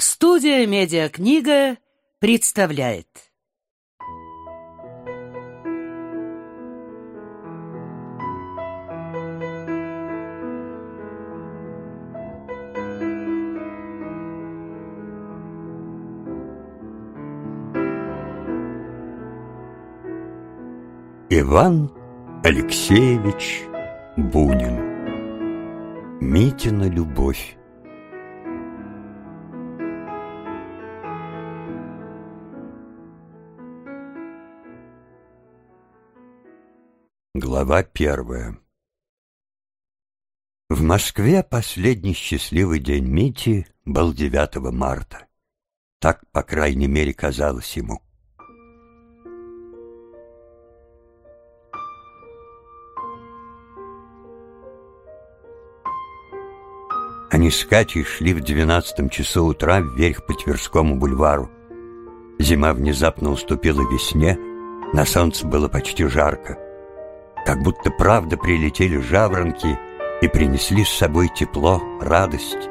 Студия «Медиакнига» представляет. Иван Алексеевич Бунин. Митина любовь Глава первая В Москве последний счастливый день Мити был 9 марта. Так, по крайней мере, казалось ему. Они с Катей шли в двенадцатом часу утра вверх по Тверскому бульвару. Зима внезапно уступила весне, на солнце было почти жарко. Как будто правда прилетели жаворонки и принесли с собой тепло, радость.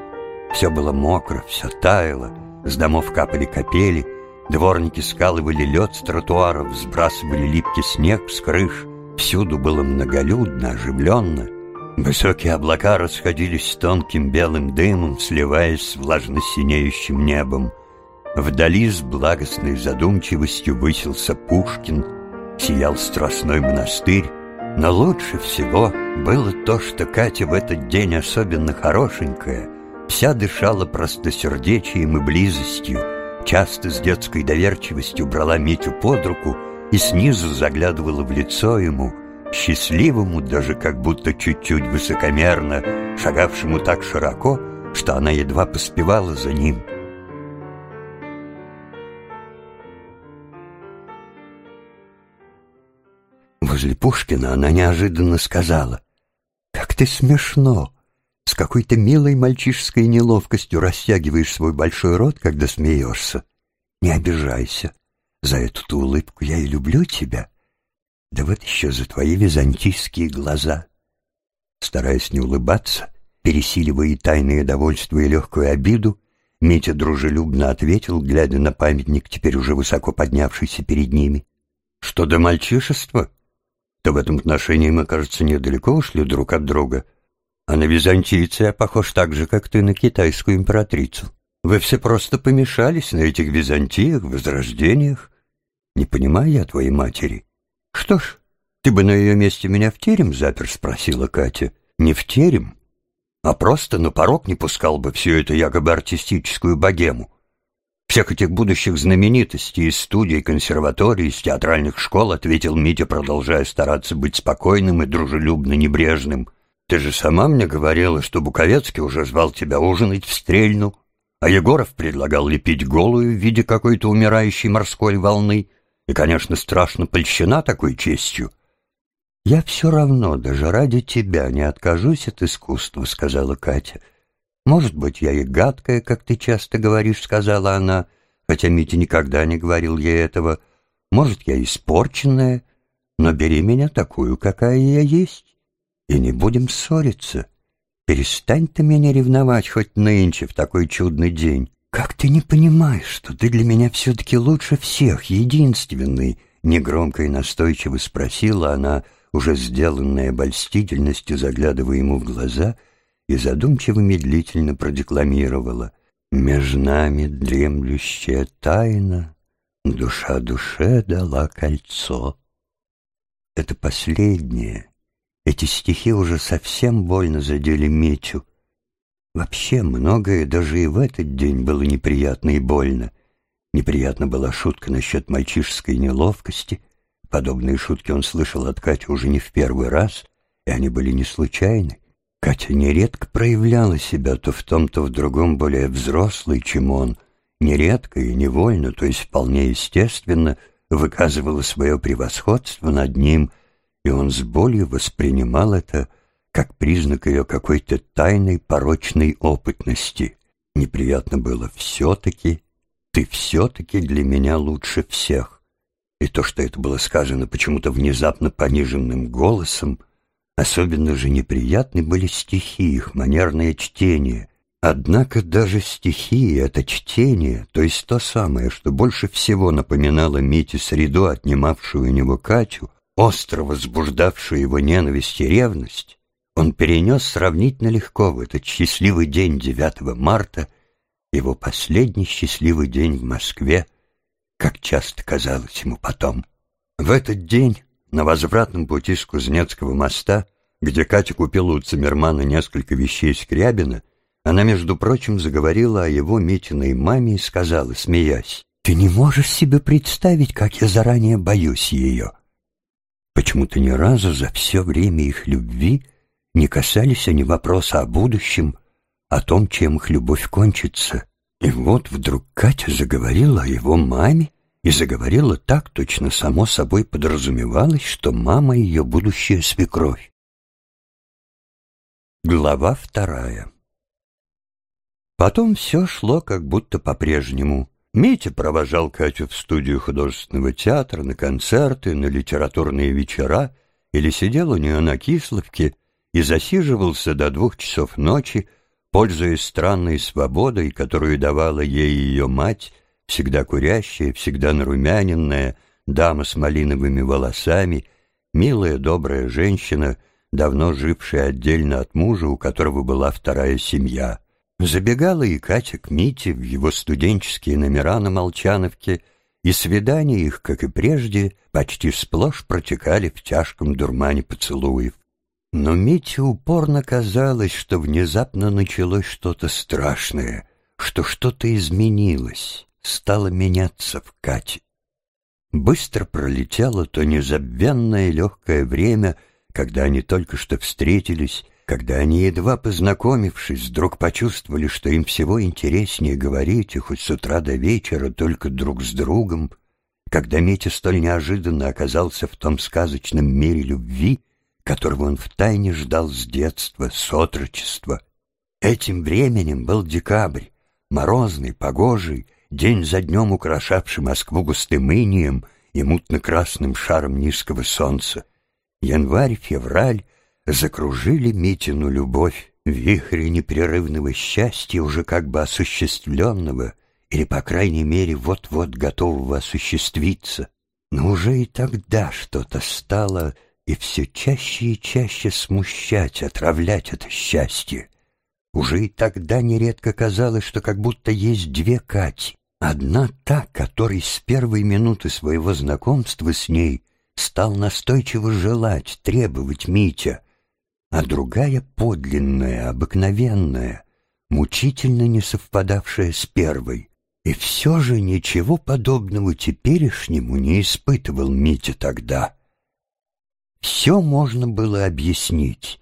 Все было мокро, все таяло, с домов капали капели, дворники скалывали лед с тротуаров, сбрасывали липкий снег с крыш. Всюду было многолюдно, оживленно — Высокие облака расходились с тонким белым дымом, сливаясь с влажно-синеющим небом. Вдали с благостной задумчивостью высился Пушкин, сиял Страстной монастырь, но лучше всего было то, что Катя в этот день особенно хорошенькая, вся дышала простосердечием и близостью, часто с детской доверчивостью брала Митю под руку и снизу заглядывала в лицо ему — счастливому, даже как будто чуть-чуть высокомерно, шагавшему так широко, что она едва поспевала за ним. Возле Пушкина она неожиданно сказала, «Как ты смешно! С какой-то милой мальчишеской неловкостью растягиваешь свой большой рот, когда смеешься. Не обижайся. За эту улыбку я и люблю тебя». Да вот еще за твои византийские глаза. Стараясь не улыбаться, пересиливая и тайное довольство, и легкую обиду, Митя дружелюбно ответил, глядя на памятник, теперь уже высоко поднявшийся перед ними. «Что до мальчишества, то в этом отношении мы, кажется, недалеко ушли друг от друга. А на византийца я похож так же, как ты на китайскую императрицу. Вы все просто помешались на этих византиях, возрождениях. Не понимаю я твоей матери. «Что ж, ты бы на ее месте меня в терем запер?» — спросила Катя. «Не в терем, а просто на порог не пускал бы всю эту якобы артистическую богему. Всех этих будущих знаменитостей из студий, консерваторий, из театральных школ, ответил Митя, продолжая стараться быть спокойным и дружелюбно небрежным. Ты же сама мне говорила, что Буковецкий уже звал тебя ужинать в Стрельну, а Егоров предлагал лепить голую в виде какой-то умирающей морской волны и, конечно, страшно польщена такой честью. «Я все равно, даже ради тебя, не откажусь от искусства», — сказала Катя. «Может быть, я и гадкая, как ты часто говоришь», — сказала она, хотя Митя никогда не говорил ей этого. «Может, я испорченная, но бери меня такую, какая я есть, и не будем ссориться. Перестань ты меня ревновать хоть нынче, в такой чудный день. «Как ты не понимаешь, что ты для меня все-таки лучше всех, единственный?» Негромко и настойчиво спросила она, уже сделанная обольстительностью, заглядывая ему в глаза, и задумчиво медлительно продекламировала. «Меж нами дремлющая тайна, душа душе дала кольцо». Это последнее. Эти стихи уже совсем больно задели Митю. Вообще многое даже и в этот день было неприятно и больно. Неприятна была шутка насчет мальчишеской неловкости. Подобные шутки он слышал от Кати уже не в первый раз, и они были не случайны. Катя нередко проявляла себя то в том, то в другом более взрослой, чем он, нередко и невольно, то есть вполне естественно, выказывала свое превосходство над ним, и он с болью воспринимал это как признак ее какой-то тайной порочной опытности. Неприятно было все-таки, ты все-таки для меня лучше всех. И то, что это было сказано почему-то внезапно пониженным голосом, особенно же неприятны были стихи, их манерное чтение. Однако даже стихи — это чтение, то есть то самое, что больше всего напоминало Мите среду, отнимавшую у него Катю, остро возбуждавшую его ненависть и ревность, он перенес сравнительно легко в этот счастливый день 9 марта, его последний счастливый день в Москве, как часто казалось ему потом. В этот день на возвратном пути с Кузнецкого моста, где Катя купила у Циммермана несколько вещей Скрябина, она, между прочим, заговорила о его Митиной маме и сказала, смеясь, «Ты не можешь себе представить, как я заранее боюсь ее». Почему-то ни разу за все время их любви не касались они вопроса о будущем, о том, чем их любовь кончится. И вот вдруг Катя заговорила о его маме, и заговорила так, точно само собой подразумевалось, что мама ее будущая свекровь. Глава вторая Потом все шло как будто по-прежнему. Митя провожал Катю в студию художественного театра, на концерты, на литературные вечера, или сидел у нее на Кисловке и засиживался до двух часов ночи, пользуясь странной свободой, которую давала ей ее мать, всегда курящая, всегда нарумяненная, дама с малиновыми волосами, милая добрая женщина, давно жившая отдельно от мужа, у которого была вторая семья. Забегала и Катя к Мите в его студенческие номера на Молчановке, и свидания их, как и прежде, почти сплошь протекали в тяжком дурмане поцелуев. Но Мите упорно казалось, что внезапно началось что-то страшное, что что-то изменилось, стало меняться в Кате. Быстро пролетело то незабвенное легкое время, когда они только что встретились, когда они, едва познакомившись, вдруг почувствовали, что им всего интереснее говорить, и хоть с утра до вечера только друг с другом, когда Митя столь неожиданно оказался в том сказочном мире любви, которого он втайне ждал с детства, с отрочества. Этим временем был декабрь, морозный, погожий, день за днем украшавший Москву густым инием и мутно-красным шаром низкого солнца. Январь-февраль закружили Митину любовь, вихре непрерывного счастья, уже как бы осуществленного, или, по крайней мере, вот-вот готового осуществиться. Но уже и тогда что-то стало и все чаще и чаще смущать, отравлять это счастье. Уже и тогда нередко казалось, что как будто есть две Кати. Одна та, которой с первой минуты своего знакомства с ней стал настойчиво желать, требовать Митя, а другая подлинная, обыкновенная, мучительно не совпадавшая с первой. И все же ничего подобного теперешнему не испытывал Митя тогда. Все можно было объяснить.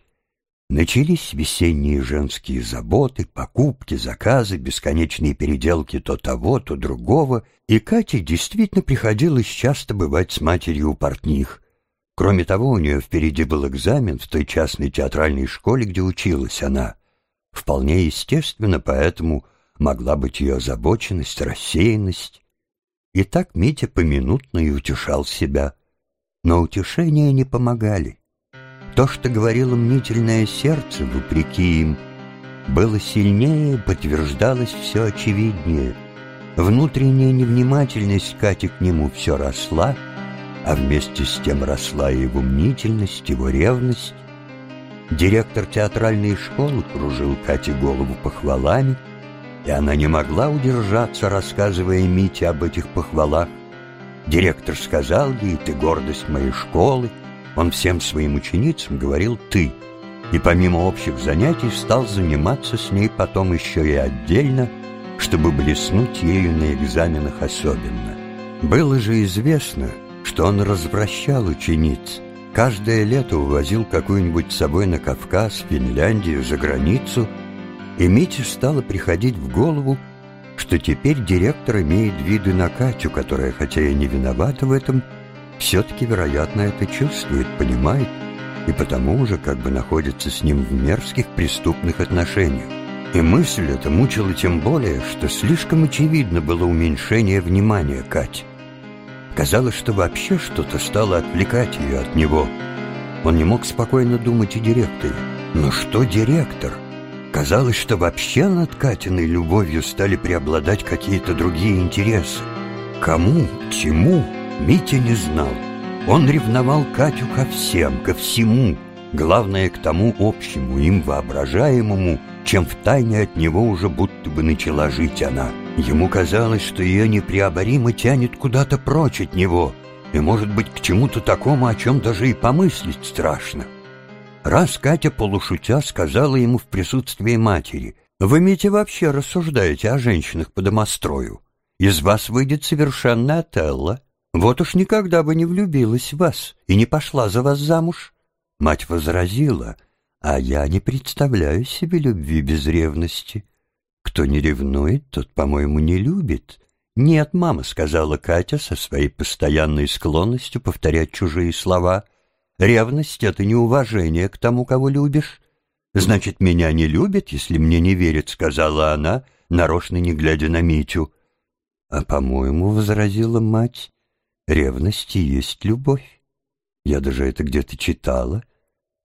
Начались весенние женские заботы, покупки, заказы, бесконечные переделки то того, то другого, и Кате действительно приходилось часто бывать с матерью у портних — Кроме того, у нее впереди был экзамен в той частной театральной школе, где училась она. Вполне естественно, поэтому могла быть ее озабоченность, рассеянность. И так Митя поминутно и утешал себя. Но утешения не помогали. То, что говорило мнительное сердце, вопреки им, было сильнее, подтверждалось все очевиднее. Внутренняя невнимательность Кати к нему все росла — а вместе с тем росла и его мнительность, его ревность. Директор театральной школы кружил Кате голову похвалами, и она не могла удержаться, рассказывая Мите об этих похвалах. Директор сказал ей, ты гордость моей школы. Он всем своим ученицам говорил «ты», и помимо общих занятий стал заниматься с ней потом еще и отдельно, чтобы блеснуть ею на экзаменах особенно. Было же известно, что он развращал учениц. Каждое лето увозил какую-нибудь с собой на Кавказ, Финляндию, за границу, и Мите стало приходить в голову, что теперь директор имеет виды на Катю, которая, хотя и не виновата в этом, все-таки, вероятно, это чувствует, понимает, и потому уже как бы находится с ним в мерзких преступных отношениях. И мысль эта мучила тем более, что слишком очевидно было уменьшение внимания Кати. Казалось, что вообще что-то стало отвлекать ее от него. Он не мог спокойно думать о директоре. Но что директор? Оказалось, что вообще над Катиной любовью стали преобладать какие-то другие интересы. Кому, чему, Митя не знал. Он ревновал Катю ко всем, ко всему, главное, к тому общему, им воображаемому, чем втайне от него уже будто бы начала жить она. Ему казалось, что ее непреоборимо тянет куда-то прочь от него, и, может быть, к чему-то такому, о чем даже и помыслить страшно. Раз Катя полушутя сказала ему в присутствии матери, «Вы, Митя, вообще рассуждаете о женщинах по домострою. Из вас выйдет совершенно Отелло. Вот уж никогда бы не влюбилась в вас и не пошла за вас замуж». Мать возразила, «А я не представляю себе любви без ревности. Кто не ревнует, тот, по-моему, не любит». «Нет, мама», — сказала Катя со своей постоянной склонностью повторять чужие слова — Ревность — это неуважение к тому, кого любишь. Значит, меня не любят, если мне не верят, — сказала она, нарочно не глядя на Митю. А, по-моему, — возразила мать, — ревность и есть любовь. Я даже это где-то читала.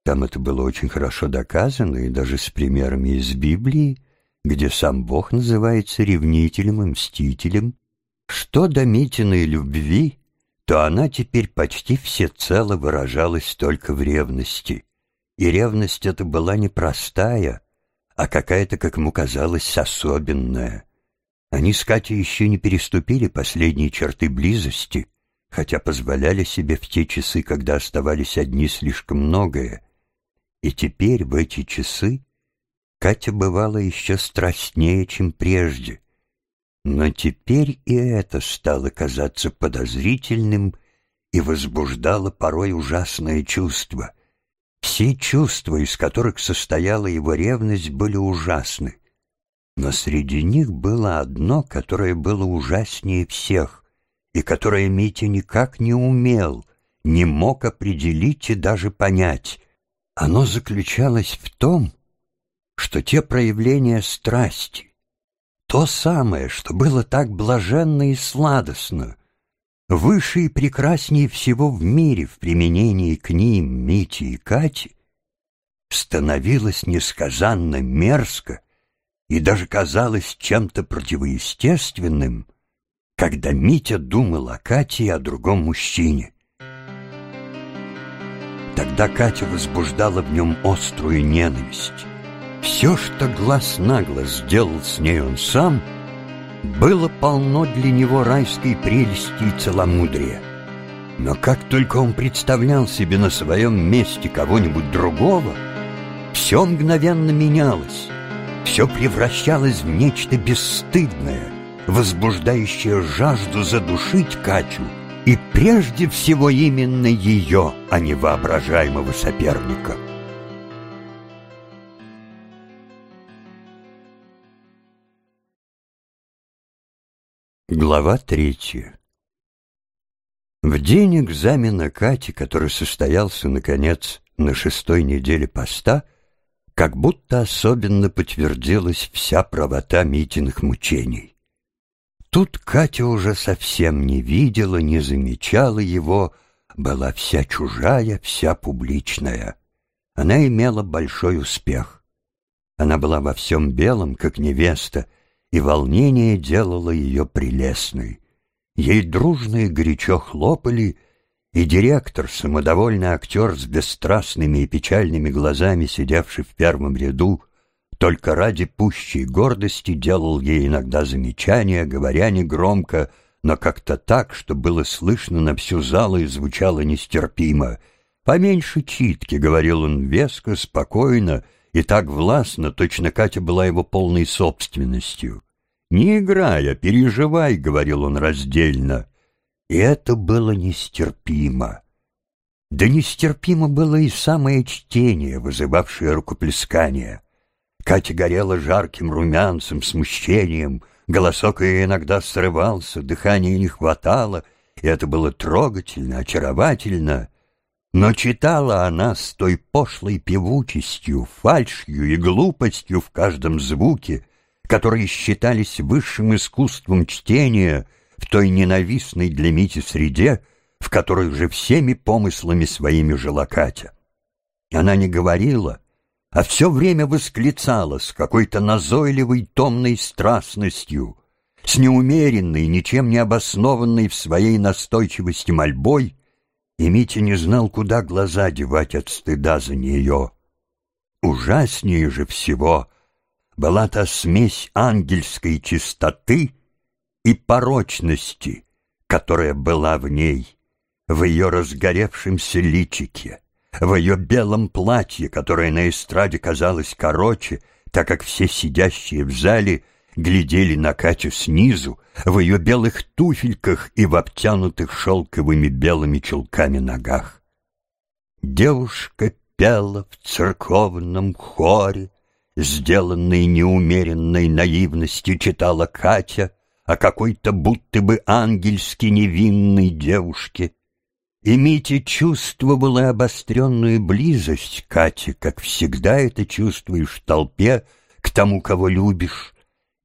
Там это было очень хорошо доказано, и даже с примерами из Библии, где сам Бог называется ревнителем и мстителем. Что до Митиной любви, то она теперь почти всецело выражалась только в ревности. И ревность эта была не простая, а какая-то, как ему казалось, особенная. Они с Катей еще не переступили последние черты близости, хотя позволяли себе в те часы, когда оставались одни слишком многое. И теперь, в эти часы, Катя бывала еще страстнее, чем прежде, но теперь и это стало казаться подозрительным и возбуждало порой ужасное чувство. Все чувства, из которых состояла его ревность, были ужасны. Но среди них было одно, которое было ужаснее всех, и которое Митя никак не умел, не мог определить и даже понять. Оно заключалось в том, что те проявления страсти, то самое, что было так блаженно и сладостно, выше и прекраснее всего в мире в применении к ним, Мите и Кате, становилось несказанно мерзко и даже казалось чем-то противоестественным, когда Митя думал о Кате и о другом мужчине. Тогда Катя возбуждала в нем острую ненависть. Все, что глаз на глаз сделал с ней он сам, было полно для него райской прелести и целомудрия. Но как только он представлял себе на своем месте кого-нибудь другого, все мгновенно менялось, все превращалось в нечто бесстыдное, возбуждающее жажду задушить Катю, и прежде всего именно ее, а не воображаемого соперника. Глава третья В день экзамена Кати, который состоялся, наконец, на шестой неделе поста, как будто особенно подтвердилась вся правота Митиных мучений. Тут Катя уже совсем не видела, не замечала его, была вся чужая, вся публичная. Она имела большой успех. Она была во всем белом, как невеста, и волнение делало ее прелестной. Ей дружно и горячо хлопали, и директор, самодовольный актер с бесстрастными и печальными глазами, сидевший в первом ряду, только ради пущей гордости делал ей иногда замечания, говоря негромко, но как-то так, что было слышно на всю залу и звучало нестерпимо. «Поменьше читки», — говорил он веско, спокойно, — и так властно, точно Катя была его полной собственностью. «Не играй, а переживай», — говорил он раздельно. И это было нестерпимо. Да нестерпимо было и самое чтение, вызывавшее рукоплескание. Катя горела жарким румянцем, смущением, голосок ее иногда срывался, дыхания не хватало, и это было трогательно, очаровательно. Но читала она с той пошлой певучестью, фальшью и глупостью в каждом звуке, которые считались высшим искусством чтения в той ненавистной для Мити среде, в которой уже всеми помыслами своими жила Катя. Она не говорила, а все время восклицала с какой-то назойливой томной страстностью, с неумеренной, ничем не обоснованной в своей настойчивости мольбой, и Митя не знал, куда глаза девать от стыда за нее. Ужаснее же всего была та смесь ангельской чистоты и порочности, которая была в ней, в ее разгоревшемся личике, в ее белом платье, которое на эстраде казалось короче, так как все сидящие в зале глядели на Катю снизу, в ее белых туфельках и в обтянутых шелковыми белыми чулками ногах. Девушка пела в церковном хоре, сделанной неумеренной наивностью читала Катя о какой-то будто бы ангельски невинной девушке, и Митя чувствовала обостренную близость Кати, как всегда это чувствуешь в толпе к тому, кого любишь,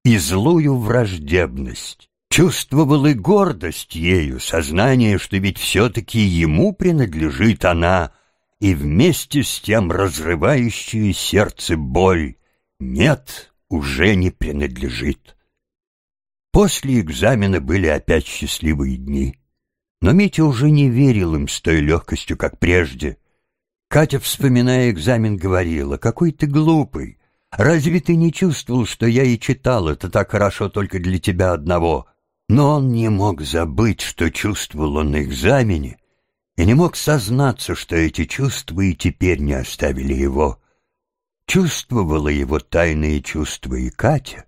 и злую враждебность. Чувствовал и гордость ею, сознание, что ведь все-таки ему принадлежит она, и вместе с тем разрывающую сердце боль нет, уже не принадлежит. После экзамена были опять счастливые дни. Но Митя уже не верил им с той легкостью, как прежде. Катя, вспоминая экзамен, говорила, «Какой ты глупый! Разве ты не чувствовал, что я и читал это так хорошо только для тебя одного?» Но он не мог забыть, что чувствовал он на экзамене, и не мог сознаться, что эти чувства и теперь не оставили его. Чувствовала его тайные чувства и Катя,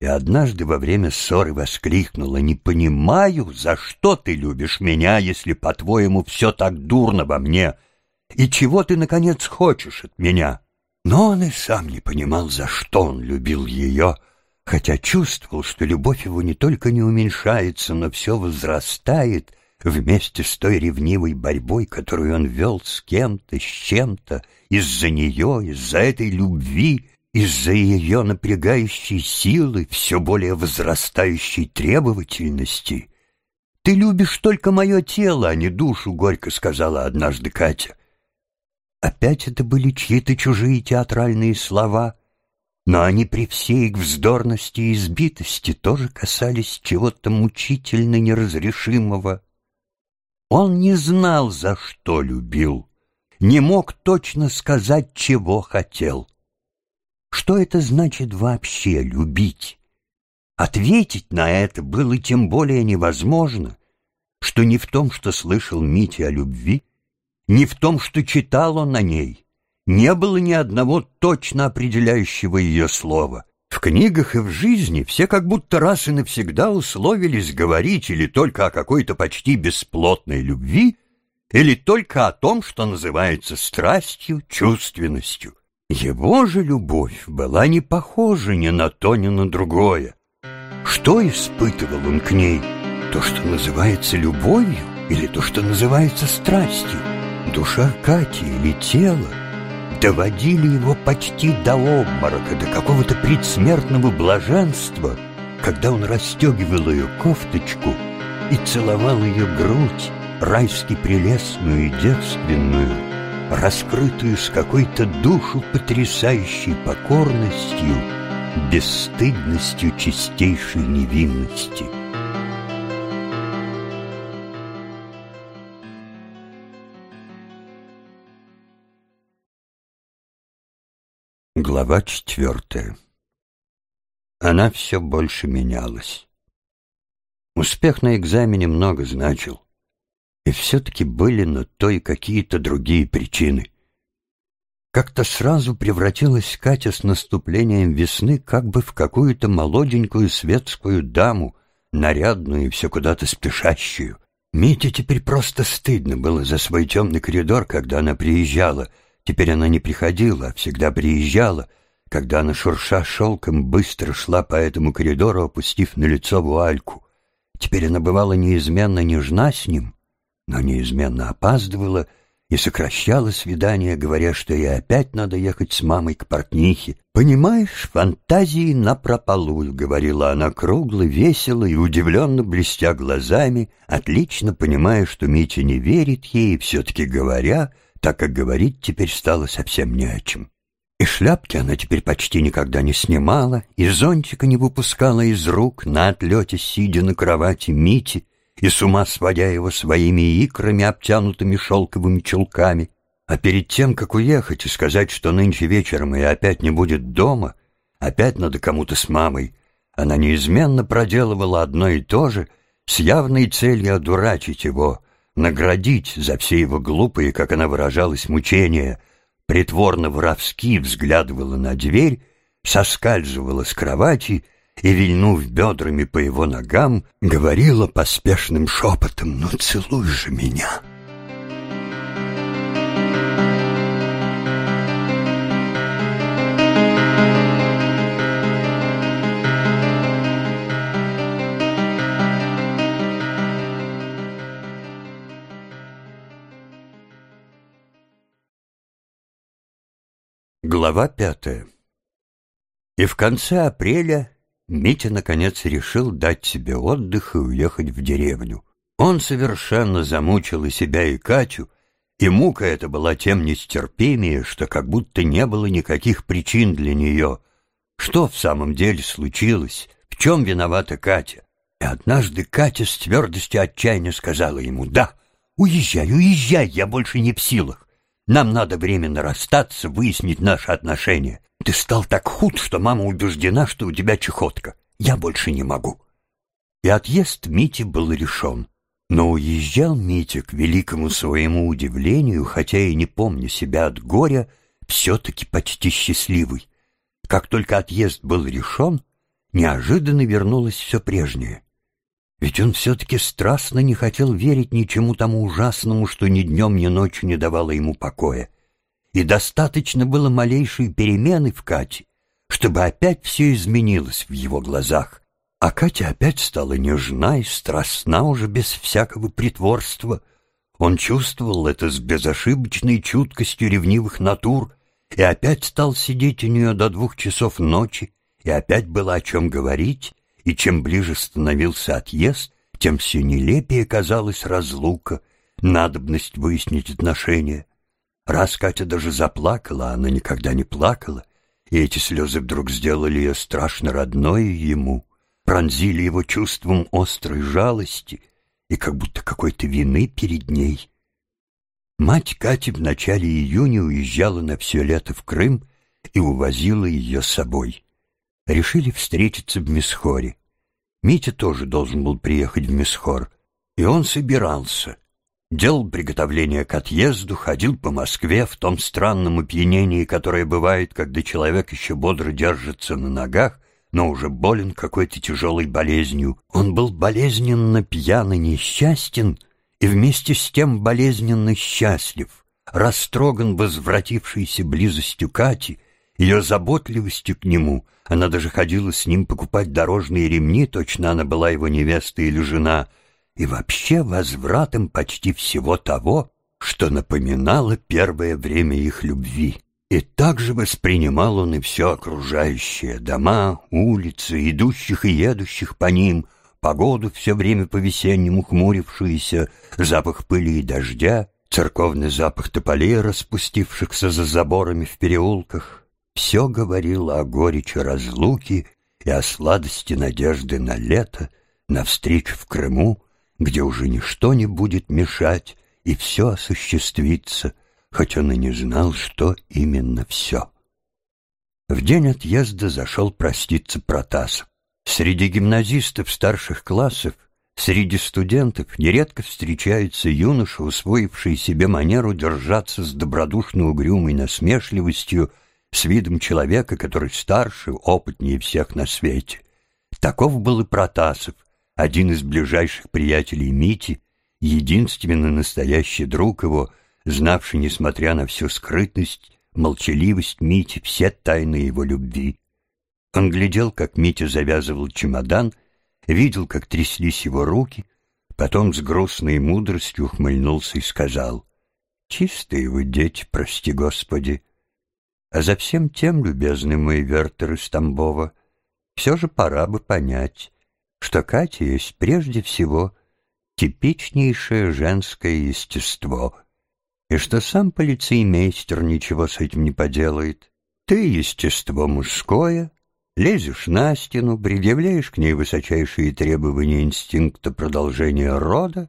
и однажды во время ссоры воскликнула «Не понимаю, за что ты любишь меня, если, по-твоему, все так дурно во мне, и чего ты, наконец, хочешь от меня?» Но он и сам не понимал, за что он любил ее, хотя чувствовал, что любовь его не только не уменьшается, но все возрастает вместе с той ревнивой борьбой, которую он вел с кем-то, с чем-то, из-за нее, из-за этой любви, из-за ее напрягающей силы, все более возрастающей требовательности. «Ты любишь только мое тело, а не душу», — горько сказала однажды Катя. Опять это были чьи-то чужие театральные слова, но они при всей их вздорности и избитости тоже касались чего-то мучительно неразрешимого. Он не знал, за что любил, не мог точно сказать, чего хотел. Что это значит вообще любить? Ответить на это было тем более невозможно, что не в том, что слышал Митя о любви, не в том, что читал он о ней, не было ни одного точно определяющего ее слова. В книгах и в жизни все как будто раз и навсегда условились говорить или только о какой-то почти бесплотной любви, или только о том, что называется страстью, чувственностью. Его же любовь была не похожа ни на то, ни на другое. Что испытывал он к ней? То, что называется любовью, или то, что называется страстью? Душа Кати или тело? доводили его почти до обморока, до какого-то предсмертного блаженства, когда он расстегивал ее кофточку и целовал ее грудь, райски прелестную и девственную, раскрытую с какой-то душу потрясающей покорностью, бесстыдностью чистейшей невинности. Глава четвертая. Она все больше менялась. Успех на экзамене много значил. И все-таки были на то и какие-то другие причины. Как-то сразу превратилась Катя с наступлением весны как бы в какую-то молоденькую светскую даму, нарядную и все куда-то спешащую. Мите теперь просто стыдно было за свой темный коридор, когда она приезжала — Теперь она не приходила, а всегда приезжала, когда она, шурша шелком, быстро шла по этому коридору, опустив на лицо вуальку. Теперь она бывала неизменно нежна с ним, но неизменно опаздывала и сокращала свидание, говоря, что ей опять надо ехать с мамой к портнихе. «Понимаешь, фантазии напропалую», — говорила она кругло, весело и удивленно блестя глазами, отлично понимая, что Митя не верит ей, все-таки говоря — так как говорить теперь стало совсем не о чем. И шляпки она теперь почти никогда не снимала, и зонтика не выпускала из рук на отлете, сидя на кровати Мити, и с ума сводя его своими икрами, обтянутыми шелковыми чулками. А перед тем, как уехать и сказать, что нынче вечером и опять не будет дома, опять надо кому-то с мамой, она неизменно проделывала одно и то же, с явной целью одурачить его, наградить за все его глупые, как она выражалась, мучения, притворно-воровски взглядывала на дверь, соскальзывала с кровати и, вильнув бедрами по его ногам, говорила поспешным шепотом «Ну целуй же меня!» Глава пятая И в конце апреля Митя наконец решил дать себе отдых и уехать в деревню. Он совершенно замучил и себя, и Катю, и мука эта была тем нестерпимее, что как будто не было никаких причин для нее. Что в самом деле случилось? В чем виновата Катя? И однажды Катя с твердостью отчаяния сказала ему, «Да, уезжай, уезжай, я больше не в силах. Нам надо временно расстаться, выяснить наши отношения. Ты стал так худ, что мама убеждена, что у тебя чехотка. Я больше не могу». И отъезд Мити был решен. Но уезжал Митя, к великому своему удивлению, хотя и не помня себя от горя, все-таки почти счастливый. Как только отъезд был решен, неожиданно вернулось все прежнее. Ведь он все-таки страстно не хотел верить ничему тому ужасному, что ни днем, ни ночью не давало ему покоя. И достаточно было малейшей перемены в Кате, чтобы опять все изменилось в его глазах. А Катя опять стала нежна и страстна уже без всякого притворства. Он чувствовал это с безошибочной чуткостью ревнивых натур и опять стал сидеть у нее до двух часов ночи, и опять было о чем говорить, и чем ближе становился отъезд, тем все нелепее казалась разлука, надобность выяснить отношения. Раз Катя даже заплакала, а она никогда не плакала, и эти слезы вдруг сделали ее страшно родной ему, пронзили его чувством острой жалости и как будто какой-то вины перед ней. Мать Кати в начале июня уезжала на все лето в Крым и увозила ее с собой. Решили встретиться в Месхоре. Митя тоже должен был приехать в Месхор, и он собирался. Делал приготовления к отъезду, ходил по Москве в том странном опьянении, которое бывает, когда человек еще бодро держится на ногах, но уже болен какой-то тяжелой болезнью. Он был болезненно пьян и несчастен, и вместе с тем болезненно счастлив, растроган возвратившейся близостью Кати, ее заботливостью к нему — она даже ходила с ним покупать дорожные ремни, точно она была его невеста или жена, и вообще возвратом почти всего того, что напоминало первое время их любви. И также воспринимал он и все окружающее — дома, улицы, идущих и едущих по ним, погоду все время по-весеннему хмурившуюся, запах пыли и дождя, церковный запах тополей, распустившихся за заборами в переулках, все говорило о горечи разлуки и о сладости надежды на лето, на встречу в Крыму, где уже ничто не будет мешать, и все осуществится, хоть он и не знал, что именно все. В день отъезда зашел проститься Протасов. Среди гимназистов старших классов, среди студентов нередко встречаются юноши, усвоившие себе манеру держаться с добродушно угрюмой насмешливостью с видом человека, который старше, опытнее всех на свете. Таков был и Протасов, один из ближайших приятелей Мити, единственный настоящий друг его, знавший, несмотря на всю скрытность, молчаливость Мити, все тайны его любви. Он глядел, как Митя завязывал чемодан, видел, как тряслись его руки, потом с грустной мудростью ухмыльнулся и сказал, «Чистые вы дети, прости Господи, а за всем тем, любезный мой Вертер из Тамбова, все же пора бы понять, что Катя есть прежде всего типичнейшее женское естество, и что сам полицеймейстер ничего с этим не поделает. Ты естество мужское, лезешь на стену, предъявляешь к ней высочайшие требования инстинкта продолжения рода,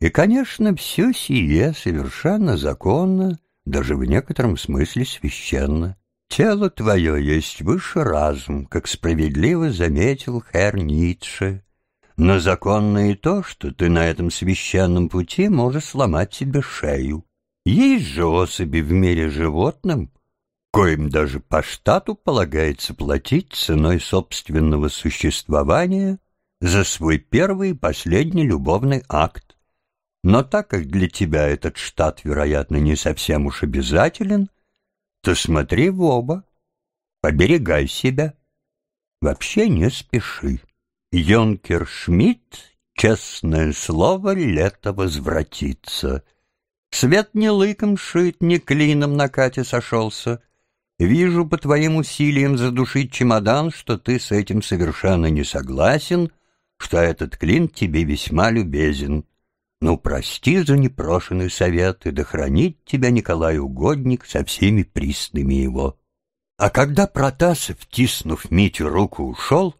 и, конечно, все сие совершенно законно, даже в некотором смысле священно. Тело твое есть выше разум, как справедливо заметил Херр Ницше. Но законно и то, что ты на этом священном пути можешь сломать себе шею. Есть же особи в мире животным, коим даже по штату полагается платить ценой собственного существования за свой первый и последний любовный акт. Но так как для тебя этот штат, вероятно, не совсем уж обязателен, то смотри в оба, поберегай себя. Вообще не спеши. Йонкер Шмидт, честное слово, лето возвратится. Свет не лыком шит, ни клином на Кате сошелся — Вижу по твоим усилиям задушить чемодан, что ты с этим совершенно не согласен, что этот клин тебе весьма любезен. Ну, прости за непрошенный совет, и да хранит тебя Николай Угодник со всеми пристными его. А когда Протасов, тиснув Митю руку, ушел,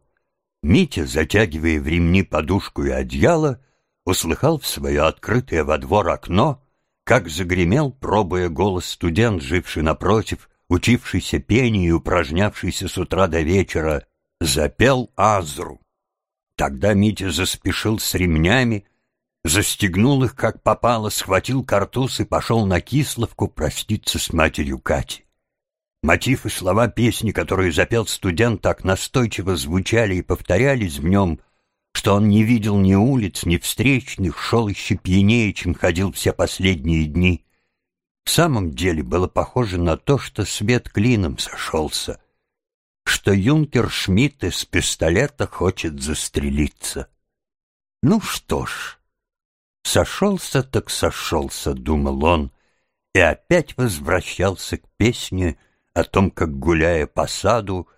Митя, затягивая в ремни подушку и одеяло, услыхал в свое открытое во двор окно, как загремел, пробуя голос студент, живший напротив, учившийся пению и упражнявшийся с утра до вечера, запел Азру. Тогда Митя заспешил с ремнями, застегнул их, как попало, схватил картуз и пошел на Кисловку проститься с матерью Кати. Мотив и слова песни, которые запел студент, так настойчиво звучали и повторялись в нем, что он не видел ни улиц, ни встречных, шел еще пьянее, чем ходил все последние дни. В самом деле было похоже на то, что свет клином сошелся, что юнкер Шмидт из пистолета хочет застрелиться. Ну что ж, сошелся так сошелся, думал он, и опять возвращался к песне о том, как, гуляя по саду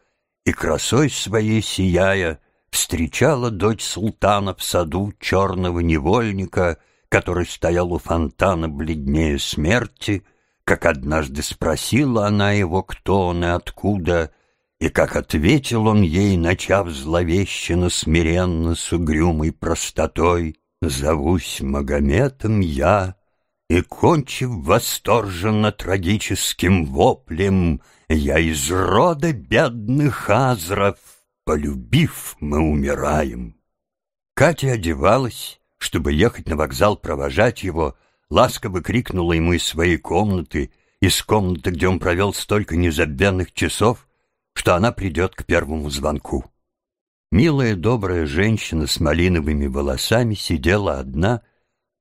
и красой своей сияя, встречала дочь султана в саду черного невольника — который стоял у фонтана бледнее смерти, как однажды спросила она его, кто он и откуда, и как ответил он ей, начав зловещенно, смиренно, с угрюмой простотой, «Зовусь Магометом я, и, кончив восторженно трагическим воплем, я из рода бедных азров, полюбив, мы умираем». Катя одевалась, чтобы ехать на вокзал провожать его, ласково крикнула ему из своей комнаты, из комнаты, где он провел столько незабвенных часов, что она придет к первому звонку. Милая добрая женщина с малиновыми волосами сидела одна,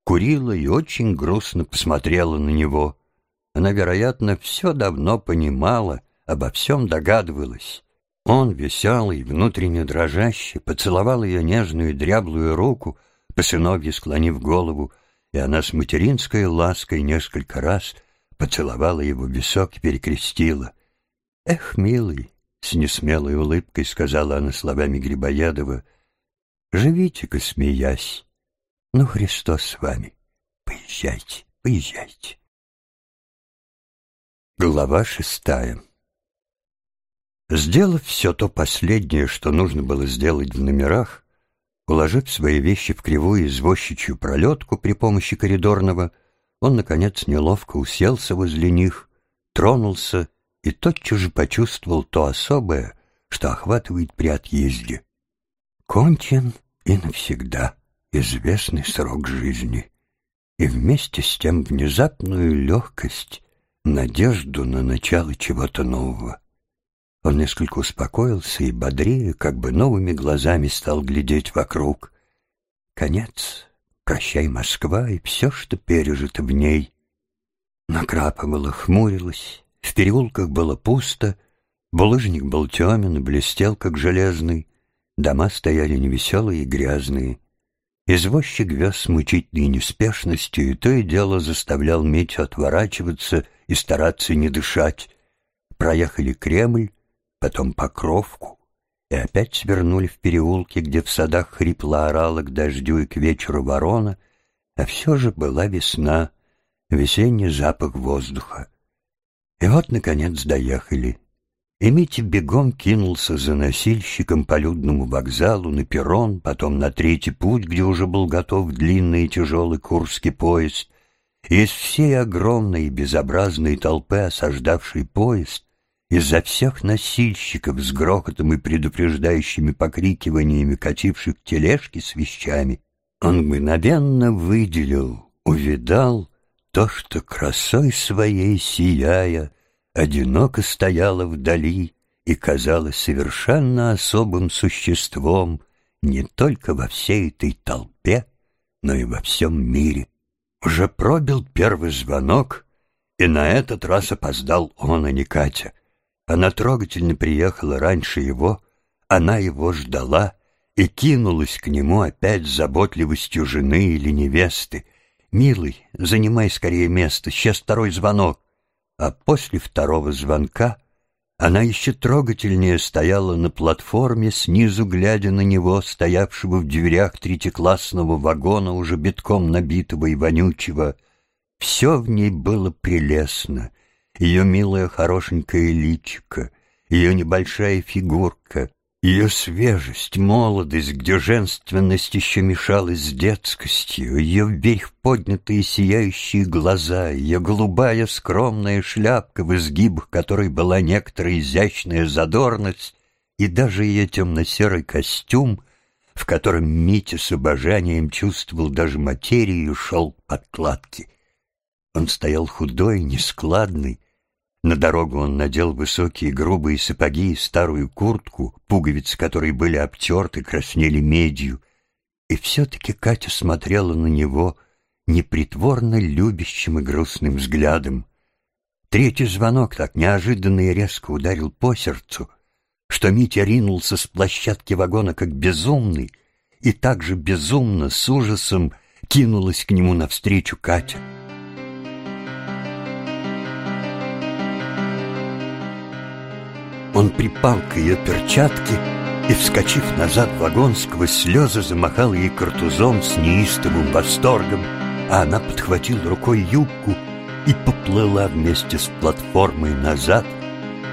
курила и очень грустно посмотрела на него. Она, вероятно, все давно понимала, обо всем догадывалась. Он, веселый, внутренне дрожащий, поцеловал ее нежную дряблую руку, по сыновье склонив голову, и она с материнской лаской несколько раз поцеловала его висок и перекрестила. «Эх, милый!» — с несмелой улыбкой сказала она словами Грибоедова. «Живите-ка, смеясь. Ну, Христос с вами. Поезжайте, поезжайте». Глава шестая Сделав все то последнее, что нужно было сделать в номерах, Уложив свои вещи в кривую извозчичью пролетку при помощи коридорного, он, наконец, неловко уселся возле них, тронулся и тотчас же почувствовал то особое, что охватывает при отъезде. Кончен и навсегда известный срок жизни, и вместе с тем внезапную легкость, надежду на начало чего-то нового. Он несколько успокоился и бодрее, как бы новыми глазами стал глядеть вокруг. Конец. Прощай, Москва, и все, что пережито в ней. Накрапывало, хмурилось, в переулках было пусто, булыжник был темен и блестел, как железный, дома стояли невеселые и грязные. Извозчик вез с мучительной неспешностью, и то и дело заставлял Митю отворачиваться и стараться не дышать. Проехали Кремль, потом Покровку, и опять свернули в переулки, где в садах хрипло орала к дождю и к вечеру ворона, а все же была весна, весенний запах воздуха. И вот, наконец, доехали. И Митя бегом кинулся за носильщиком по людному вокзалу на перрон, потом на третий путь, где уже был готов длинный и тяжелый курский поезд. И из всей огромной и безобразной толпы, осаждавшей поезд, из-за всех носильщиков с грохотом и предупреждающими покрикиваниями кативших тележки с вещами, он мгновенно выделил, увидал то, что красой своей сияя, одиноко стояла вдали и казалась совершенно особым существом не только во всей этой толпе, но и во всем мире. Уже пробил первый звонок, и на этот раз опоздал он, а не Катя. Она трогательно приехала раньше его, она его ждала и кинулась к нему опять с заботливостью жены или невесты. «Милый, занимай скорее место, сейчас второй звонок». А после второго звонка она еще трогательнее стояла на платформе, снизу глядя на него, стоявшего в дверях третьеклассного вагона, уже битком набитого и вонючего. Все в ней было прелестно. Ее милая хорошенькая личико, ее небольшая фигурка, ее свежесть, молодость, где женственность еще мешалась с детскостью, ее вверх поднятые сияющие глаза, ее голубая скромная шляпка, в изгибах которой была некоторая изящная задорность, и даже ее темно-серый костюм, в котором Митя с обожанием чувствовал даже материю шел подкладки. Он стоял худой, нескладный, на дорогу он надел высокие грубые сапоги и старую куртку, пуговицы которой были обтерты, краснели медью. И все-таки Катя смотрела на него непритворно любящим и грустным взглядом. Третий звонок так неожиданно и резко ударил по сердцу, что Митя ринулся с площадки вагона как безумный, и так же безумно, с ужасом, кинулась к нему навстречу Катя. Он припал к ее перчатке и, вскочив назад в вагон, сквозь слезы замахал ей картузом с неистовым восторгом, а она подхватила рукой юбку и поплыла вместе с платформой назад,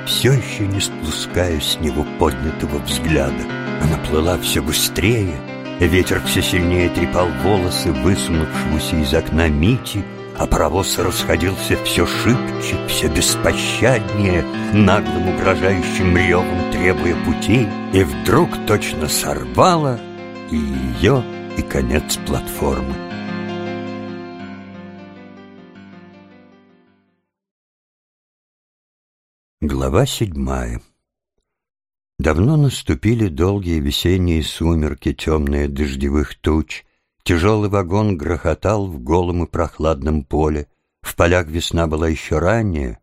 все еще не спуская с него поднятого взгляда. Она плыла все быстрее, ветер все сильнее трепал волосы высунувшегося из окна Мити, а паровоз расходился все шибче, все беспощаднее, наглым угрожающим ревом требуя путей, и вдруг точно сорвало и ее, и конец платформы. Глава седьмая Давно наступили долгие весенние сумерки, темные дождевых туч, Тяжелый вагон грохотал в голом и прохладном поле. В полях весна была еще ранняя.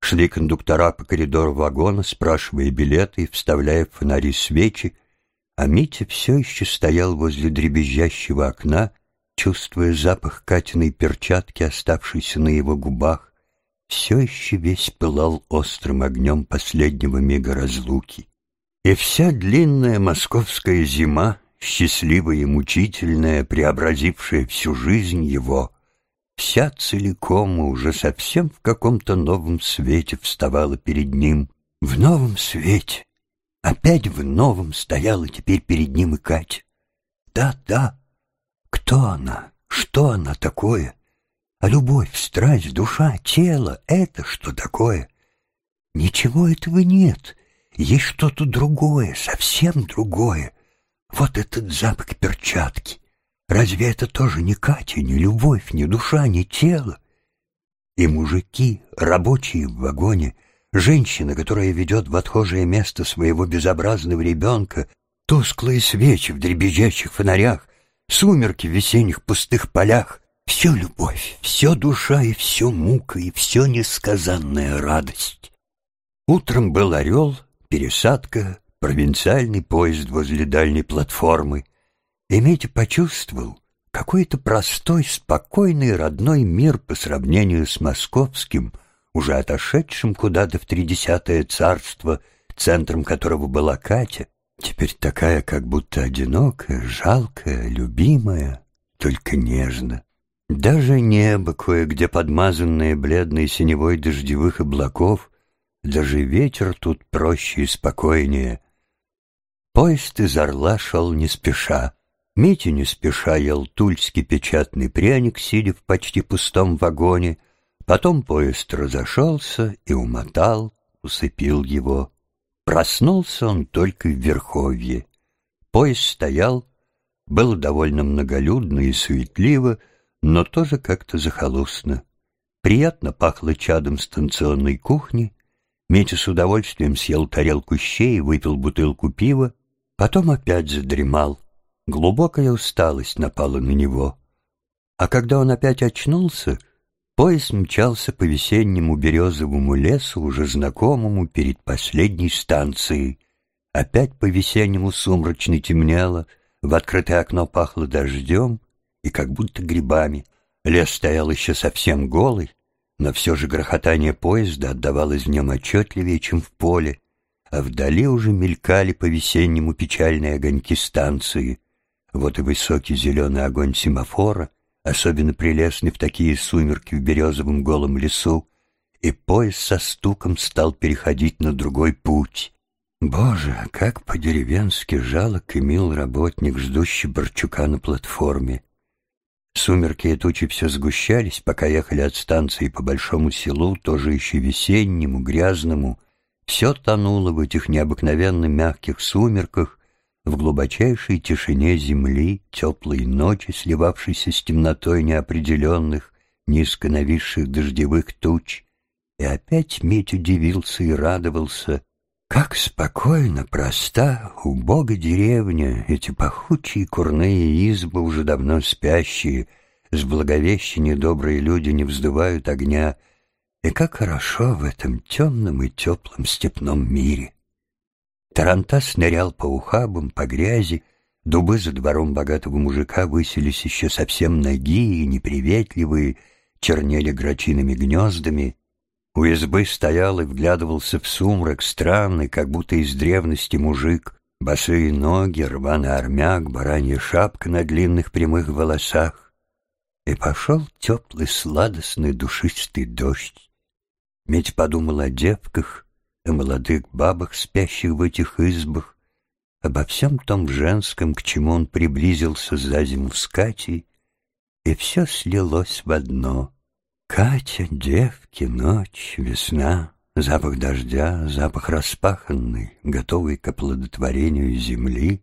Шли кондуктора по коридору вагона, спрашивая билеты и вставляя в фонари свечи, а Митя все еще стоял возле дребезжащего окна, чувствуя запах Катиной перчатки, оставшейся на его губах, все еще весь пылал острым огнем последнего мига разлуки. И вся длинная московская зима счастливая и мучительная, преобразившая всю жизнь его, вся целиком и уже совсем в каком-то новом свете вставала перед ним. В новом свете, опять в новом стояла теперь перед ним и Катя. Да, да, кто она, что она такое? А любовь, страсть, душа, тело — это что такое? Ничего этого нет, есть что-то другое, совсем другое. Вот этот запах перчатки. Разве это тоже не Катя, не любовь, не душа, не тело? И мужики, рабочие в вагоне, женщина, которая ведет в отхожее место своего безобразного ребенка, тусклые свечи в дребезжащих фонарях, сумерки в весенних пустых полях — все любовь, все душа и все мука, и все несказанная радость. Утром был орел, пересадка, провинциальный поезд возле дальней платформы, и Митя почувствовал какой-то простой, спокойный родной мир по сравнению с московским, уже отошедшим куда-то в тридесятое царство, центром которого была Катя, теперь такая как будто одинокая, жалкая, любимая, только нежно. Даже небо, кое-где подмазанное бледной синевой дождевых облаков, даже ветер тут проще и спокойнее. Поезд из Орла шел не спеша. Митя не спеша ел тульский печатный пряник, сидя в почти пустом вагоне. Потом поезд разошелся и умотал, усыпил его. Проснулся он только в Верховье. Поезд стоял, было довольно многолюдно и суетливо, но тоже как-то захолустно. Приятно пахло чадом станционной кухни. Митя с удовольствием съел тарелку щей выпил бутылку пива, потом опять задремал. Глубокая усталость напала на него. А когда он опять очнулся, поезд мчался по весеннему березовому лесу, уже знакомому перед последней станцией. Опять по-весеннему сумрачно темнело, в открытое окно пахло дождем и как будто грибами. Лес стоял еще совсем голый, но все же грохотание поезда отдавалось в нем отчетливее, чем в поле, а вдали уже мелькали по-весеннему печальные огоньки станции. Вот и высокий зеленый огонь семафора, особенно прелестный в такие сумерки в березовом голом лесу, и поезд со стуком стал переходить на другой путь. Боже, как по-деревенски жалок и мил работник, ждущий Борчука на платформе. Сумерки и тучи все сгущались, пока ехали от станции по большому селу, тоже еще весеннему, грязному. Все тонуло в этих необыкновенно мягких сумерках, в глубочайшей тишине земли, теплой ночи, сливавшейся с темнотой неопределенных, низко нависших дождевых туч. И опять Мить удивился и радовался, как спокойно, проста, убога деревня, эти пахучие курные избы, уже давно спящие, с благовещения добрые люди не вздувают огня, и как хорошо в этом темном и теплом степном мире. Тарантас нырял по ухабам, по грязи, дубы за двором богатого мужика высились еще совсем ноги и неприветливые, чернели грачиными гнездами, у избы стоял и вглядывался в сумрак, странный, как будто из древности мужик, босые ноги, рваный армяк, баранья шапка на длинных прямых волосах. И пошел теплый, сладостный, душистый дождь. Медь подумал о девках, о молодых бабах, спящих в этих избах, обо всем том женском, к чему он приблизился за зиму с Катей, и все слилось в одно — Катя, девки, ночь, весна, запах дождя, запах распаханный, готовый к оплодотворению земли,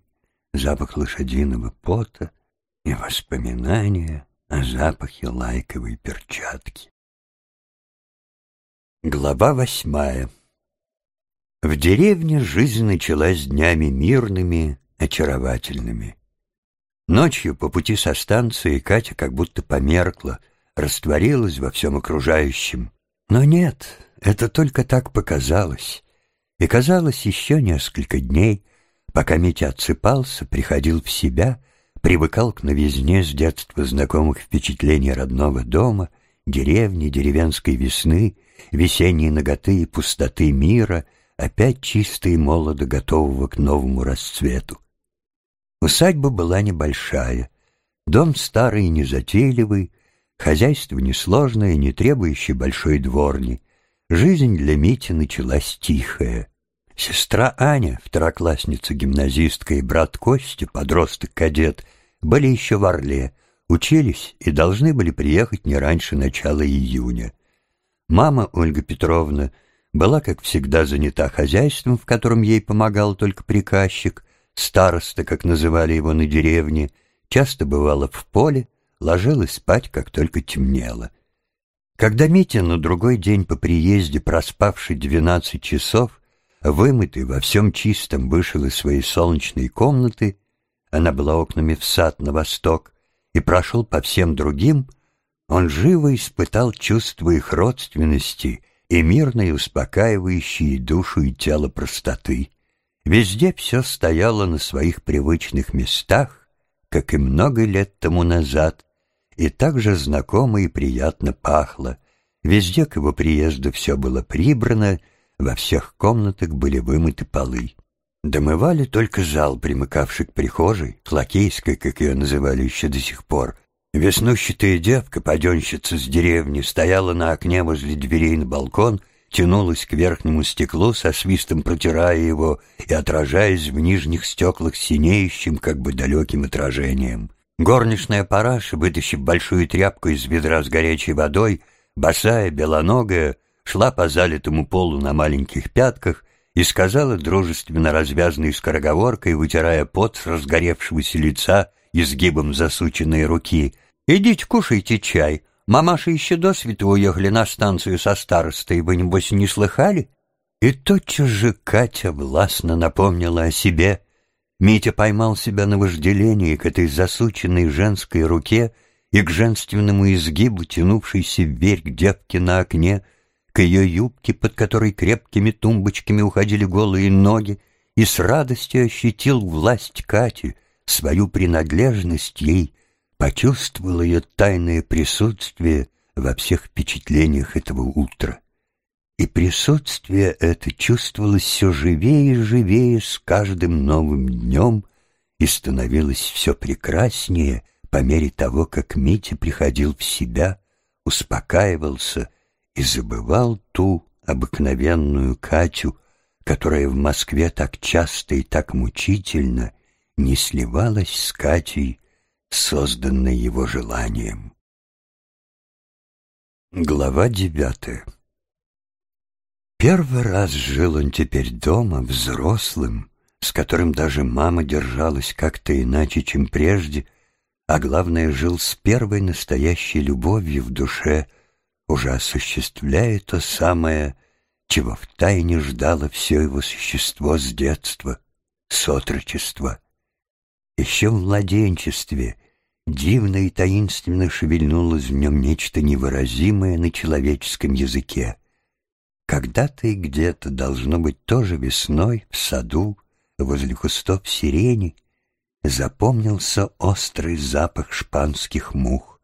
запах лошадиного пота и воспоминания о запахе лайковой перчатки. Глава восьмая В деревне жизнь началась днями мирными, очаровательными. Ночью по пути со станции Катя как будто померкла — растворилась во всем окружающем. Но нет, это только так показалось. И казалось еще несколько дней, пока Митя отсыпался, приходил в себя, привыкал к новизне с детства знакомых впечатлений родного дома, деревни, деревенской весны, весенней ноготы и пустоты мира, опять чисто и молодо готового к новому расцвету. Усадьба была небольшая, дом старый и незатейливый, Хозяйство несложное, не требующее большой дворни. Жизнь для Мити началась тихая. Сестра Аня, второклассница-гимназистка, и брат Костя, подросток-кадет, были еще в Орле, учились и должны были приехать не раньше начала июня. Мама Ольга Петровна была, как всегда, занята хозяйством, в котором ей помогал только приказчик, староста, как называли его на деревне, часто бывала в поле, ложилась спать, как только темнело. Когда Митя на другой день по приезде, проспавший двенадцать часов, вымытый во всем чистом, вышел из своей солнечной комнаты, она была окнами в сад на восток, и прошел по всем другим, он живо испытал чувство их родственности и мирной, успокаивающей душу и тело простоты. Везде все стояло на своих привычных местах, как и много лет тому назад, и так же знакомо и приятно пахло. Везде к его приезду все было прибрано, во всех комнатах были вымыты полы. Домывали только зал, примыкавший к прихожей, клакейской, как ее называли еще до сих пор. Веснущатая девка, паденщица с деревни, стояла на окне возле дверей на балкон, тянулась к верхнему стеклу, со свистом протирая его и отражаясь в нижних стеклах синеющим, как бы далеким отражением. Горничная параша, вытащив большую тряпку из ведра с горячей водой, босая, белоногая, шла по залитому полу на маленьких пятках и сказала дружественно развязанной скороговоркой, вытирая пот с разгоревшегося лица изгибом засученной руки, «Идите кушайте чай, Мамаша еще до свету уехали на станцию со старостой, вы, небось, не слыхали?» И тотчас же Катя властно напомнила о себе. Митя поймал себя на вожделении к этой засученной женской руке и к женственному изгибу, тянувшейся вверх девки на окне, к ее юбке, под которой крепкими тумбочками уходили голые ноги, и с радостью ощутил власть Кати, свою принадлежность ей — почувствовал ее тайное присутствие во всех впечатлениях этого утра. И присутствие это чувствовалось все живее и живее с каждым новым днем и становилось все прекраснее по мере того, как Митя приходил в себя, успокаивался и забывал ту обыкновенную Катю, которая в Москве так часто и так мучительно не сливалась с Катей созданной его желанием. Глава девятая Первый раз жил он теперь дома, взрослым, с которым даже мама держалась как-то иначе, чем прежде, а главное, жил с первой настоящей любовью в душе, уже осуществляя то самое, чего втайне ждало все его существо с детства, с отрочества. Еще в младенчестве Дивно и таинственно шевельнулось в нем нечто невыразимое на человеческом языке. Когда-то и где-то, должно быть, тоже весной, в саду, возле кустов сирени, запомнился острый запах шпанских мух.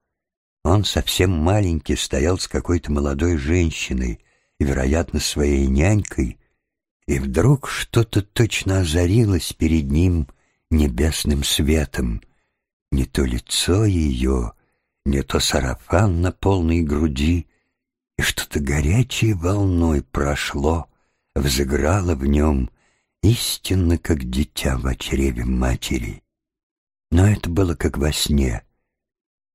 Он совсем маленький стоял с какой-то молодой женщиной, вероятно, своей нянькой, и вдруг что-то точно озарилось перед ним небесным светом — не то лицо ее, не то сарафан на полной груди, и что-то горячей волной прошло, взыграло в нем, истинно как дитя в чреве матери. Но это было как во сне.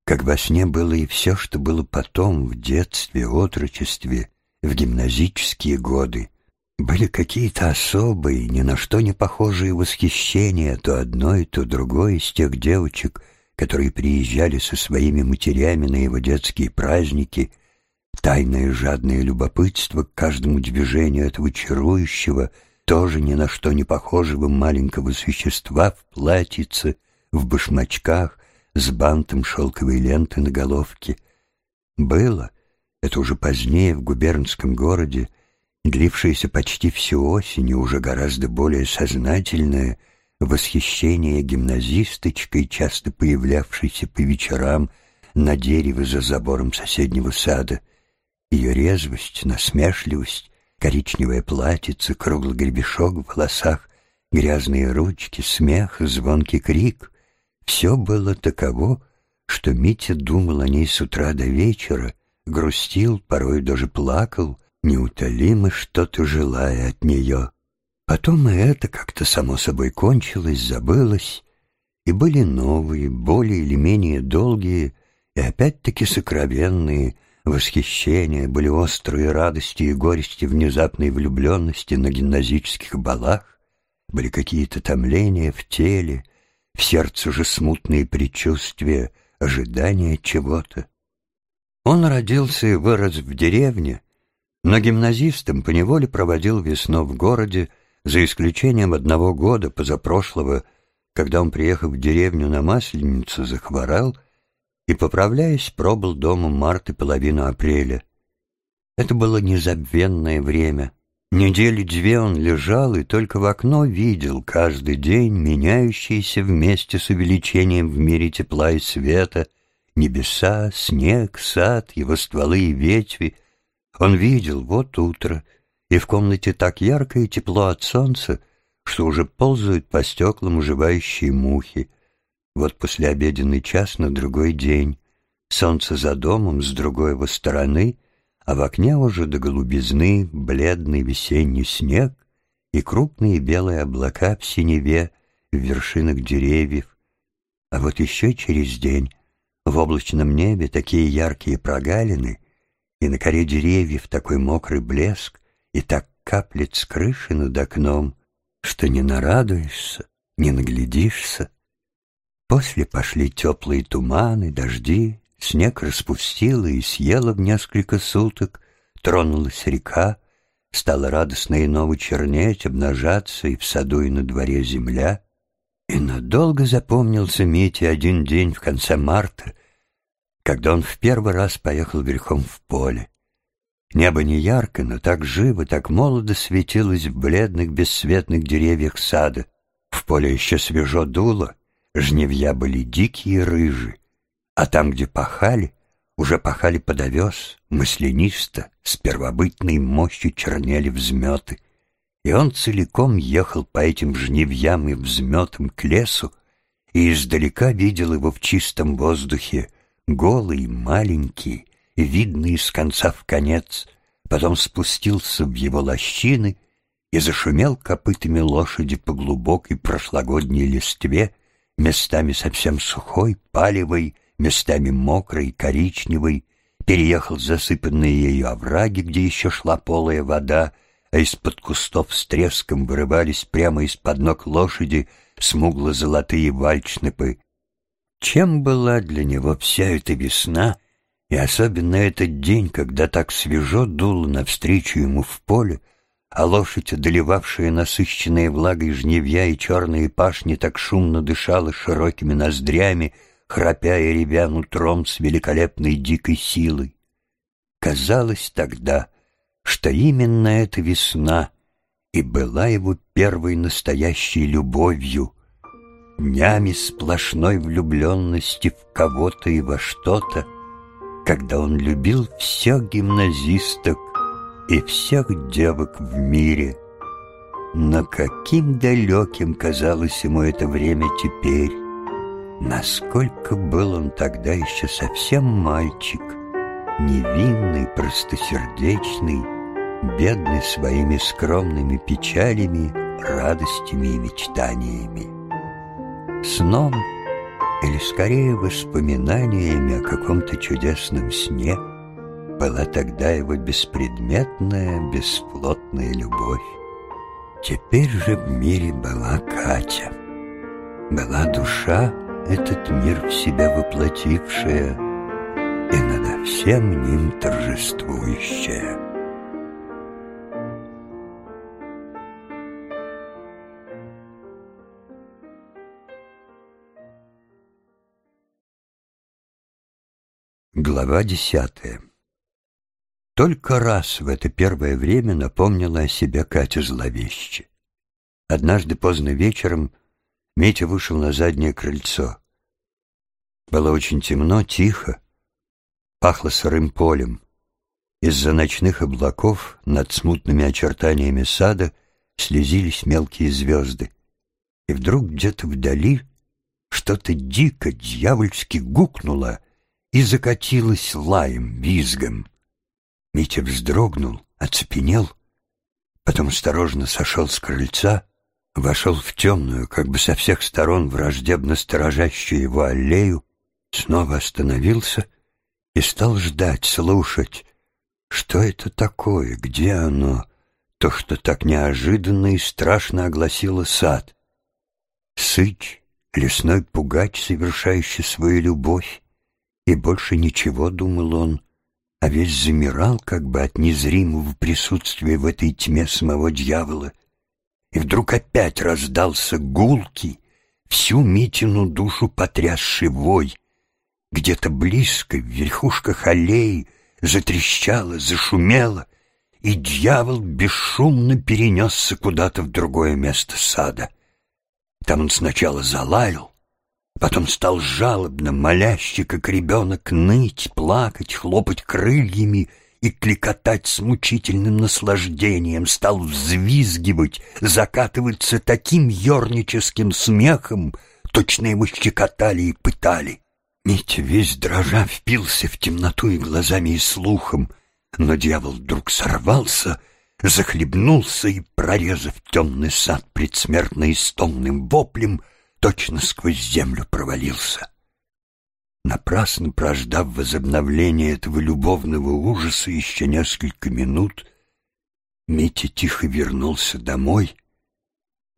Как во сне было и все, что было потом, в детстве, отрочестве, в гимназические годы. Были какие-то особые, ни на что не похожие восхищения то одной, то другой из тех девочек, которые приезжали со своими матерями на его детские праздники, тайное жадное любопытство к каждому движению этого чарующего, тоже ни на что не похожего маленького существа в платьице, в башмачках, с бантом шелковой ленты на головке. Было, это уже позднее в губернском городе, длившееся почти всю осень и уже гораздо более сознательное, восхищение гимназисточкой, часто появлявшейся по вечерам на дереве за забором соседнего сада, ее резвость, насмешливость, коричневое платьице, круглый гребешок в волосах, грязные ручки, смех, звонкий крик — все было таково, что Митя думал о ней с утра до вечера, грустил, порой даже плакал, неутолимо что-то желая от нее. Потом и это как-то само собой кончилось, забылось, и были новые, более или менее долгие и опять-таки сокровенные восхищения, были острые радости и горести внезапной влюбленности на гимназических балах, были какие-то томления в теле, в сердце же смутные предчувствия, ожидания чего-то. Он родился и вырос в деревне, но гимназистом поневоле проводил весну в городе, за исключением одного года позапрошлого, когда он, приехав в деревню на Масленицу, захворал и, поправляясь, пробыл дома март и половину апреля. Это было незабвенное время. Недели две он лежал и только в окно видел каждый день меняющиеся вместе с увеличением в мире тепла и света небеса, снег, сад, его стволы и ветви — он видел, вот утро, и в комнате так ярко и тепло от солнца, что уже ползают по стеклам уживающие мухи. Вот послеобеденный час на другой день. Солнце за домом, с другой его стороны, а в окне уже до голубизны бледный весенний снег и крупные белые облака в синеве в вершинах деревьев. А вот еще через день в облачном небе такие яркие прогалины, и на коре деревьев такой мокрый блеск, и так каплет с крыши над окном, что не нарадуешься, не наглядишься. После пошли теплые туманы, дожди, снег распустило и съело в несколько суток, тронулась река, стала радостно и ново чернеть, обнажаться и в саду, и на дворе земля. И надолго запомнился Мите один день в конце марта, когда он в первый раз поехал верхом в поле. Небо не ярко, но так живо, так молодо светилось в бледных бесцветных деревьях сада. В поле еще свежо дуло, Жневья были дикие и рыжи, а там, где пахали, уже пахали под овес, маслянисто, с первобытной мощью чернели взметы. И он целиком ехал по этим жневьям и взметам к лесу, и издалека видел его в чистом воздухе, голый, маленький, видный с конца в конец, потом спустился в его лощины и зашумел копытами лошади по глубокой прошлогодней листве, местами совсем сухой, палевой, местами мокрой, коричневой, переехал засыпанные ею овраги, где еще шла полая вода, а из-под кустов с треском вырывались прямо из-под ног лошади смугло-золотые вальчнепы. Чем была для него вся эта весна, и особенно этот день, когда так свежо дуло навстречу ему в поле, а лошадь, одолевавшая насыщенные влагой жневья и черные пашни, так шумно дышала широкими ноздрями, храпя и ревя нутром с великолепной дикой силой. Казалось тогда, что именно эта весна и была его первой настоящей любовью, днями сплошной влюбленности в кого-то и во что-то, когда он любил всех гимназисток, и всех девок в мире. Но каким далеким казалось ему это время теперь. Насколько был он тогда еще совсем мальчик, невинный, простосердечный, бедный своими скромными печалями, радостями и мечтаниями. Сном или скорее воспоминаниями о каком-то чудесном сне – была тогда его беспредметная, бесплотная любовь. Теперь же в мире была Катя. Была душа, этот мир в себя воплотившая и надо всем ним торжествующая. Глава десятая только раз в это первое время напомнила о себе Катя зловеще. Однажды поздно вечером Митя вышел на заднее крыльцо. Было очень темно, тихо, пахло сырым полем. Из-за ночных облаков над смутными очертаниями сада слезились мелкие звезды. И вдруг где-то вдали что-то дико, дьявольски гукнуло и закатилось лаем, визгом. Митя вздрогнул, оцепенел, потом осторожно сошел с крыльца, вошел в темную, как бы со всех сторон враждебно сторожащую его аллею, снова остановился и стал ждать, слушать, что это такое, где оно, то, что так неожиданно и страшно огласило сад. Сыч, лесной пугач, совершающий свою любовь, и больше ничего, думал он, а весь замирал как бы от незримого присутствия в этой тьме самого дьявола. И вдруг опять раздался гулкий, всю Митину душу потрясший вой. Где-то близко, в верхушках аллеи, затрещало, зашумело, и дьявол бесшумно перенесся куда-то в другое место сада. Там он сначала залаял, Потом стал жалобно, моляще, как ребенок, ныть, плакать, хлопать крыльями и кликотать с мучительным наслаждением, стал взвизгивать, закатываться таким ерническим смехом, точно его щекотали и пытали. Митя весь дрожа впился в темноту и глазами, и слухом. но дьявол вдруг сорвался, захлебнулся и, прорезав темный сад предсмертно истомным воплем, точно сквозь землю провалился. Напрасно прождав возобновления этого любовного ужаса еще несколько минут, Митя тихо вернулся домой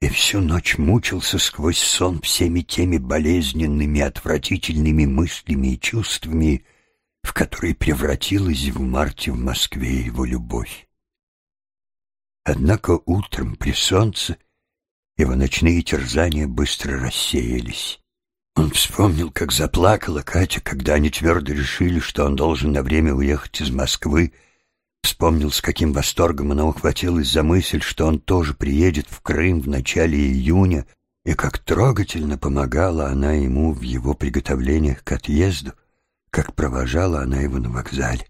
и всю ночь мучился сквозь сон всеми теми болезненными, отвратительными мыслями и чувствами, в которые превратилась в марте в Москве его любовь. Однако утром при солнце его ночные терзания быстро рассеялись. Он вспомнил, как заплакала Катя, когда они твердо решили, что он должен на время уехать из Москвы, Вспомнил, с каким восторгом она ухватилась за мысль, что он тоже приедет в Крым в начале июня, и как трогательно помогала она ему в его приготовлениях к отъезду, как провожала она его на вокзале.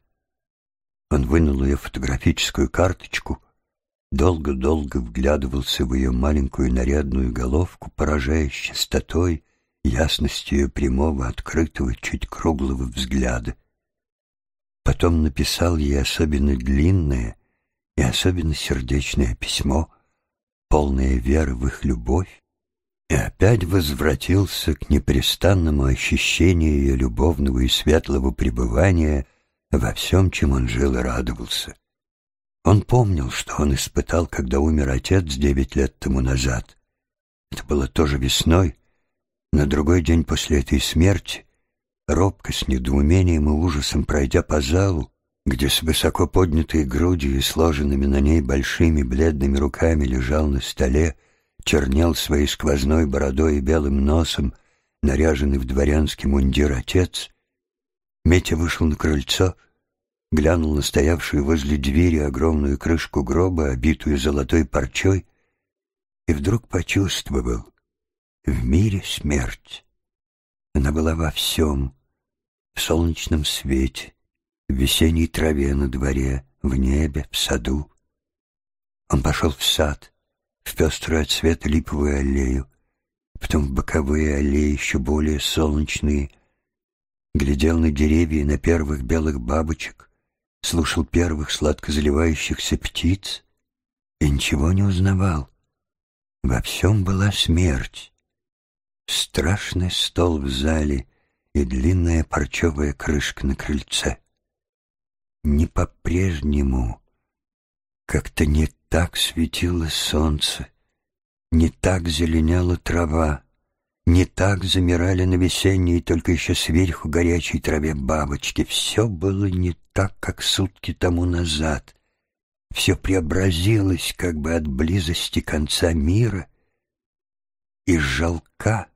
Он вынул ее фотографическую карточку, долго-долго вглядывался в ее маленькую нарядную головку, поражаясь чистотой, ясностью ее прямого, открытого, чуть круглого взгляда. Потом написал ей особенно длинное и особенно сердечное письмо, полное веры в их любовь, и опять возвратился к непрестанному ощущению ее любовного и светлого пребывания во всем, чем он жил и радовался. Он помнил, что он испытал, когда умер отец девять лет тому назад. Это было тоже весной, на другой день после этой смерти, робко, с недоумением и ужасом пройдя по залу, где с высоко поднятой грудью и сложенными на ней большими бледными руками лежал на столе, чернел своей сквозной бородой и белым носом, наряженный в дворянский мундир отец, Метя вышел на крыльцо, глянул на стоявшую возле двери огромную крышку гроба, обитую золотой парчой, и вдруг почувствовал — в мире смерть. Она была во всем, в солнечном свете, в весенней траве на дворе, в небе, в саду. Он пошел в сад, в пеструю от света липовую аллею, потом в боковые аллеи, еще более солнечные, глядел на деревья и на первых белых бабочек, слушал первых сладко заливающихся птиц и ничего не узнавал. Во всем была смерть. Страшный стол в зале — и длинная парчевая крышка на крыльце. Не по-прежнему, как-то не так светило солнце, не так зеленела трава, не так замирали на весенней, только еще сверху горячей траве бабочки. Все было не так, как сутки тому назад. Все преобразилось как бы от близости конца мира, и жалка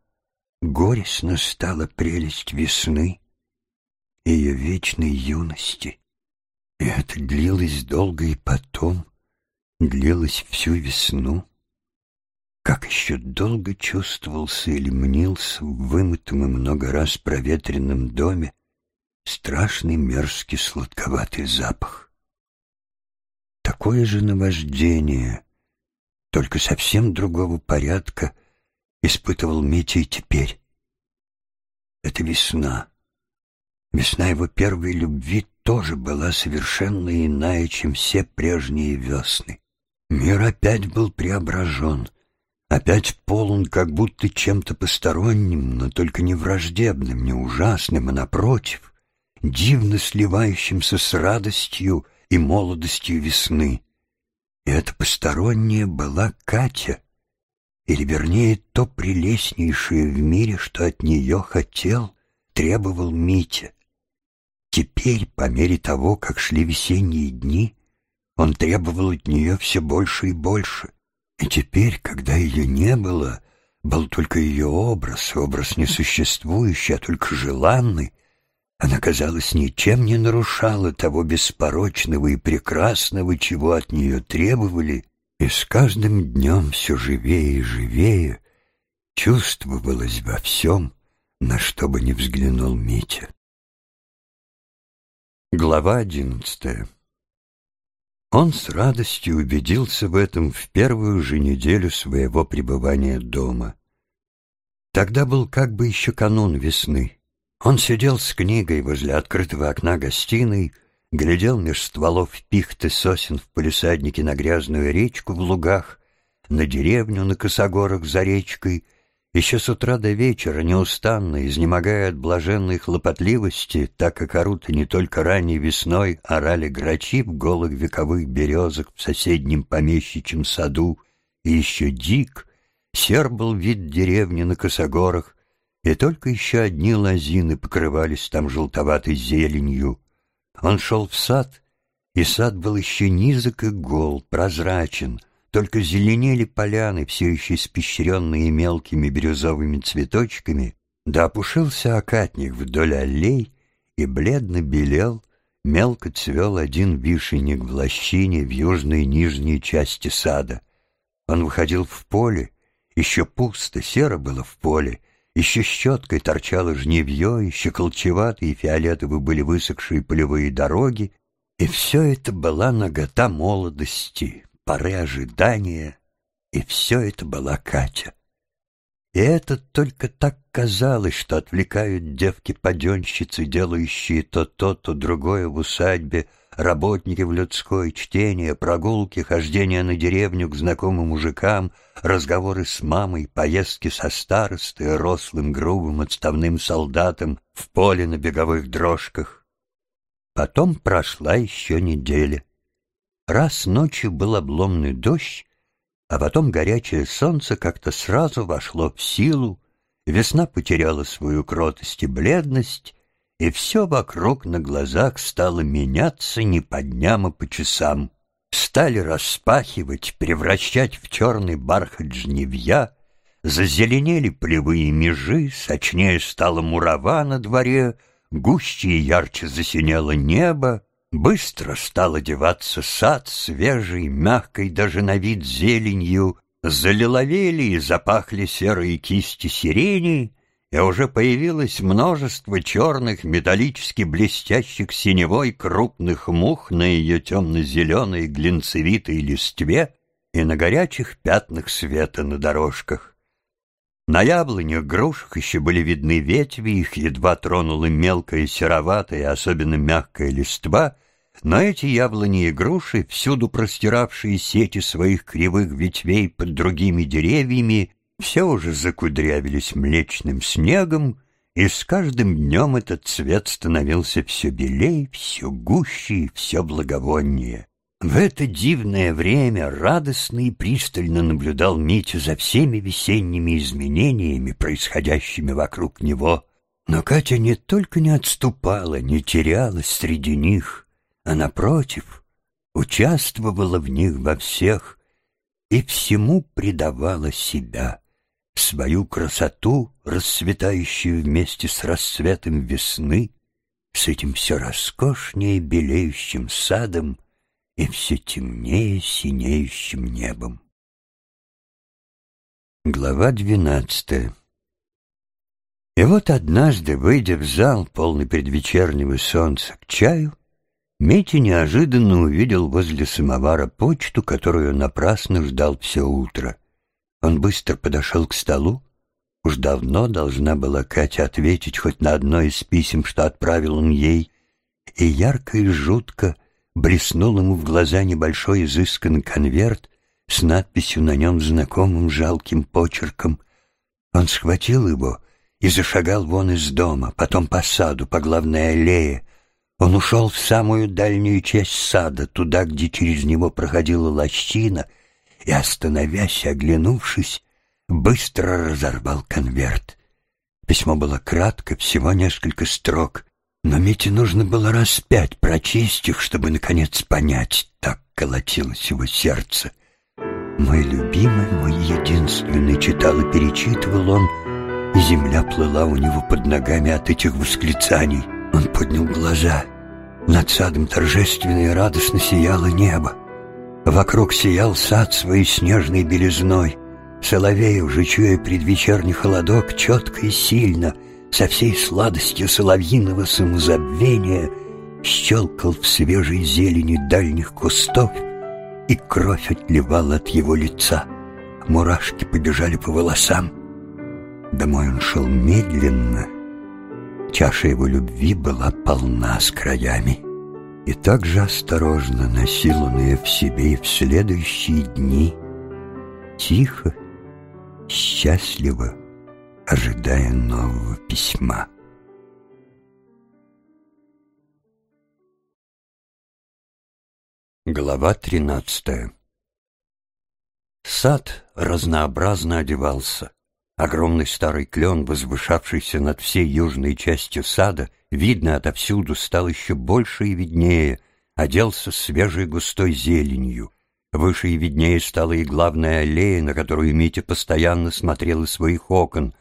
Горестно стала прелесть весны, ее вечной юности. И это длилось долго и потом, длилось всю весну. Как еще долго чувствовался или мнился в вымытом и много раз проветренном доме страшный мерзкий сладковатый запах. Такое же наваждение, только совсем другого порядка, испытывал Митя и теперь. Это весна. Весна его первой любви тоже была совершенно иная, чем все прежние весны. Мир опять был преображен, опять полон как будто чем-то посторонним, но только не враждебным, не ужасным, а напротив, дивно сливающимся с радостью и молодостью весны. И эта посторонняя была Катя — или, вернее, то прелестнейшее в мире, что от нее хотел, требовал Митя. Теперь, по мере того, как шли весенние дни, он требовал от нее все больше и больше. И теперь, когда ее не было, был только ее образ, образ несуществующий, а только желанный, она, казалось, ничем не нарушала того беспорочного и прекрасного, чего от нее требовали и с каждым днем все живее и живее чувствовалось во всем, на что бы ни взглянул Митя. Глава одиннадцатая Он с радостью убедился в этом в первую же неделю своего пребывания дома. Тогда был как бы еще канун весны. Он сидел с книгой возле открытого окна гостиной, глядел меж стволов пихты сосен в полисаднике на грязную речку в лугах, на деревню на косогорах за речкой, еще с утра до вечера, неустанно, изнемогая от блаженной хлопотливости, так как орут не только ранней весной орали грачи в голых вековых березах в соседнем помещичьем саду, и еще дик, сер был вид деревни на косогорах, и только еще одни лозины покрывались там желтоватой зеленью. Он шел в сад, и сад был еще низок и гол, прозрачен, только зеленели поляны, все еще испещренные мелкими бирюзовыми цветочками, да опушился окатник вдоль аллей и бледно белел, мелко цвел один вишенник в лощине в южной нижней части сада. Он выходил в поле, еще пусто, серо было в поле, еще щеткой торчало жневье, еще колчеватые и фиолетовые были высохшие полевые дороги, и все это была нагота молодости, поры ожидания, и все это была Катя. И это только так казалось, что отвлекают девки-паденщицы, делающие то то, то другое в усадьбе, работники в людской, чтение, прогулки, хождение на деревню к знакомым мужикам, разговоры с мамой, поездки со старостой, рослым, грубым, отставным солдатом в поле на беговых дрожках. Потом прошла еще неделя. Раз ночью был обломный дождь, а потом горячее солнце как-то сразу вошло в силу, весна потеряла свою кротость и бледность, и все вокруг на глазах стало меняться не по дням, а по часам. Стали распахивать, превращать в черный бархат жневья, зазеленели полевые межи, сочнее стала мурава на дворе, гуще и ярче засинело небо, быстро стал одеваться сад свежий, мягкой даже на вид зеленью, залиловели и запахли серые кисти сирени, и уже появилось множество черных, металлически блестящих синевой крупных мух на ее темно-зеленой глинцевитой листве и на горячих пятнах света на дорожках. На яблонях, грушах еще были видны ветви, их едва тронула мелкая сероватая, особенно мягкая листва, но эти яблони и груши, всюду простиравшие сети своих кривых ветвей под другими деревьями, все уже закудрявились млечным снегом, и с каждым днем этот цвет становился все белей, все гуще и все благовоннее. В это дивное время радостно и пристально наблюдал Митя за всеми весенними изменениями, происходящими вокруг него. Но Катя не только не отступала, не терялась среди них, а, напротив, участвовала в них во всех и всему предавала себя свою красоту, расцветающую вместе с расцветом весны, с этим все роскошнее белеющим садом и все темнее синеющим небом. Глава двенадцатая И вот однажды, выйдя в зал, полный предвечернего солнца, к чаю, Митя неожиданно увидел возле самовара почту, которую напрасно ждал все утро. Он быстро подошел к столу. Уж давно должна была Катя ответить хоть на одно из писем, что отправил он ей, и ярко и жутко блеснул ему в глаза небольшой изысканный конверт с надписью на нем знакомым жалким почерком. Он схватил его и зашагал вон из дома, потом по саду, по главной аллее. Он ушел в самую дальнюю часть сада, туда, где через него проходила лощина — и, остановясь, оглянувшись, быстро разорвал конверт. Письмо было кратко, всего несколько строк, но Мите нужно было раз пять прочесть их, чтобы, наконец, понять, так колотилось его сердце. «Мой любимый, мой единственный», — читал и перечитывал он, и земля плыла у него под ногами от этих восклицаний. Он поднял глаза. Над садом торжественно и радостно сияло небо. Вокруг сиял сад своей снежной белизной. Соловей, уже чуя предвечерний холодок, четко и сильно, со всей сладостью соловьиного самозабвения, щелкал в свежей зелени дальних кустов, и кровь отливала от его лица. Мурашки побежали по волосам. Домой он шел медленно. Чаша его любви была полна с краями. и так же осторожно носил он ее в себе и в следующие дни, тихо, счастливо, ожидая нового письма. Глава тринадцатая Сад разнообразно одевался. Огромный старый клен, возвышавшийся над всей южной частью сада, видно отовсюду, стал еще больше и виднее, оделся свежей густой зеленью. Выше и виднее стала и главная аллея, на которую Митя постоянно смотрел из своих окон.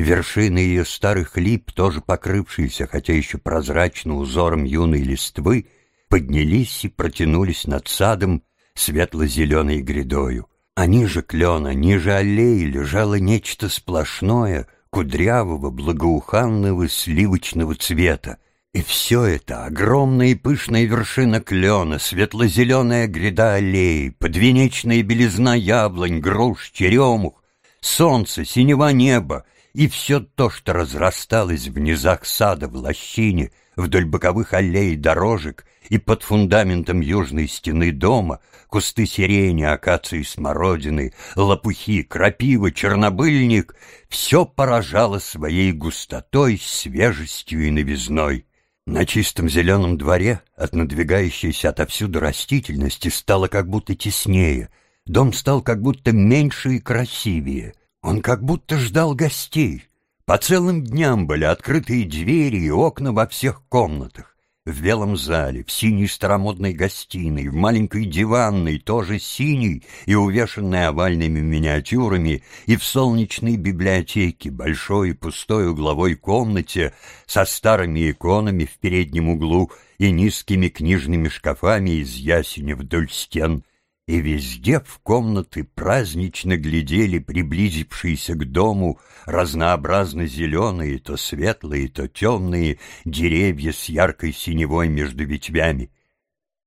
Вершины ее старых лип, тоже покрывшиеся, хотя еще прозрачно узором юной листвы, поднялись и протянулись над садом светло-зеленой грядою. А ниже клена, ниже аллеи лежало нечто сплошное, кудрявого, благоуханного, сливочного цвета. И все это — огромная и пышная вершина клена, светло-зеленая гряда аллеи, подвенечная белизна яблонь, груш, черемух, солнце, синева неба и все то, что разрасталось в низах сада в лощине, вдоль боковых аллей дорожек и под фундаментом южной стены дома, кусты сирени, акации смородины, лопухи, крапива, чернобыльник — все поражало своей густотой, свежестью и новизной. На чистом зеленом дворе от надвигающейся отовсюду растительности стало как будто теснее, дом стал как будто меньше и красивее. Он как будто ждал гостей. По целым дням были открытые двери и окна во всех комнатах. В белом зале, в синей старомодной гостиной, в маленькой диванной, тоже синей и увешанной овальными миниатюрами, и в солнечной библиотеке, большой и пустой угловой комнате со старыми иконами в переднем углу и низкими книжными шкафами из ясеня вдоль стен, и везде в комнаты празднично глядели приблизившиеся к дому разнообразно зеленые, то светлые, то темные деревья с яркой синевой между ветвями.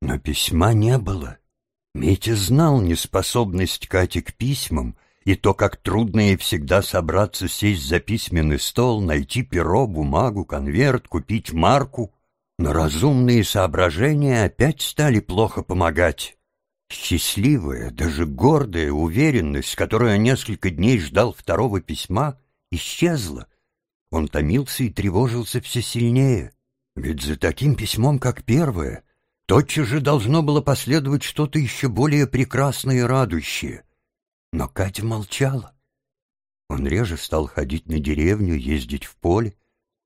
Но письма не было. Митя знал неспособность Кати к письмам и то, как трудно ей всегда собраться сесть за письменный стол, найти перо, бумагу, конверт, купить марку. Но разумные соображения опять стали плохо помогать. Счастливая, даже гордая уверенность, он несколько дней ждал второго письма, исчезла. Он томился и тревожился все сильнее. Ведь за таким письмом, как первое, тотчас же должно было последовать что-то еще более прекрасное и радующее. Но Катя молчала. Он реже стал ходить на деревню, ездить в поле.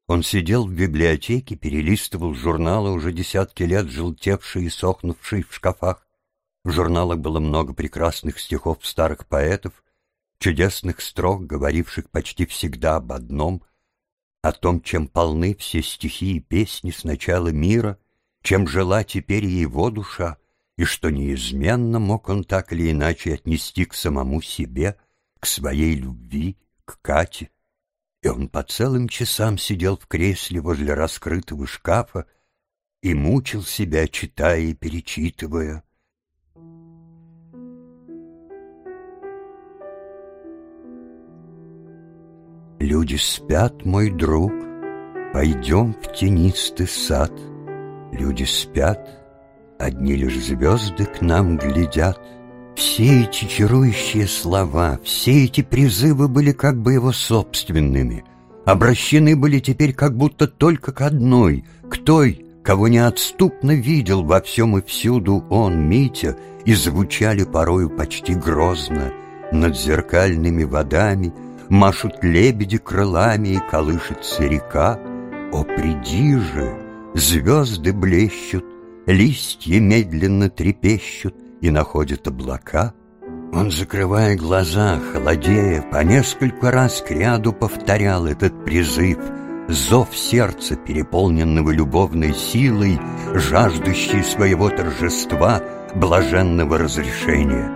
Он сидел в библиотеке, перелистывал журналы, уже десятки лет желтевшие и сохнувшие в шкафах. В журналах было много прекрасных стихов старых поэтов, чудесных строк, говоривших почти всегда об одном, о том, чем полны все стихи и песни с начала мира, чем жила теперь его душа, и что неизменно мог он так или иначе отнести к самому себе, к своей любви, к Кате. И он по целым часам сидел в кресле возле раскрытого шкафа и мучил себя, читая и перечитывая, Люди спят, мой друг, Пойдем в тенистый сад. Люди спят, Одни лишь звезды к нам глядят. Все эти чарующие слова, Все эти призывы были как бы его собственными, Обращены были теперь как будто только к одной, К той, кого неотступно видел во всем и всюду он, Митя, И звучали порою почти грозно Над зеркальными водами — Машут лебеди крылами и колышется река. О, приди же! Звезды блещут, листья медленно трепещут и находят облака. Он, закрывая глаза, холодея, по несколько раз к ряду повторял этот призыв, зов сердца, переполненного любовной силой, жаждущей своего торжества, блаженного разрешения.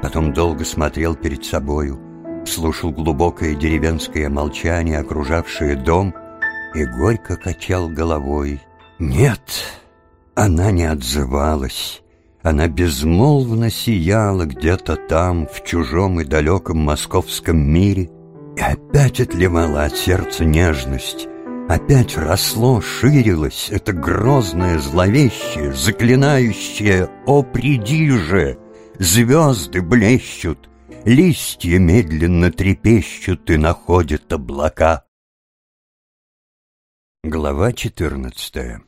Потом долго смотрел перед собою, слушал глубокое деревенское молчание, окружавшее дом, и горько качал головой. Нет, она не отзывалась. Она безмолвно сияла где-то там, в чужом и далеком московском мире, и опять отливала от сердца нежность, Опять росло, ширилось это грозное, зловещее, заклинающее «О, приди же!» Звезды блещут, листья медленно трепещут и находят облака. Глава четырнадцатая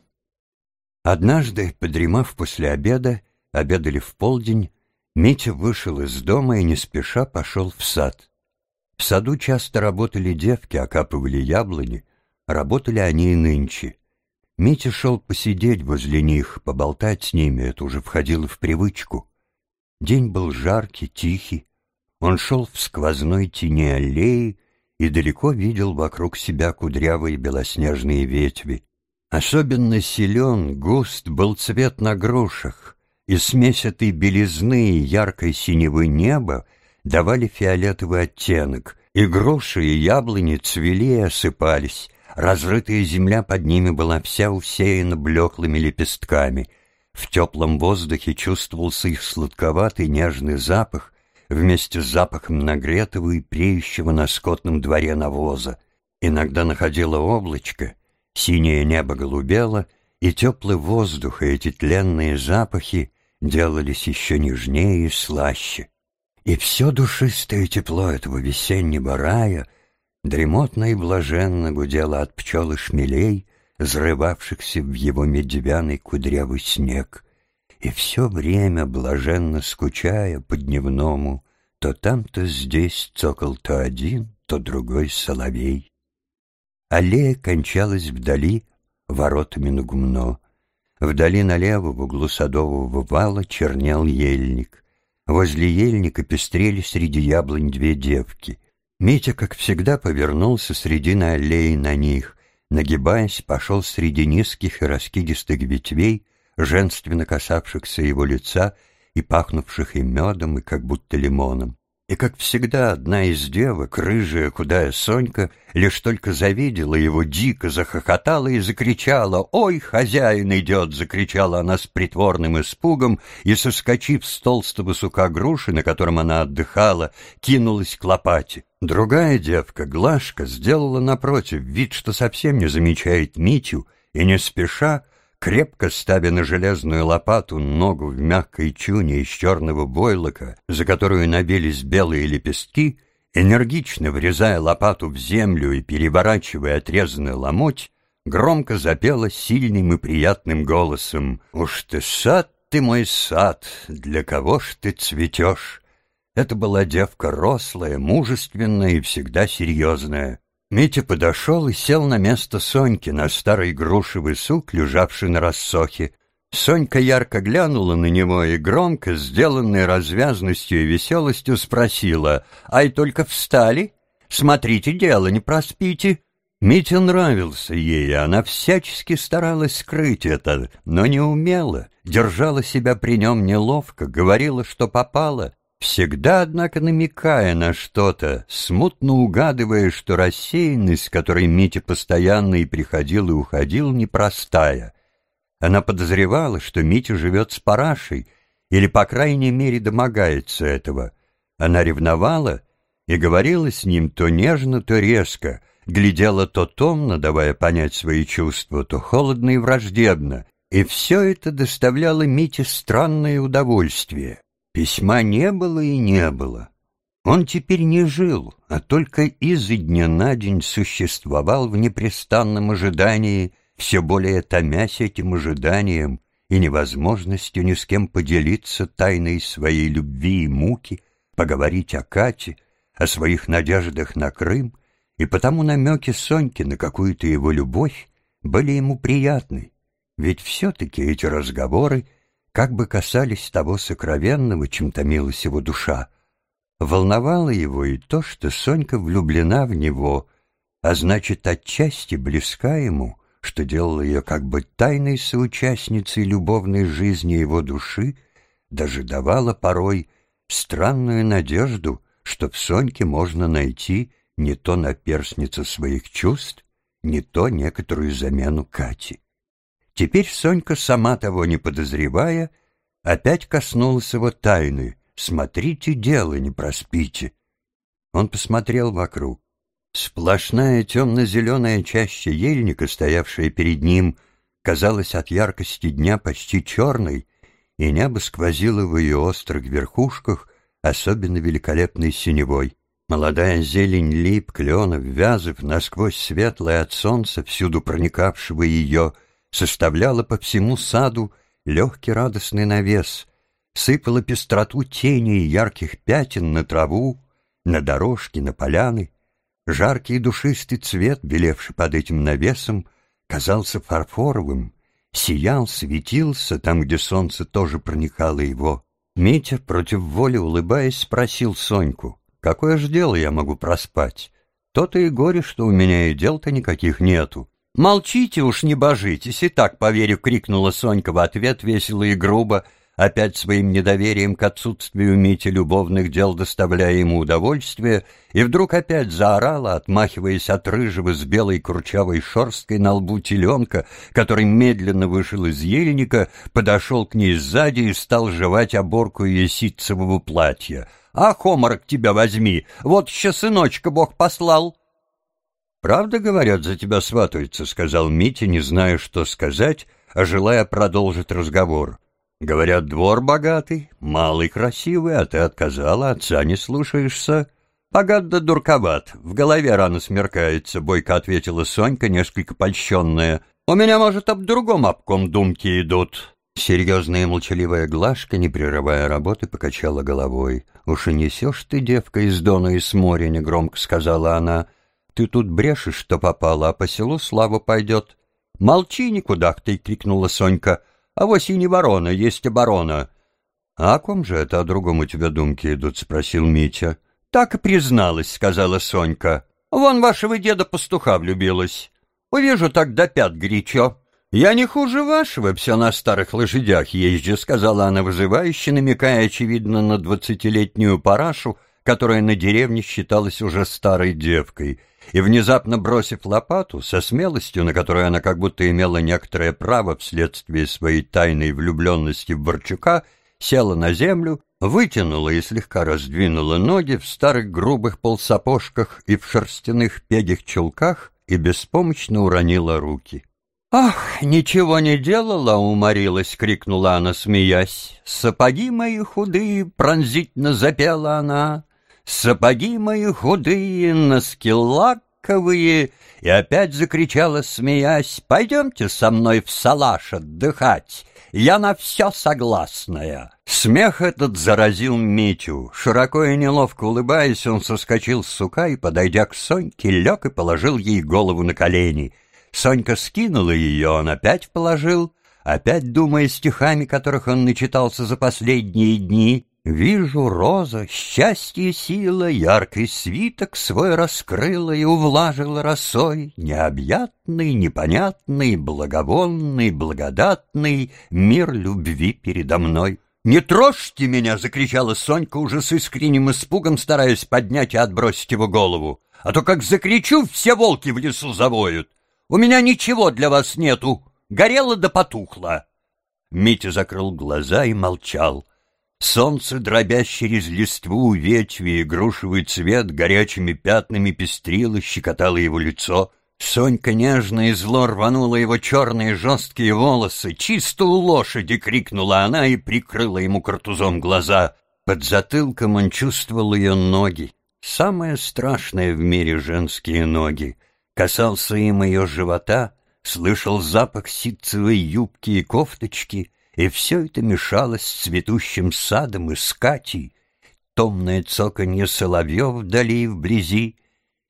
Однажды, подремав после обеда, обедали в полдень, Митя вышел из дома и не спеша пошел в сад. В саду часто работали девки, окапывали яблони, работали они и нынче. Митя шел посидеть возле них, поболтать с ними, это уже входило в привычку. День был жаркий, тихий. Он шел в сквозной тени аллеи и далеко видел вокруг себя кудрявые белоснежные ветви. Особенно силен, густ был цвет на грушах, и смесь этой белизны и яркой синевы неба давали фиолетовый оттенок, и груши и яблони цвели и осыпались, разрытая земля под ними была вся усеяна блеклыми лепестками. В теплом воздухе чувствовался их сладковатый нежный запах вместе с запахом нагретого и преющего на скотном дворе навоза. Иногда находило облачко — Синее небо голубело, и теплый воздух и эти тленные запахи делались еще нежнее и слаще. И все душистое тепло этого весеннего рая дремотно и блаженно гудело от пчел и шмелей, взрывавшихся в его медвяный кудрявый снег, и все время, блаженно скучая по дневному, то там, то здесь цокал то один, то другой соловей. Аллея кончалась вдали воротами на гумно. Вдали налево в углу садового вала чернел ельник. Возле ельника пестрели среди яблонь две девки. Митя, как всегда, повернулся среди на аллеи на них, нагибаясь, пошел среди низких и раскидистых ветвей, женственно касавшихся его лица и пахнувших и медом, и как будто лимоном. И, как всегда, одна из девок, рыжая, худая Сонька, лишь только завидела его, дико захохотала и закричала. «Ой, хозяин идет!» — закричала она с притворным испугом и, соскочив с толстого сука груши, на котором она отдыхала, кинулась к лопате. Другая девка, Глашка, сделала напротив вид, что совсем не замечает Митю, и не спеша крепко ставя на железную лопату ногу в мягкой чуне из черного войлока, за которую набились белые лепестки, энергично врезая лопату в землю и переворачивая отрезанный ломоть, громко запела сильным и приятным голосом «Уж ты сад, ты мой сад, для кого ж ты цветешь?» Это была девка рослая, мужественная и всегда серьезная. Митя подошел и сел на место Соньки, на старый грушевый сук, лежавший на рассохе. Сонька ярко глянула на него и громко, сделанной развязностью и веселостью, спросила, «Ай, только встали? Смотрите, дело не проспите». Митя нравился ей, она всячески старалась скрыть это, но не умела, держала себя при нем неловко, говорила, что попала, всегда, однако, намекая на что-то, смутно угадывая, что рассеянность, с которой Митя постоянно и приходил и уходил, непростая. Она подозревала, что Митя живет с парашей, или, по крайней мере, домогается этого. Она ревновала и говорила с ним то нежно, то резко, глядела то томно, давая понять свои чувства, то холодно и враждебно, и все это доставляло Мите странное удовольствие. Письма не было и не было. Он теперь не жил, а только изо дня на день существовал в непрестанном ожидании, все более томясь этим ожиданием и невозможностью ни с кем поделиться тайной своей любви и муки, поговорить о Кате, о своих надеждах на Крым, и потому намеки Соньки на какую-то его любовь были ему приятны, ведь все-таки эти разговоры — как бы касались того сокровенного, чем томилась его душа. Волновало его и то, что Сонька влюблена в него, а значит, отчасти близка ему, что делало ее как бы тайной соучастницей любовной жизни его души, даже давала порой странную надежду, что в Соньке можно найти не то наперсницу своих чувств, не то некоторую замену Кати. Теперь Сонька, сама того не подозревая, опять коснулась его тайны. «Смотрите, дело не проспите». Он посмотрел вокруг. Сплошная темно-зеленая чаща ельника, стоявшая перед ним, казалась от яркости дня почти черной, и небо сквозило в ее острых верхушках особенно великолепной синевой. Молодая зелень лип, кленов, вязов, насквозь светлая от солнца, всюду проникавшего ее, составляла по всему саду легкий радостный навес, сыпала пестроту тени и ярких пятен на траву, на дорожки, на поляны. Жаркий и душистый цвет, белевший под этим навесом, казался фарфоровым, сиял, светился там, где солнце тоже проникало его. Митя, против воли улыбаясь, спросил Соньку, Какое ж дело я могу проспать? То-то и горе, что у меня и дел-то никаких нету. «Молчите уж, не божитесь!» И так, поверив, крикнула Сонька в ответ весело и грубо, опять своим недоверием к отсутствию Мити любовных дел доставляя ему удовольствие, и вдруг опять заорала, отмахиваясь от рыжего с белой курчавой шерсткой на лбу теленка, который медленно вышел из ельника, подошел к ней сзади и стал жевать оборку ее ситцевого платья — а хоморок тебя возьми, вот еще сыночка Бог послал. «Правда, говорят, за тебя сватаются», — сказал Митя, не зная, что сказать, а желая продолжить разговор. «Говорят, двор богатый, малый красивый, а ты отказала, отца не слушаешься». «Богат да дурковат, в голове рано смеркается», — бойко ответила Сонька, несколько польщенная. «У меня, может, об другом обком думки идут». Серьезная и молчаливая Глашка, не прерывая работы, покачала головой. «Уж и несешь ты, девка, из дона и с моря», — негромко сказала она. «Ты тут брешешь, что попало, а по селу слава пойдет». «Молчи никуда!» — ты крикнула Сонька. «А вось и не ворона, есть оборона». «А о ком же это о другом у тебя думки идут?» — спросил Митя. «Так и призналась», — сказала Сонька. «Вон вашего деда пастуха влюбилась. Увижу так до пят горячо». «Я не хуже вашего, все на старых лошадях езжу», — сказала она вызывающе, намекая, очевидно, на двадцатилетнюю парашу, которая на деревне считалась уже старой девкой. И, внезапно бросив лопату, со смелостью, на которую она как будто имела некоторое право вследствие своей тайной влюбленности в Борчука, села на землю, вытянула и слегка раздвинула ноги в старых грубых полсапожках и в шерстяных пегих чулках и беспомощно уронила руки. «Ах, ничего не делала!» — уморилась, — крикнула она, смеясь. «Сапоги мои худые!» — пронзительно запела она. «Сапоги мои худые, носки лаковые!» И опять закричала, смеясь, «Пойдемте со мной в салаш отдыхать, я на все согласная!» Смех этот заразил Митю. Широко и неловко улыбаясь, он соскочил с сука и, подойдя к Соньке, лег и положил ей голову на колени — Сонька скинула ее, он опять положил, опять думая стихами, которых он начитался за последние дни. Вижу, роза, счастье сила, яркий свиток свой раскрыла и увлажила росой, необъятный, непонятный, благовонный, благодатный мир любви передо мной. «Не трожьте меня!» — закричала Сонька уже с искренним испугом, стараясь поднять и отбросить его голову. «А то как закричу, все волки в лесу завоют!» У меня ничего для вас нету. Горело да потухло. Митя закрыл глаза и молчал. Солнце, дробясь через листву, ветви и грушевый цвет, горячими пятнами пестрило, щекотало его лицо. Сонька нежно и зло рванула его черные жесткие волосы. «Чисто у лошади!» — крикнула она и прикрыла ему картузом глаза. Под затылком он чувствовал ее ноги. Самое страшное в мире женские ноги — касался им ее живота, слышал запах ситцевой юбки и кофточки, и все это мешалось с цветущим садом и с Катей, томное цоканье соловьев вдали и вблизи,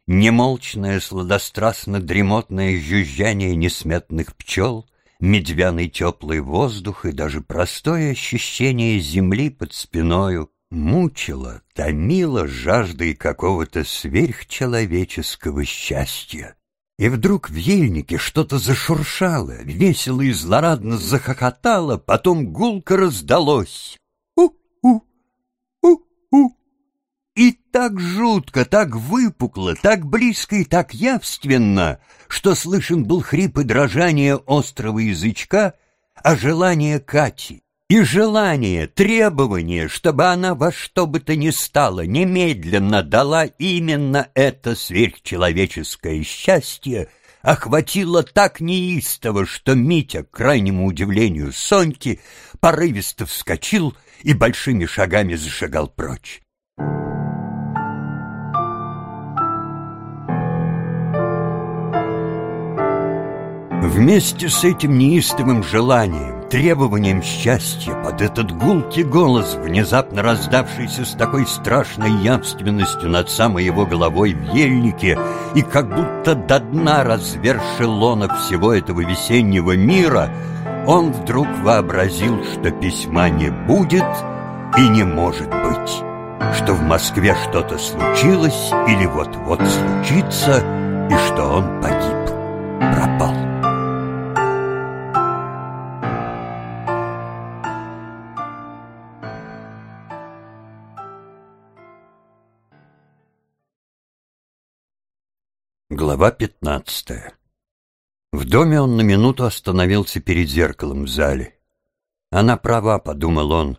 немолчное сладострастно-дремотное жужжание несметных пчел, медвяный теплый воздух и даже простое ощущение земли под спиною мучило, томило жаждой какого-то сверхчеловеческого счастья. И вдруг в ельнике что-то зашуршало, весело и злорадно захохотало, потом гулко раздалось. У-у, у-у. И так жутко, так выпукло, так близко и так явственно, что слышен был хрип и дрожание острого язычка, а желание Кати. И желание, требование, чтобы она во что бы то ни стало немедленно дала именно это сверхчеловеческое счастье, охватило так неистово, что Митя, к крайнему удивлению Соньки, порывисто вскочил и большими шагами зашагал прочь. Вместе с этим неистовым желанием, требованием счастья, под этот гулкий голос, внезапно раздавшийся с такой страшной явственностью над самой его головой в ельнике и как будто до дна разверши лонок всего этого весеннего мира, он вдруг вообразил, что письма не будет и не может быть, что в Москве что-то случилось или вот-вот случится, и что он погиб, Глава пятнадцатая В доме он на минуту остановился перед зеркалом в зале. «Она права», — подумал он.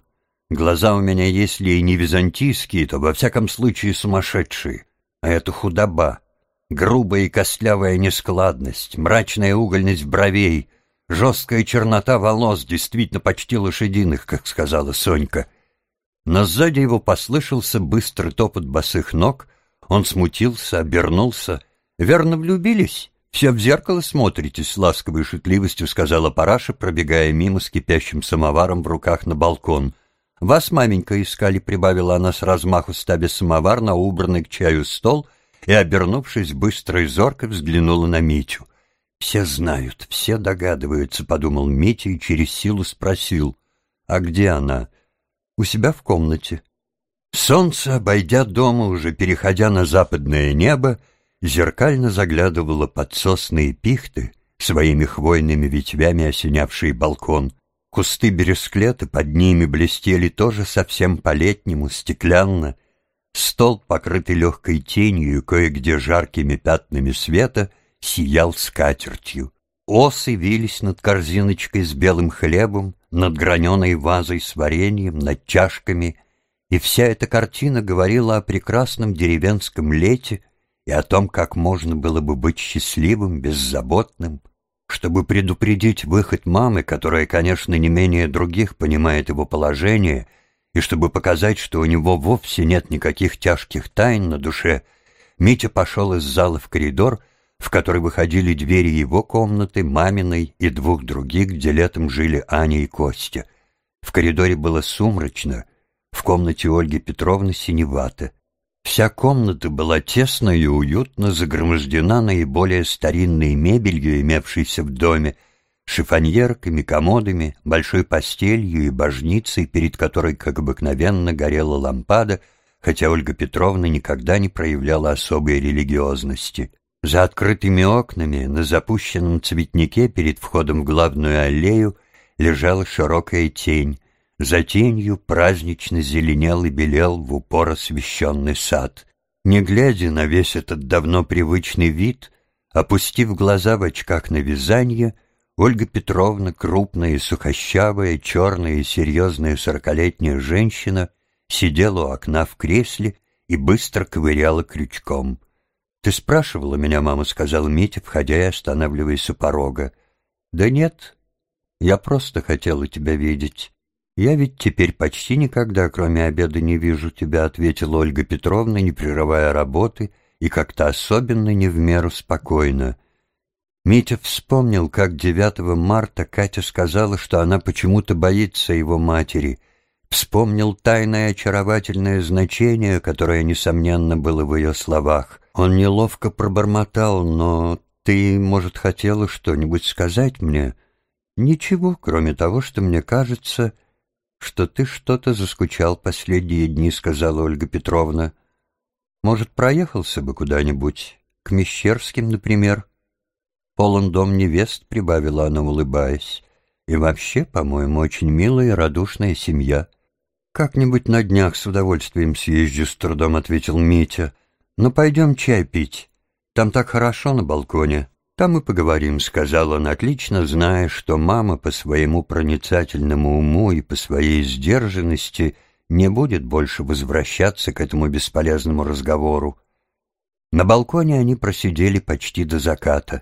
«Глаза у меня, если и не византийские, то во всяком случае сумасшедшие. А это худоба, грубая и костлявая нескладность, мрачная угольность бровей, жесткая чернота волос, действительно почти лошадиных, как сказала Сонька. Но сзади его послышался быстрый топот босых ног, он смутился, обернулся — «Верно влюбились? Все в зеркало смотрите», — с ласковой шутливостью сказала Параша, пробегая мимо с кипящим самоваром в руках на балкон. «Вас, маменька, искали», — прибавила она с размаху, ставя самовар на убранный к чаю стол и, обернувшись быстро и зорко, взглянула на Митю. «Все знают, все догадываются», — подумал Митя и через силу спросил. «А где она?» «У себя в комнате». Солнце, обойдя дома, уже переходя на западное небо, зеркально заглядывала под сосны и пихты, своими хвойными ветвями осенявшие балкон. Кусты бересклета под ними блестели тоже совсем по-летнему, стеклянно. Стол, покрытый легкой тенью и кое-где жаркими пятнами света, сиял скатертью. Осы вились над корзиночкой с белым хлебом, над граненой вазой с вареньем, над чашками, и вся эта картина говорила о прекрасном деревенском лете, и о том, как можно было бы быть счастливым, беззаботным, чтобы предупредить выход мамы, которая, конечно, не менее других понимает его положение, и чтобы показать, что у него вовсе нет никаких тяжких тайн на душе, Митя пошел из зала в коридор, в который выходили двери его комнаты, маминой и двух других, где летом жили Аня и Костя. В коридоре было сумрачно, в комнате Ольги Петровны синевато. Вся комната была тесно и уютно загромождена наиболее старинной мебелью, имевшейся в доме, шифоньерками, комодами, большой постелью и божницей, перед которой, как обыкновенно, горела лампада, хотя Ольга Петровна никогда не проявляла особой религиозности. За открытыми окнами, на запущенном цветнике перед входом в главную аллею, лежала широкая тень, за тенью празднично зеленел и белел в упор освещенный сад. Не глядя на весь этот давно привычный вид, опустив глаза в очках на вязание, Ольга Петровна, крупная сухощавая, черная и серьезная сорокалетняя женщина, сидела у окна в кресле и быстро ковыряла крючком. «Ты спрашивала меня, мама?» — сказал Митя, входя и останавливаясь у порога. «Да нет, я просто хотела тебя видеть». «Я ведь теперь почти никогда, кроме обеда, не вижу тебя», — ответила Ольга Петровна, не прерывая работы и как-то особенно не в меру спокойно. Митя вспомнил, как 9 марта Катя сказала, что она почему-то боится его матери. Вспомнил тайное очаровательное значение, которое, несомненно, было в ее словах. Он неловко пробормотал, но ты, может, хотела что-нибудь сказать мне? Ничего, кроме того, что мне кажется, что ты что-то заскучал последние дни», — сказала Ольга Петровна. «Может, проехался бы куда-нибудь? К Мещерским, например?» «Полон дом невест», — прибавила она, улыбаясь. «И вообще, по-моему, очень милая и радушная семья». «Как-нибудь на днях с удовольствием съезжу», — с трудом ответил Митя. «Но пойдем чай пить. Там так хорошо на балконе». «Там и поговорим», — сказал он, отлично зная, что мама по своему проницательному уму и по своей сдержанности не будет больше возвращаться к этому бесполезному разговору. На балконе они просидели почти до заката.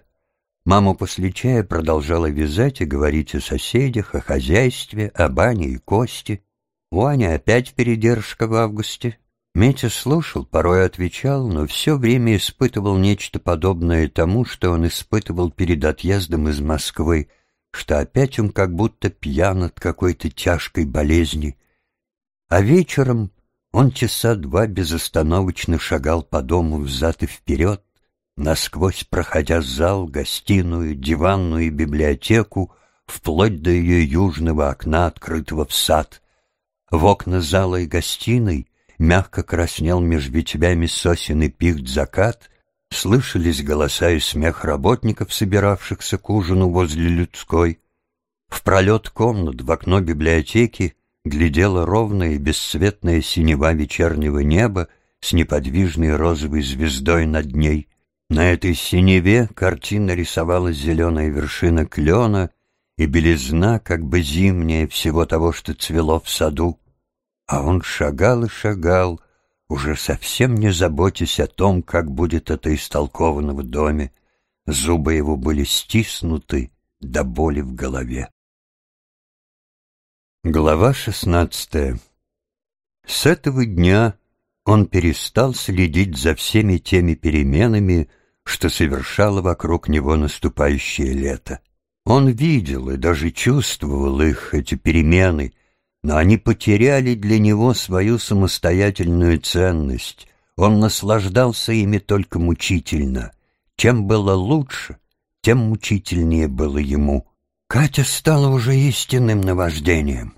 Мама после чая продолжала вязать и говорить о соседях, о хозяйстве, о бане и кости. У Ани опять передержка в августе. Митя слушал, порой отвечал, но все время испытывал нечто подобное тому, что он испытывал перед отъездом из Москвы, что опять он как будто пьян от какой-то тяжкой болезни. А вечером он часа два безостановочно шагал по дому взад и вперед, насквозь проходя зал, гостиную, диванную и библиотеку, вплоть до ее южного окна, открытого в сад. В окна зала и гостиной мягко краснел меж ветвями сосен и пихт закат, слышались голоса и смех работников, собиравшихся к ужину возле людской. В пролет комнат в окно библиотеки глядела ровная бесцветная синева вечернего неба с неподвижной розовой звездой над ней. На этой синеве картина рисовалась зеленая вершина клена и белизна, как бы зимняя, всего того, что цвело в саду. А он шагал и шагал, уже совсем не заботясь о том, как будет это истолковано в доме. Зубы его были стиснуты до боли в голове. Глава шестнадцатая С этого дня он перестал следить за всеми теми переменами, что совершало вокруг него наступающее лето. Он видел и даже чувствовал их, эти перемены, но они потеряли для него свою самостоятельную ценность. Он наслаждался ими только мучительно. Чем было лучше, тем мучительнее было ему. Катя стала уже истинным наваждением.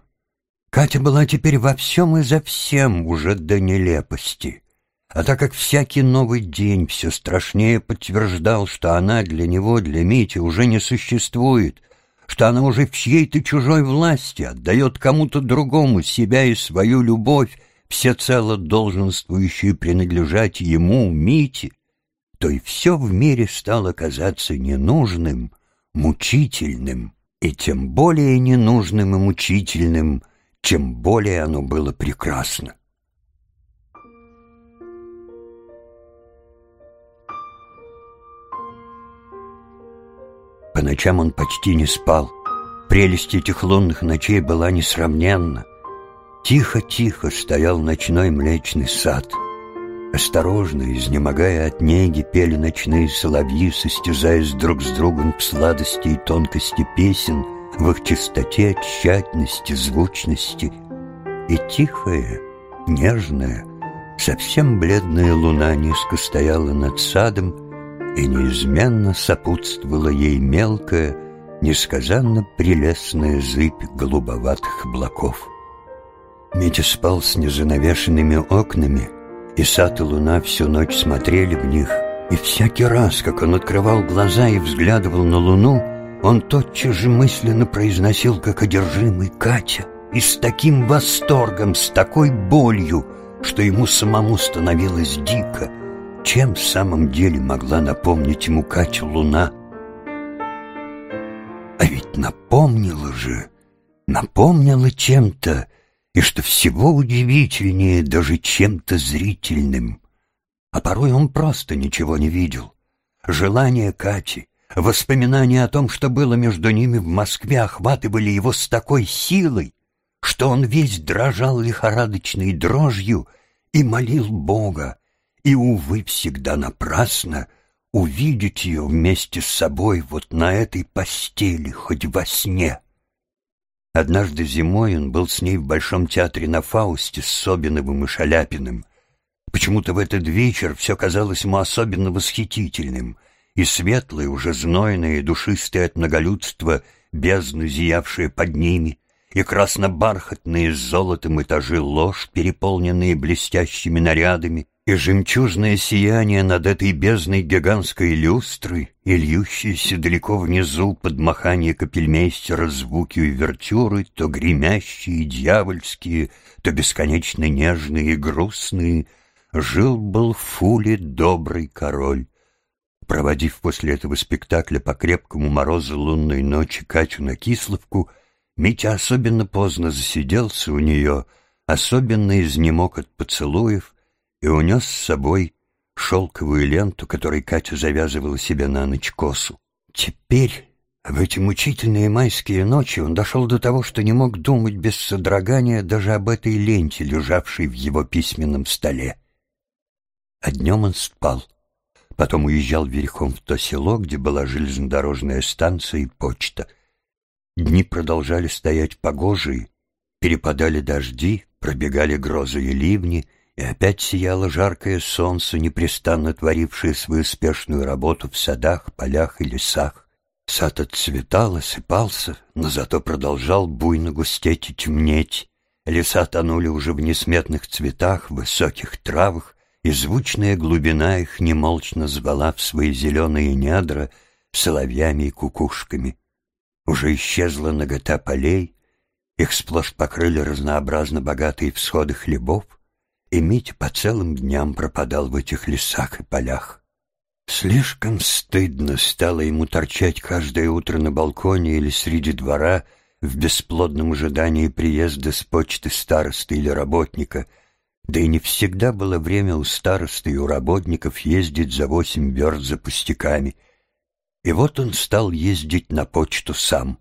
Катя была теперь во всем и за всем уже до нелепости. А так как всякий новый день все страшнее подтверждал, что она для него, для Мити, уже не существует, что она уже в чьей-то чужой власти отдает кому-то другому себя и свою любовь, всецело долженствующую принадлежать ему, Мите, то и все в мире стало казаться ненужным, мучительным, и тем более ненужным и мучительным, чем более оно было прекрасно. По ночам он почти не спал. Прелесть этих лунных ночей была несравненна. Тихо-тихо стоял ночной млечный сад. Осторожно, изнемогая от неги, пели ночные соловьи, состязаясь друг с другом в сладости и тонкости песен, в их чистоте, тщательности, звучности. И тихая, нежная, совсем бледная луна низко стояла над садом, и неизменно сопутствовала ей мелкая, несказанно прелестная зыбь голубоватых облаков. Митя спал с незанавешенными окнами, и сад и луна всю ночь смотрели в них, и всякий раз, как он открывал глаза и взглядывал на луну, он тотчас же мысленно произносил, как одержимый Катя, и с таким восторгом, с такой болью, что ему самому становилось дико — чем в самом деле могла напомнить ему Катя Луна? А ведь напомнила же, напомнила чем-то, и что всего удивительнее даже чем-то зрительным. А порой он просто ничего не видел. Желание Кати, воспоминания о том, что было между ними в Москве, охватывали его с такой силой, что он весь дрожал лихорадочной дрожью и молил Бога, и, увы, всегда напрасно увидеть ее вместе с собой вот на этой постели, хоть во сне. Однажды зимой он был с ней в Большом театре на Фаусте с Собиновым и Шаляпиным. Почему-то в этот вечер все казалось ему особенно восхитительным, и светлое, уже знойное и душистое от многолюдства, бездны, зиявшие под ними, и красно-бархатные с золотом этажи ложь, переполненные блестящими нарядами, и жемчужное сияние над этой бездной гигантской люстры, и льющиеся далеко внизу под махание капельмейстера звуки увертюры, то гремящие, дьявольские, то бесконечно нежные и грустные, жил-был в фуле добрый король. Проводив после этого спектакля по крепкому морозу лунной ночи Катю на Кисловку, Митя особенно поздно засиделся у нее, особенно изнемог от поцелуев и унес с собой шелковую ленту, которой Катя завязывала себе на ночь косу. Теперь, в эти мучительные майские ночи, он дошел до того, что не мог думать без содрогания даже об этой ленте, лежавшей в его письменном столе. А днем он спал. Потом уезжал верхом в то село, где была железнодорожная станция и почта. Дни продолжали стоять погожие, перепадали дожди, пробегали грозы и ливни — и опять сияло жаркое солнце, непрестанно творившее свою спешную работу в садах, полях и лесах. Сад отцветал, осыпался, но зато продолжал буйно густеть и темнеть. Леса тонули уже в несметных цветах, высоких травах, и звучная глубина их немолчно звала в свои зеленые недра соловьями и кукушками. Уже исчезла нагота полей, их сплошь покрыли разнообразно богатые всходы хлебов, и Митя по целым дням пропадал в этих лесах и полях. Слишком стыдно стало ему торчать каждое утро на балконе или среди двора в бесплодном ожидании приезда с почты старосты или работника, да и не всегда было время у старосты и у работников ездить за восемь верст за пустяками. И вот он стал ездить на почту сам.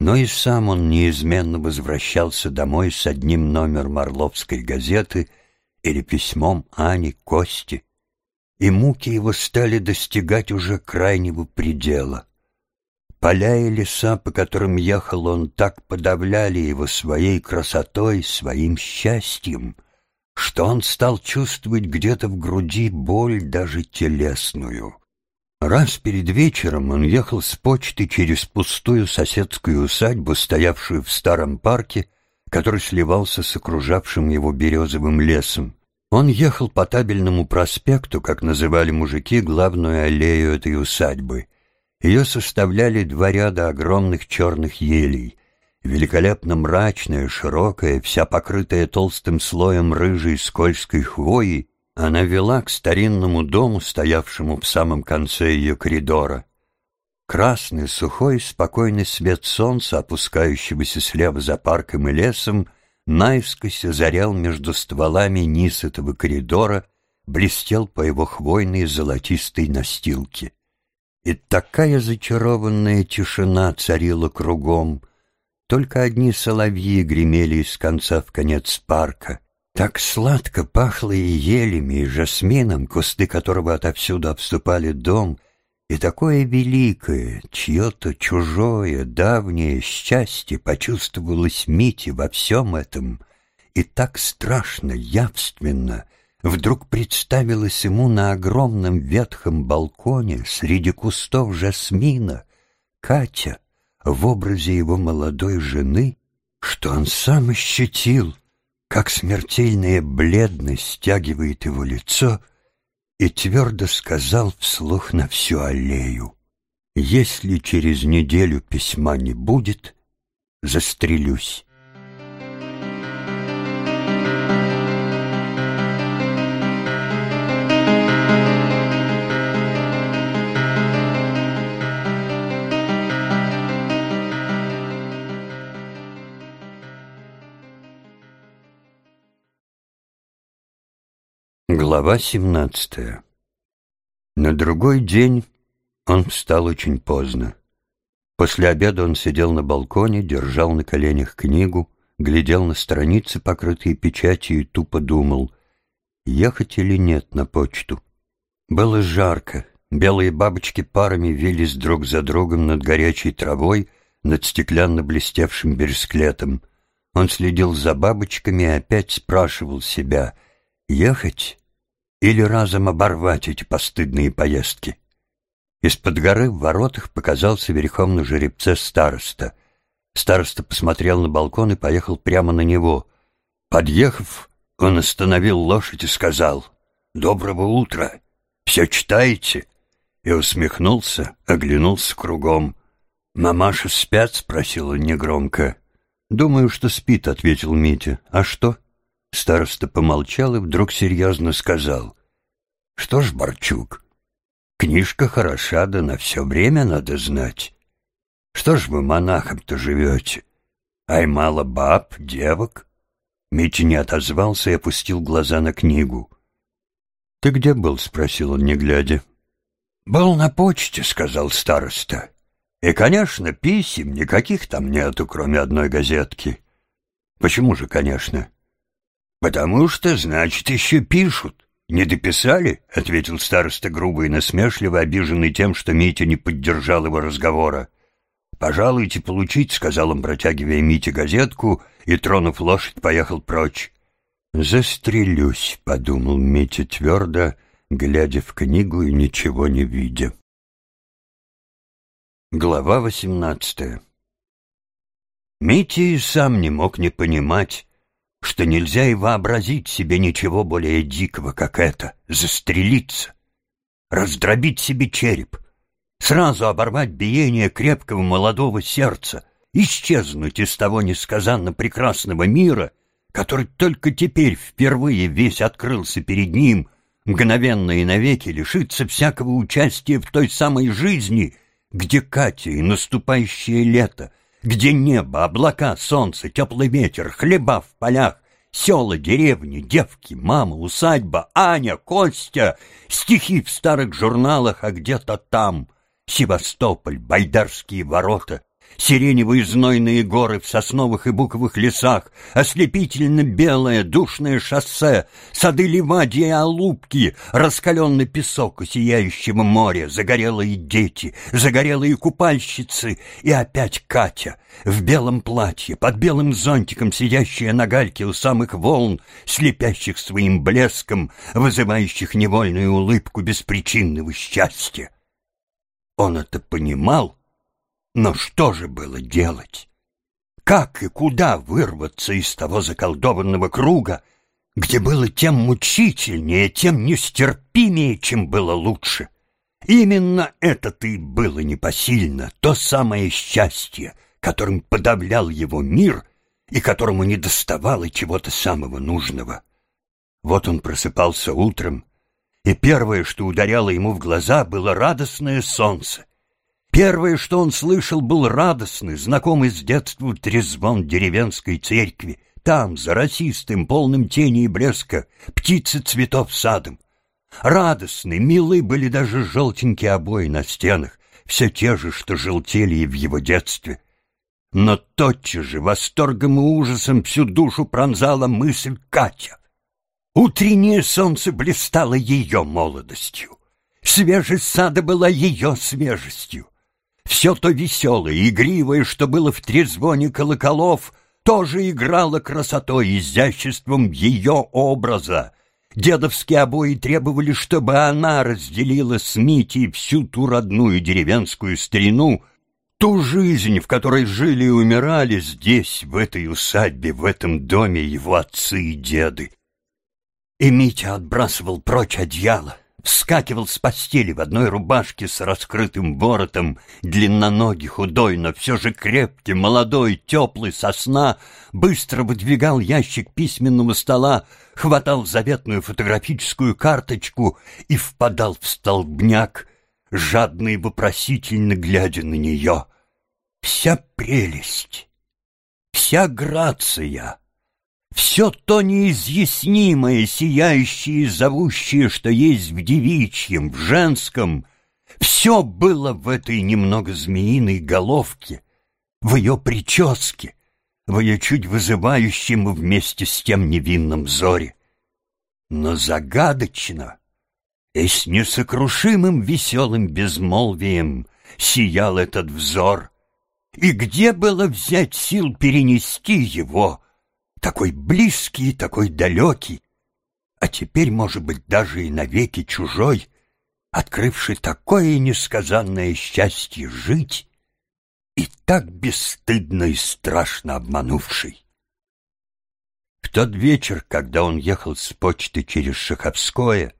Но и сам он неизменно возвращался домой с одним номером Орловской газеты — или письмом Ани, Кости, и муки его стали достигать уже крайнего предела. Поля и леса, по которым ехал он, так подавляли его своей красотой, своим счастьем, что он стал чувствовать где-то в груди боль даже телесную. Раз перед вечером он ехал с почты через пустую соседскую усадьбу, стоявшую в старом парке, который сливался с окружавшим его березовым лесом. Он ехал по табельному проспекту, как называли мужики, главную аллею этой усадьбы. Ее составляли два ряда огромных черных елей. Великолепно мрачная, широкая, вся покрытая толстым слоем рыжей скользкой хвои, она вела к старинному дому, стоявшему в самом конце ее коридора. Красный, сухой, спокойный свет солнца, опускающегося слева за парком и лесом, наискось озарял между стволами низ этого коридора, блестел по его хвойной золотистой настилке. И такая зачарованная тишина царила кругом. Только одни соловьи гремели из конца в конец парка. Так сладко пахло и елями, и жасмином, кусты которого отовсюду обступали дом, и такое великое, чье-то чужое, давнее счастье почувствовалось Мите во всем этом, и так страшно, явственно, вдруг представилось ему на огромном ветхом балконе среди кустов жасмина Катя в образе его молодой жены, что он сам ощутил, как смертельная бледность стягивает его лицо — и твердо сказал вслух на всю аллею, «Если через неделю письма не будет, застрелюсь». Глава семнадцатая На другой день он встал очень поздно. После обеда он сидел на балконе, держал на коленях книгу, глядел на страницы, покрытые печатью, и тупо думал, ехать или нет на почту. Было жарко, белые бабочки парами вились друг за другом над горячей травой, над стеклянно блестевшим бересклетом. Он следил за бабочками и опять спрашивал себя, ехать или разом оборвать эти постыдные поездки. Из-под горы в воротах показался верхом на жеребце староста. Староста посмотрел на балкон и поехал прямо на него. Подъехав, он остановил лошадь и сказал «Доброго утра! Все читаете?» И усмехнулся, оглянулся кругом. «Мамаша спят?» — спросила негромко. «Думаю, что спит», — ответил Митя. «А что?» Староста помолчал и вдруг серьезно сказал. «Что ж, Борчук, Книжка хороша, да на все время надо знать. Что ж вы монахом-то живете? Ай, мало баб, девок?» Митя не отозвался и опустил глаза на книгу. «Ты где был?» — спросил он, не глядя. «Был на почте», — сказал староста. «И, конечно, писем никаких там нету, кроме одной газетки». «Почему же, конечно?» «Потому что, значит, еще пишут. Не дописали?» — ответил староста грубо и насмешливо, обиженный тем, что Митя не поддержал его разговора. «Пожалуйте получить», — сказал он, протягивая Мите газетку, и, тронув лошадь, поехал прочь. «Застрелюсь», — подумал Митя твердо, глядя в книгу и ничего не видя. Глава восемнадцатая Митя и сам не мог не понимать, что нельзя и вообразить себе ничего более дикого, как это — застрелиться, раздробить себе череп, сразу оборвать биение крепкого молодого сердца, исчезнуть из того несказанно прекрасного мира, который только теперь впервые весь открылся перед ним, мгновенно и навеки лишиться всякого участия в той самой жизни, где Катя и наступающее лето, где небо, облака, солнце, теплый ветер, хлеба в полях, села, деревни, девки, мама, усадьба, Аня, Костя, стихи в старых журналах, а где-то там. Севастополь, Байдарские ворота, Сиреневые знойные горы в сосновых и буковых лесах, ослепительно белое душное шоссе, сады Ливадии и Алубки, раскаленный песок у сияющего моря, загорелые дети, загорелые купальщицы и опять Катя в белом платье, под белым зонтиком, сидящая на гальке у самых волн, слепящих своим блеском, вызывающих невольную улыбку беспричинного счастья. Он это понимал, но что же было делать? Как и куда вырваться из того заколдованного круга, где было тем мучительнее, тем нестерпимее, чем было лучше? Именно это-то и было непосильно, то самое счастье, которым подавлял его мир и которому не доставало чего-то самого нужного. Вот он просыпался утром, и первое, что ударяло ему в глаза, было радостное солнце — Первое, что он слышал, был радостный, знакомый с детства трезвон деревенской церкви. Там, за расистым, полным тени и блеска, птицы цветов садом. Радостны, милы были даже желтенькие обои на стенах, все те же, что желтели и в его детстве. Но тотчас же восторгом и ужасом всю душу пронзала мысль Катя. Утреннее солнце блистало ее молодостью. Свежесть сада была ее свежестью. Все то веселое, игривое, что было в трезвоне колоколов, тоже играло красотой, изяществом ее образа. Дедовские обои требовали, чтобы она разделила с Митей всю ту родную деревенскую старину, ту жизнь, в которой жили и умирали здесь, в этой усадьбе, в этом доме его отцы и деды. И Митя отбрасывал прочь одеяло, вскакивал с постели в одной рубашке с раскрытым воротом, длинноногий, худой, но все же крепкий, молодой, теплый сосна, быстро выдвигал ящик письменного стола, хватал заветную фотографическую карточку и впадал в столбняк, жадно и вопросительно глядя на нее. Вся прелесть, вся грация — все то неизъяснимое, сияющее и зовущее, что есть в девичьем, в женском, все было в этой немного змеиной головке, в ее прическе, в ее чуть вызывающем вместе с тем невинном взоре. Но загадочно и с несокрушимым веселым безмолвием сиял этот взор. И где было взять сил перенести его — такой близкий, такой далекий, а теперь, может быть, даже и навеки чужой, открывший такое несказанное счастье жить и так бесстыдно и страшно обманувший. В тот вечер, когда он ехал с почты через Шаховское,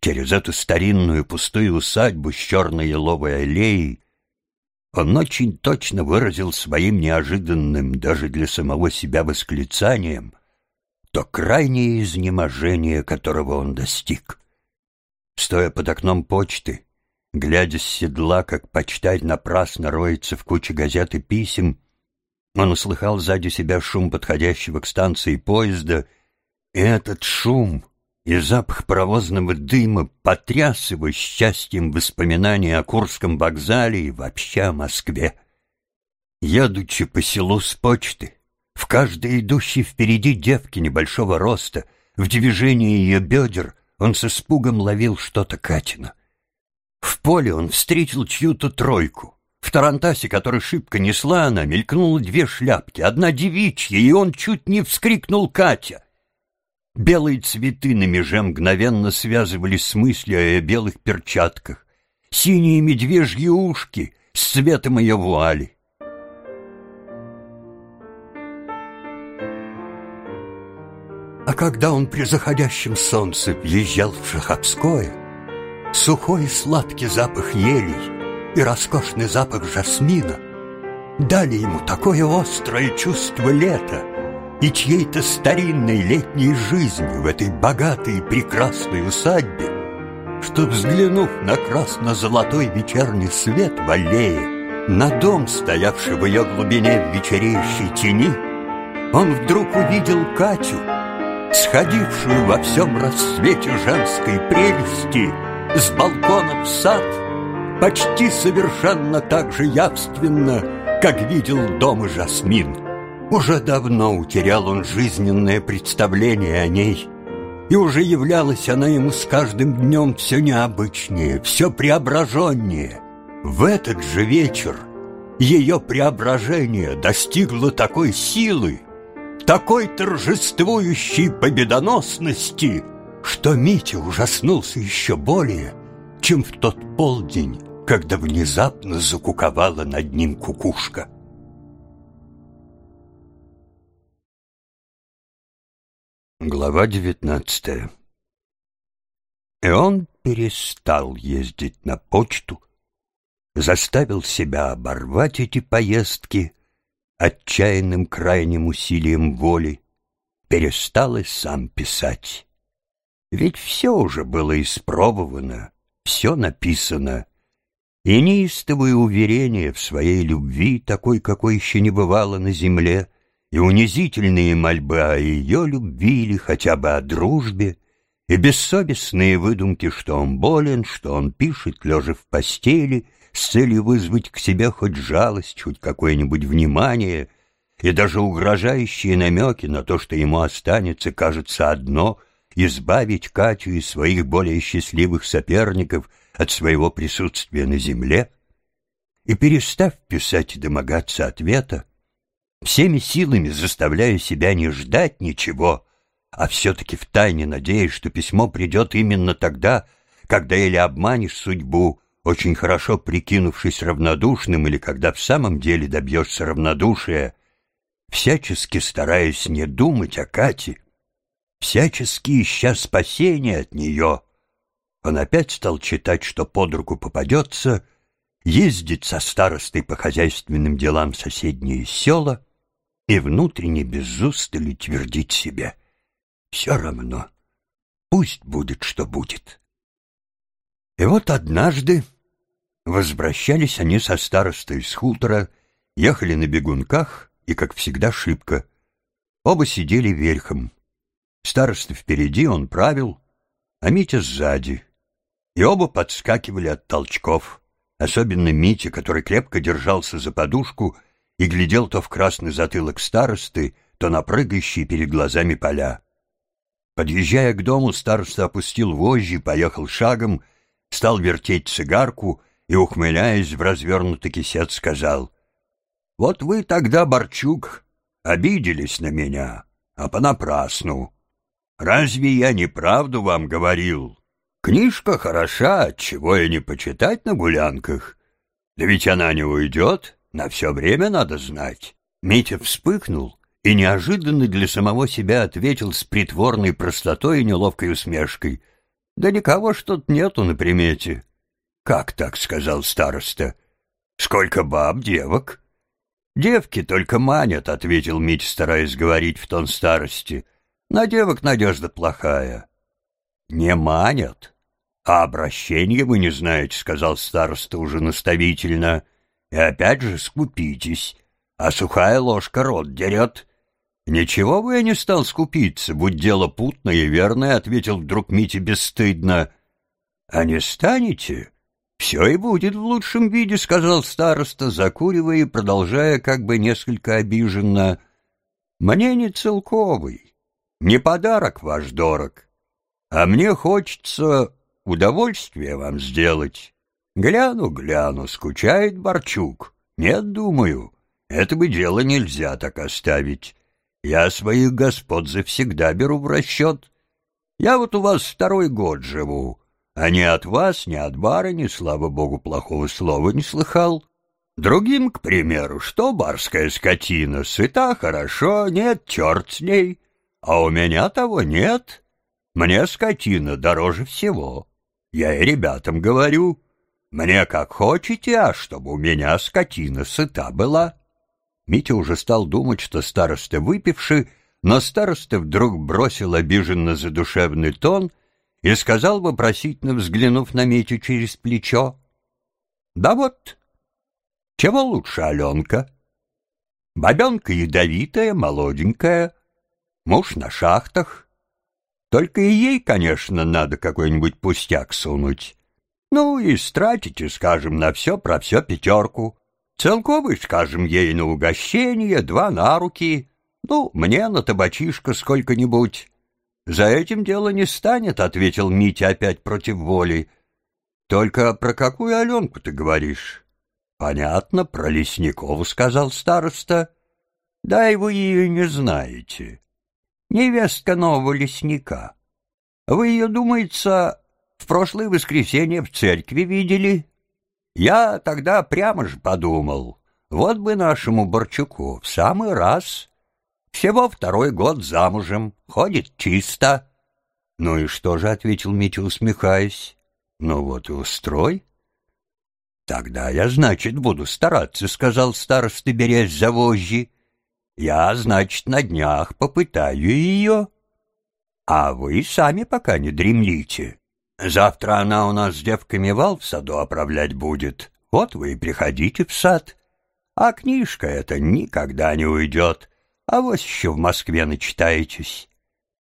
через эту старинную пустую усадьбу с черной еловой аллеей, он очень точно выразил своим неожиданным даже для самого себя восклицанием то крайнее изнеможение, которого он достиг. стоя под окном почты, глядя с седла, как почтарь напрасно роется в куче газет и писем, он услыхал сзади себя шум подходящего к станции поезда, и этот шум и запах паровозного дыма потряс его счастьем воспоминаний о Курском вокзале и вообще о Москве. Едучи по селу с почты, в каждой идущей впереди девке небольшого роста, в движении ее бедер, он с испугом ловил что-то Катина. В поле он встретил чью-то тройку. В тарантасе, который шибко несла она, мелькнуло две шляпки, одна девичья, и он чуть не вскрикнул Катя. Белые цветы на меже мгновенно связывались с мыслью о белых перчатках, синие медвежьи ушки с цветом ее вуали. А когда он при заходящем солнце въезжал в Шаховское, сухой и сладкий запах елей и роскошный запах жасмина дали ему такое острое чувство лета и чьей-то старинной летней жизни в этой богатой и прекрасной усадьбе, что, взглянув на красно-золотой вечерний свет в аллее, на дом, стоявший в ее глубине в вечереющей тени, он вдруг увидел Катю, сходившую во всем рассвете женской прелести с балкона в сад, почти совершенно так же явственно, как видел дом и Жасмин. Уже давно утерял он жизненное представление о ней, и уже являлась она ему с каждым днем все необычнее, все преображеннее. В этот же вечер ее преображение достигло такой силы, такой торжествующей победоносности, что Митя ужаснулся еще более, чем в тот полдень, когда внезапно закуковала над ним кукушка. Глава девятнадцатая И он перестал ездить на почту, заставил себя оборвать эти поездки отчаянным крайним усилием воли, перестал и сам писать. Ведь все уже было испробовано, все написано, и неистовые уверения в своей любви, такой, какой еще не бывало на земле, и унизительные мольбы о ее любви или хотя бы о дружбе, и бессовестные выдумки, что он болен, что он пишет, лежа в постели — с целью вызвать к себе хоть жалость, хоть какое-нибудь внимание, и даже угрожающие намеки на то, что ему останется, кажется одно — избавить Катю и своих более счастливых соперников от своего присутствия на земле, и, перестав писать и домогаться ответа, всеми силами заставляя себя не ждать ничего, а все-таки втайне надеясь, что письмо придет именно тогда, когда или обманешь судьбу, очень хорошо прикинувшись равнодушным или когда в самом деле добьешься равнодушия, всячески стараясь не думать о Кате, всячески ища спасения от нее, он опять стал читать, что под руку попадется, ездить со старостой по хозяйственным делам соседние села и внутренне без устали твердить себе «Все равно, пусть будет, что будет». И вот однажды Возвращались они со старостой из хутора, ехали на бегунках и, как всегда, шибко. Оба сидели верхом. Староста впереди, он правил, а Митя сзади. И оба подскакивали от толчков, особенно Митя, который крепко держался за подушку и глядел то в красный затылок старосты, то на прыгающие перед глазами поля. Подъезжая к дому, староста опустил вожжи, поехал шагом, стал вертеть цигарку и, ухмыляясь в развернутый кисет, сказал, «Вот вы тогда, Борчук, обиделись на меня, а понапрасну. Разве я неправду вам говорил? Книжка хороша, чего и не почитать на гулянках. Да ведь она не уйдет, на все время надо знать». Митя вспыхнул и неожиданно для самого себя ответил с притворной простотой и неловкой усмешкой. «Да никого что-то нету на примете. «Как так?» — сказал староста. «Сколько баб, девок?» «Девки только манят», — ответил Мить, стараясь говорить в тон старости. «На девок надежда плохая». «Не манят, «А обращение вы не знаете», — сказал староста уже наставительно. «И опять же скупитесь, а сухая ложка рот дерет». «Ничего бы я не стал скупиться, будь дело путное и верное», — ответил вдруг Митя бесстыдно. «А не станете?» «Все и будет в лучшем виде», — сказал староста, закуривая и продолжая как бы несколько обиженно. «Мне не целковый, не подарок ваш дорог, а мне хочется удовольствие вам сделать. Гляну, гляну, скучает Борчук. Нет, думаю, это бы дело нельзя так оставить. Я своих господ завсегда беру в расчет. Я вот у вас второй год живу, а ни от вас, ни от барыни, слава богу, плохого слова не слыхал. Другим, к примеру, что барская скотина, сыта хорошо, нет, черт с ней, а у меня того нет. Мне скотина дороже всего. Я и ребятам говорю, мне как хотите, а чтобы у меня скотина сыта была. Митя уже стал думать, что староста выпивший, но староста вдруг бросил обиженно задушевный тон и сказал, вопросительно взглянув на Митю через плечо, «Да вот, чего лучше Аленка? Бабенка ядовитая, молоденькая, муж на шахтах, только и ей, конечно, надо какой-нибудь пустяк сунуть. Ну и стратите, скажем, на все про все пятерку. Целковый, скажем, ей на угощение, два на руки. Ну, мне на табачишко сколько-нибудь. За этим дело не станет, — ответил Митя опять против воли. Только про какую Аленку ты говоришь? Понятно, про Лесникову, — сказал староста. Да и вы ее не знаете невестка нового лесника. Вы ее, думается, в прошлое воскресенье в церкви видели? Я тогда прямо же подумал, вот бы нашему Борчуку в самый раз. Всего второй год замужем, ходит чисто. Ну и что же, — ответил Митя, усмехаясь, — ну вот и устрой. Тогда я, значит, буду стараться, — сказал староста, берясь за вожжи. Я, значит, на днях попытаю ее. А вы сами пока не дремлите. Завтра она у нас с девками вал в саду оправлять будет. Вот вы и приходите в сад. А книжка эта никогда не уйдет. А вот еще в Москве начитаетесь.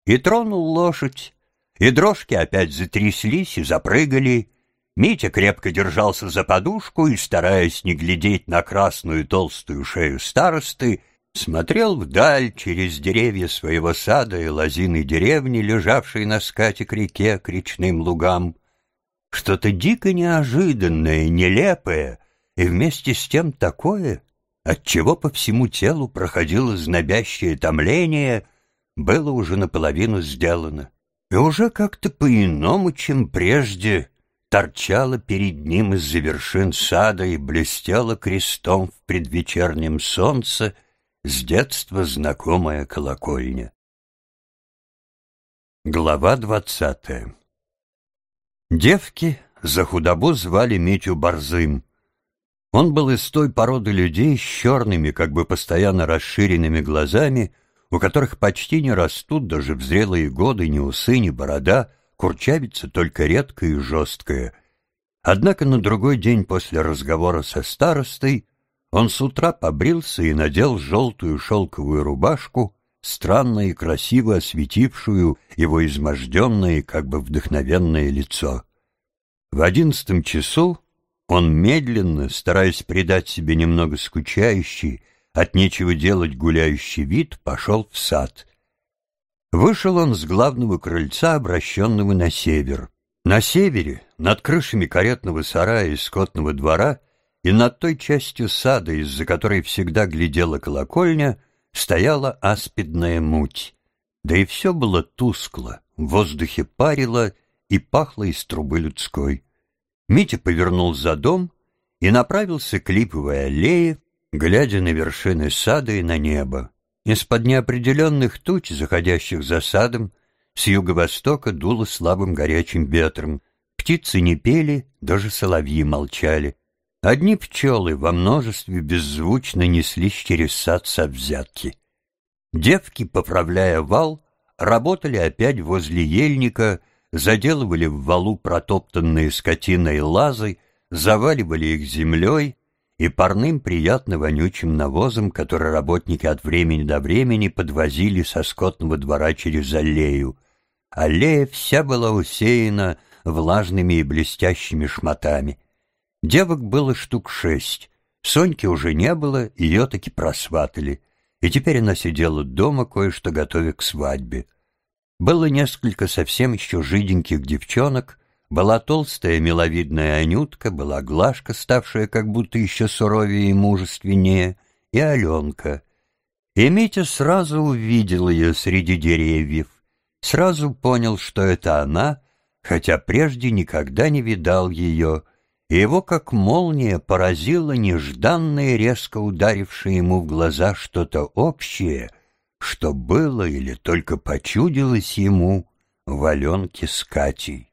И тронул лошадь, и дрожки опять затряслись и запрыгали. Митя крепко держался за подушку и, стараясь не глядеть на красную толстую шею старосты, смотрел вдаль через деревья своего сада и лозины деревни, лежавшей на скате к реке, к речным лугам. Что-то дико неожиданное, нелепое и вместе с тем такое, от чего по всему телу проходило знобящее томление, было уже наполовину сделано. И уже как-то по-иному, чем прежде, торчало перед ним из-за вершин сада и блестело крестом в предвечернем солнце — с детства знакомая колокольня. Глава двадцатая Девки за худобу звали Митю Борзым. Он был из той породы людей с черными, как бы постоянно расширенными глазами, у которых почти не растут даже в зрелые годы ни усы, ни борода, курчавица только редкая и жесткая. Однако на другой день после разговора со старостой он с утра побрился и надел желтую шелковую рубашку, странно и красиво осветившую его изможденное как бы вдохновенное лицо. В одиннадцатом часу он медленно, стараясь придать себе немного скучающий, от нечего делать гуляющий вид, пошел в сад. Вышел он с главного крыльца, обращенного на север. На севере, над крышами каретного сарая и скотного двора, и над той частью сада, из-за которой всегда глядела колокольня, стояла аспидная муть. Да и все было тускло, в воздухе парило и пахло из трубы людской. Митя повернул за дом и направился к липовой аллее, глядя на вершины сада и на небо. Из-под неопределенных туч, заходящих за садом, с юго-востока дуло слабым горячим ветром. Птицы не пели, даже соловьи молчали. Одни пчелы во множестве беззвучно неслись через сад со взятки. Девки, поправляя вал, работали опять возле ельника, заделывали в валу протоптанные скотиной лазы, заваливали их землей и парным приятно вонючим навозом, который работники от времени до времени подвозили со скотного двора через аллею. Аллея вся была усеяна влажными и блестящими шматами. Девок было штук шесть. Соньки уже не было, ее таки просватали. И теперь она сидела дома, кое-что готовя к свадьбе. Было несколько совсем еще жиденьких девчонок, была толстая миловидная Анютка, была Глашка, ставшая как будто еще суровее и мужественнее, и Аленка. И Митя сразу увидел ее среди деревьев, сразу понял, что это она, хотя прежде никогда не видал ее, и его как молния поразило нежданное, резко ударившее ему в глаза что-то общее, что было или только почудилось ему в Аленке с Катей.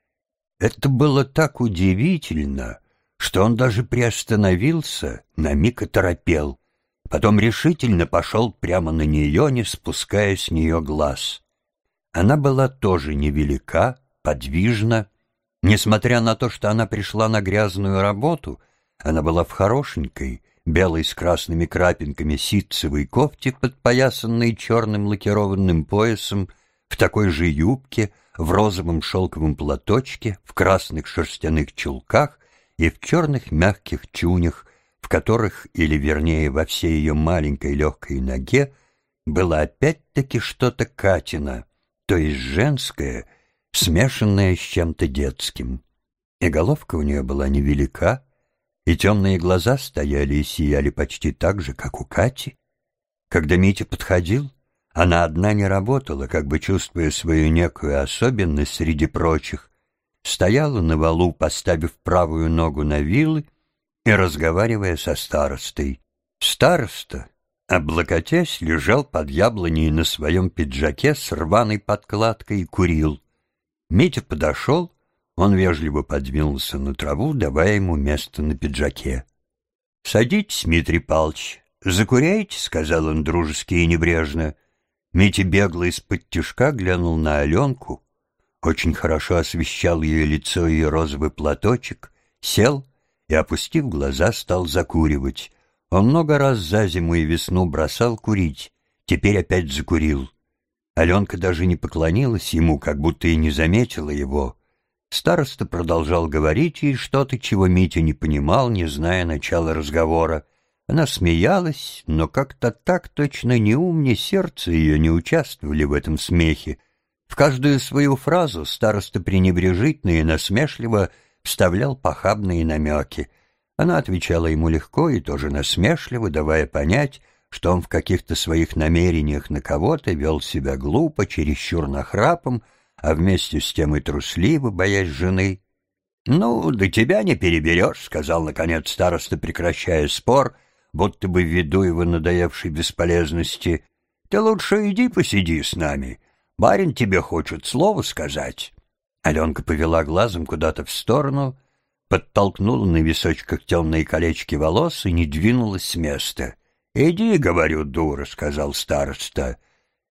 Это было так удивительно, что он даже приостановился, на миг оторопел. Потом решительно пошел прямо на нее, не спуская с нее глаз. Она была тоже невелика, подвижна. Несмотря на то, что она пришла на грязную работу, она была в хорошенькой, белой с красными крапинками ситцевой кофте, подпоясанной черным лакированным поясом, в такой же юбке — в розовом шелковом платочке, в красных шерстяных чулках и в черных мягких чунях, в которых, или вернее во всей ее маленькой легкой ноге, было опять-таки что-то Катина, то есть женское, смешанное с чем-то детским. И головка у нее была невелика, и темные глаза стояли и сияли почти так же, как у Кати. Когда Митя подходил, она одна не работала, как бы чувствуя свою некую особенность среди прочих, стояла на валу, поставив правую ногу на вилы и разговаривая со старостой. Староста, облокотясь, лежал под яблоней на своем пиджаке с рваной подкладкой и курил. Митя подошел, он вежливо подвинулся на траву, давая ему место на пиджаке. — Садитесь, Дмитрий Павлович, закуряйте, — сказал он дружески и небрежно. Митя бегло из-под тишка глянул на Аленку, очень хорошо освещал ее лицо и розовый платочек, сел и, опустив глаза, стал закуривать. Он много раз за зиму и весну бросал курить, теперь опять закурил. Аленка даже не поклонилась ему, как будто и не заметила его. Староста продолжал говорить ей что-то, чего Митя не понимал, не зная начала разговора. Она смеялась, но как-то так точно ни ум, ни сердце ее не участвовали в этом смехе. В каждую свою фразу староста пренебрежительно и насмешливо вставлял похабные намеки. Она отвечала ему легко и тоже насмешливо, давая понять, что он в каких-то своих намерениях на кого-то вел себя глупо, чересчур нахрапом, а вместе с тем и трусливо, боясь жены. «Ну, до тебя не переберешь», — сказал, наконец, староста, прекращая спор будто бы ввиду его надоевшей бесполезности. «Ты лучше иди посиди с нами. Барин тебе хочет слово сказать». Аленка повела глазом куда-то в сторону, подтолкнула на височках темные колечки волос и не двинулась с места. «Иди, — говорю, дура, — сказал староста».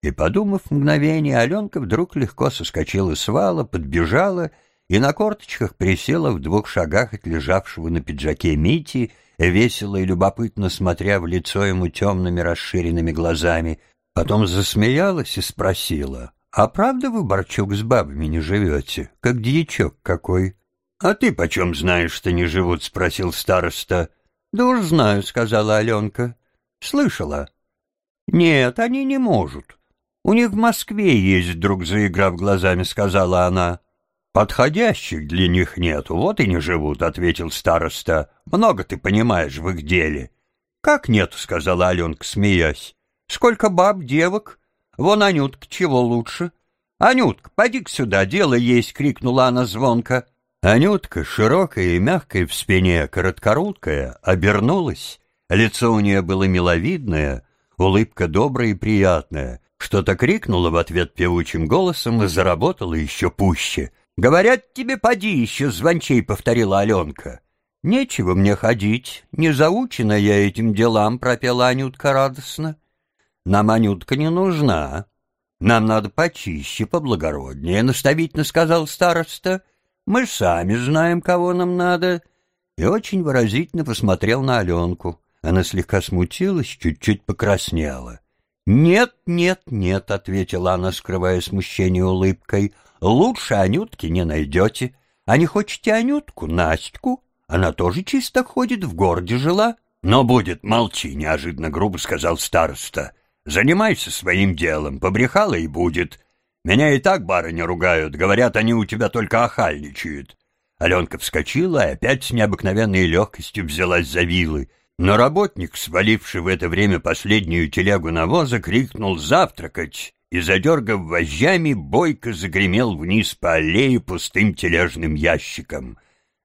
И, подумав мгновение, Аленка вдруг легко соскочила с вала, подбежала и на корточках присела в двух шагах от лежавшего на пиджаке Мити весело и любопытно смотря в лицо ему темными расширенными глазами, потом засмеялась и спросила, «А правда вы, Борчук, с бабами не живете, как дьячок какой?» «А ты почем знаешь, что не живут?» — спросил староста. «Да уж знаю», — сказала Аленка. «Слышала?» «Нет, они не могут. У них в Москве есть друг, заиграв глазами», — сказала она. «Подходящих для них нет, вот и не живут», — ответил староста. «Много ты понимаешь в их деле». «Как нет?» — сказала Аленка, смеясь. «Сколько баб, девок? Вон Анютка, чего лучше?» «Анютка, поди-ка сюда, дело есть!» — крикнула она звонко. Анютка, широкая и мягкая в спине, короткорудкая, обернулась. Лицо у нее было миловидное, улыбка добрая и приятная. Что-то крикнула в ответ певучим голосом и заработала еще пуще — «Говорят тебе, поди еще, звончей», — повторила Аленка. «Нечего мне ходить, не заучена я этим делам», — пропела Анютка радостно. «Нам Анютка не нужна. Нам надо почище, поблагороднее, наставительно сказал староста. Мы сами знаем, кого нам надо. И очень выразительно посмотрел на Аленку. Она слегка смутилась, чуть-чуть покраснела. «Нет, нет, нет», — ответила она, скрывая смущение улыбкой. «Лучше Анютки не найдете. А не хотите Анютку, Настю? Она тоже чисто ходит, в городе жила». «Но будет, молчи», — неожиданно грубо сказал староста. «Занимайся своим делом, побрехала и будет. Меня и так барыня ругают, говорят, они у тебя только охальничают». Аленка вскочила и опять с необыкновенной легкостью взялась за вилы. Но работник, сваливший в это время последнюю телегу навоза, крикнул «Завтракать!» и, задергав вожжами, бойко загремел вниз по аллее пустым тележным ящиком.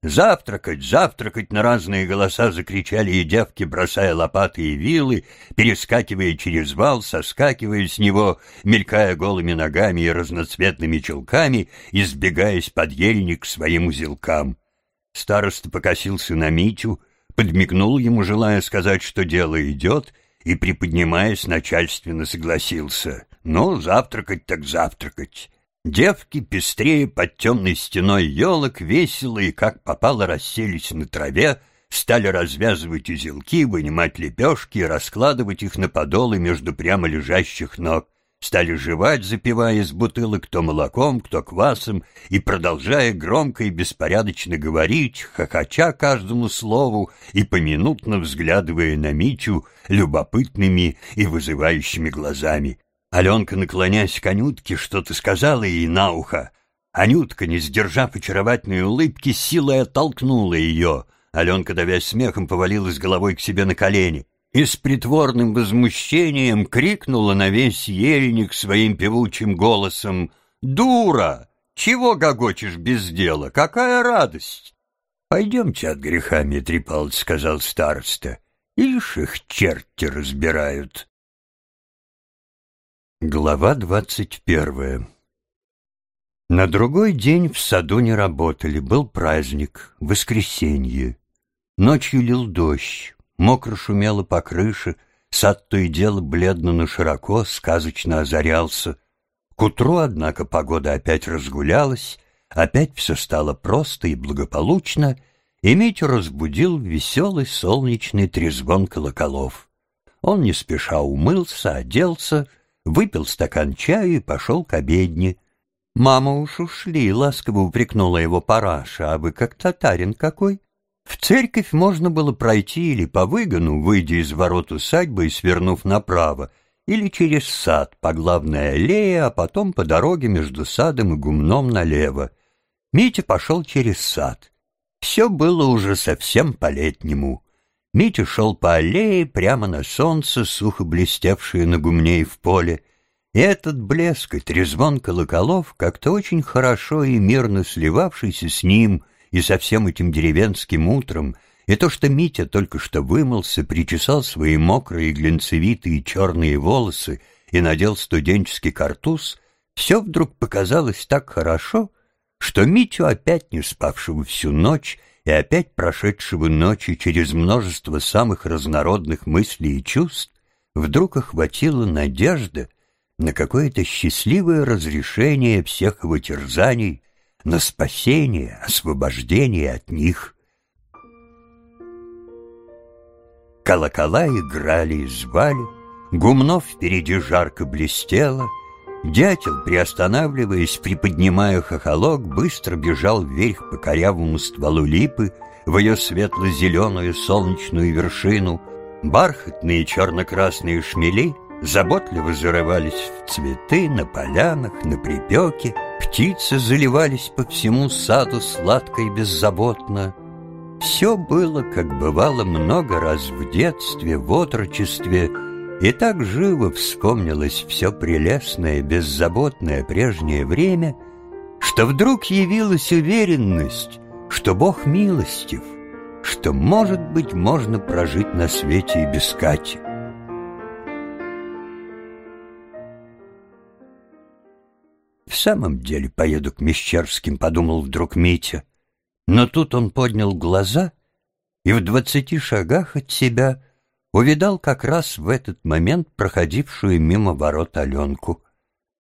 «Завтракать! Завтракать!» на разные голоса закричали и девки, бросая лопаты и вилы, перескакивая через вал, соскакивая с него, мелькая голыми ногами и разноцветными чулками, избегаясь под ельник своим узелкам. Староста покосился на Митю, подмигнул ему, желая сказать, что дело идет, и, приподнимаясь, начальственно согласился. «Ну, завтракать так завтракать». Девки, пестрее под темной стеной елок, весело и как попало расселись на траве, стали развязывать узелки, вынимать лепешки и раскладывать их на подолы между прямо лежащих ног стали жевать, запивая из бутылок то молоком, кто квасом, и продолжая громко и беспорядочно говорить, хохоча каждому слову и поминутно взглядывая на Митю любопытными и вызывающими глазами. Аленка, наклоняясь к Анютке, что-то сказала ей на ухо. Анютка, не сдержав очаровательной улыбки, силой оттолкнула ее. Аленка, давясь смехом, повалилась головой к себе на колени и с притворным возмущением крикнула на весь ельник своим певучим голосом «Дура! Чего гогочешь без дела? Какая радость!» «Пойдемте от греха, Митрий Павлович», — сказал староста. «Ишь их черти разбирают». Глава двадцать первая На другой день в саду не работали, был праздник, воскресенье. Ночью лил дождь, Мокро шумело по крыше, сад то и дело бледно, но широко, сказочно озарялся. К утру, однако, погода опять разгулялась, опять все стало просто и благополучно, и Митю разбудил веселый солнечный трезвон колоколов. Он не спеша умылся, оделся, выпил стакан чаю и пошел к обедне. «Мама уж ушли», — ласково упрекнула его параша, «а вы как татарин какой?» В церковь можно было пройти или по выгону, выйдя из ворот усадьбы и свернув направо, или через сад по главной аллее, а потом по дороге между садом и гумном налево. Митя пошел через сад. Все было уже совсем по-летнему. Митя шел по аллее прямо на солнце, сухо блестевшее на гумне и в поле, и этот блеск и трезвон колоколов как-то очень хорошо и мирно сливавшийся с ним — и со всем этим деревенским утром, и то, что Митя только что вымылся, причесал свои мокрые глинцевитые черные волосы и надел студенческий картуз, все вдруг показалось так хорошо, что Митю, опять не спавшего всю ночь и опять прошедшего ночи через множество самых разнородных мыслей и чувств, вдруг охватила надежда на какое-то счастливое разрешение всех его терзаний на спасение, освобождение от них. Колокола играли и звали, гумнов впереди жарко блестело, Дятел, приостанавливаясь, приподнимая хохолок, быстро бежал вверх по корявому стволу липы в ее светло-зеленую солнечную вершину. Бархатные черно-красные шмели заботливо зарывались в цветы на полянах, на припеке, Птицы заливались по всему саду сладко и беззаботно. Все было, как бывало много раз в детстве, в отрочестве, и так живо вспомнилось все прелестное, беззаботное прежнее время, что вдруг явилась уверенность, что Бог милостив, что, может быть, можно прожить на свете и без Кати. Самом деле поеду к Мещерским», — подумал вдруг Митя. Но тут он поднял глаза и в двадцати шагах от себя увидал как раз в этот момент проходившую мимо ворот Аленку.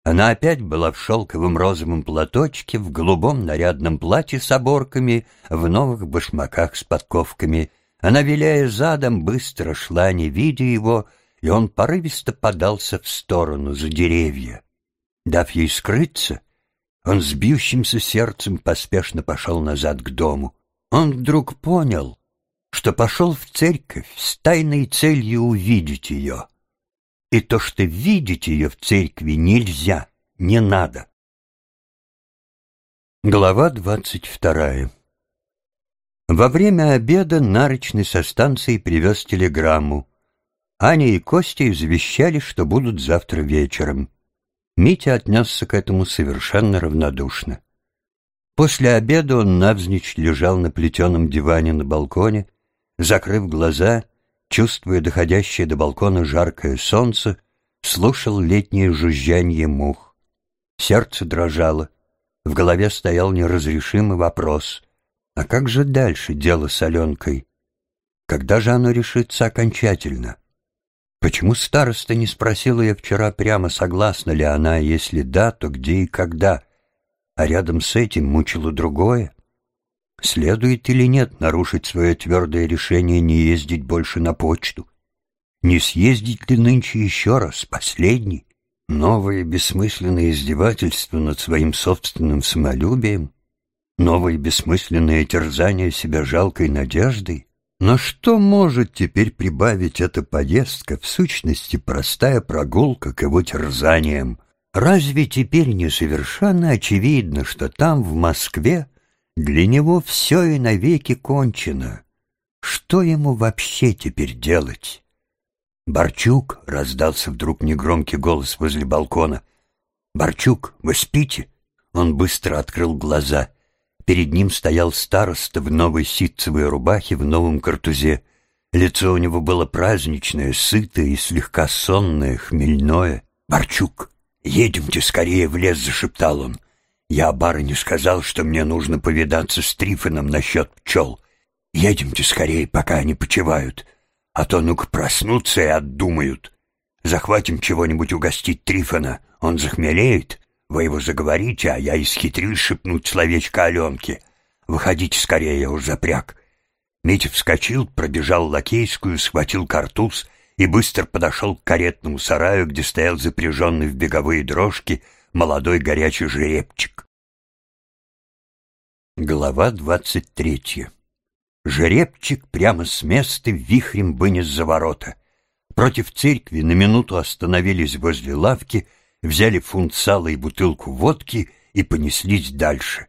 Она опять была в шелковом розовом платочке, в голубом нарядном платье с оборками, в новых башмаках с подковками. Она, виляя задом, быстро шла, не видя его, и он порывисто подался в сторону, за деревья. Дав ей скрыться, он с бьющимся сердцем поспешно пошел назад к дому. Он вдруг понял, что пошел в церковь с тайной целью увидеть ее. И то, что видеть ее в церкви нельзя, не надо. Глава двадцать вторая Во время обеда Нарочный со станции привез телеграмму. Аня и Костя извещали, что будут завтра вечером. Митя отнесся к этому совершенно равнодушно. После обеда он навзничь лежал на плетеном диване на балконе, закрыв глаза, чувствуя доходящее до балкона жаркое солнце, слушал летнее жужжанье мух. Сердце дрожало, в голове стоял неразрешимый вопрос. А как же дальше дело с Аленкой? Когда же оно решится окончательно? Почему староста не спросила я вчера прямо, согласна ли она, если да, то где и когда? А рядом с этим мучило другое. Следует или нет нарушить свое твердое решение не ездить больше на почту? Не съездить ли нынче еще раз, последний? Новое бессмысленное издевательство над своим собственным самолюбием? Новое бессмысленное терзание себя жалкой надеждой? Но что может теперь прибавить эта поездка, в сущности простая прогулка к его терзаниям? Разве теперь не совершенно очевидно, что там, в Москве, для него все и навеки кончено? Что ему вообще теперь делать? «Барчук!» — раздался вдруг негромкий голос возле балкона. «Барчук, вы спите?» Он быстро открыл глаза. Перед ним стоял староста в новой ситцевой рубахе в новом картузе. Лицо у него было праздничное, сытое и слегка сонное, хмельное. «Барчук, едемте скорее в лес», — зашептал он. «Я барыне сказал, что мне нужно повидаться с Трифоном насчет пчел. Едемте скорее, пока они почивают, а то ну-ка проснутся и отдумают. Захватим чего-нибудь угостить Трифона, он захмелеет, вы его заговорите, а я исхитрюсь шепнуть словечко Аленке. Выходите скорее, я уж запряг. Митя вскочил, пробежал лакейскую, схватил картуз и быстро подошел к каретному сараю, где стоял запряженный в беговые дрожки молодой горячий жеребчик. Глава двадцать третья Жеребчик прямо с места вихрем вынес за ворота. Против церкви на минуту остановились возле лавки — взяли фунт сала и бутылку водки и понеслись дальше.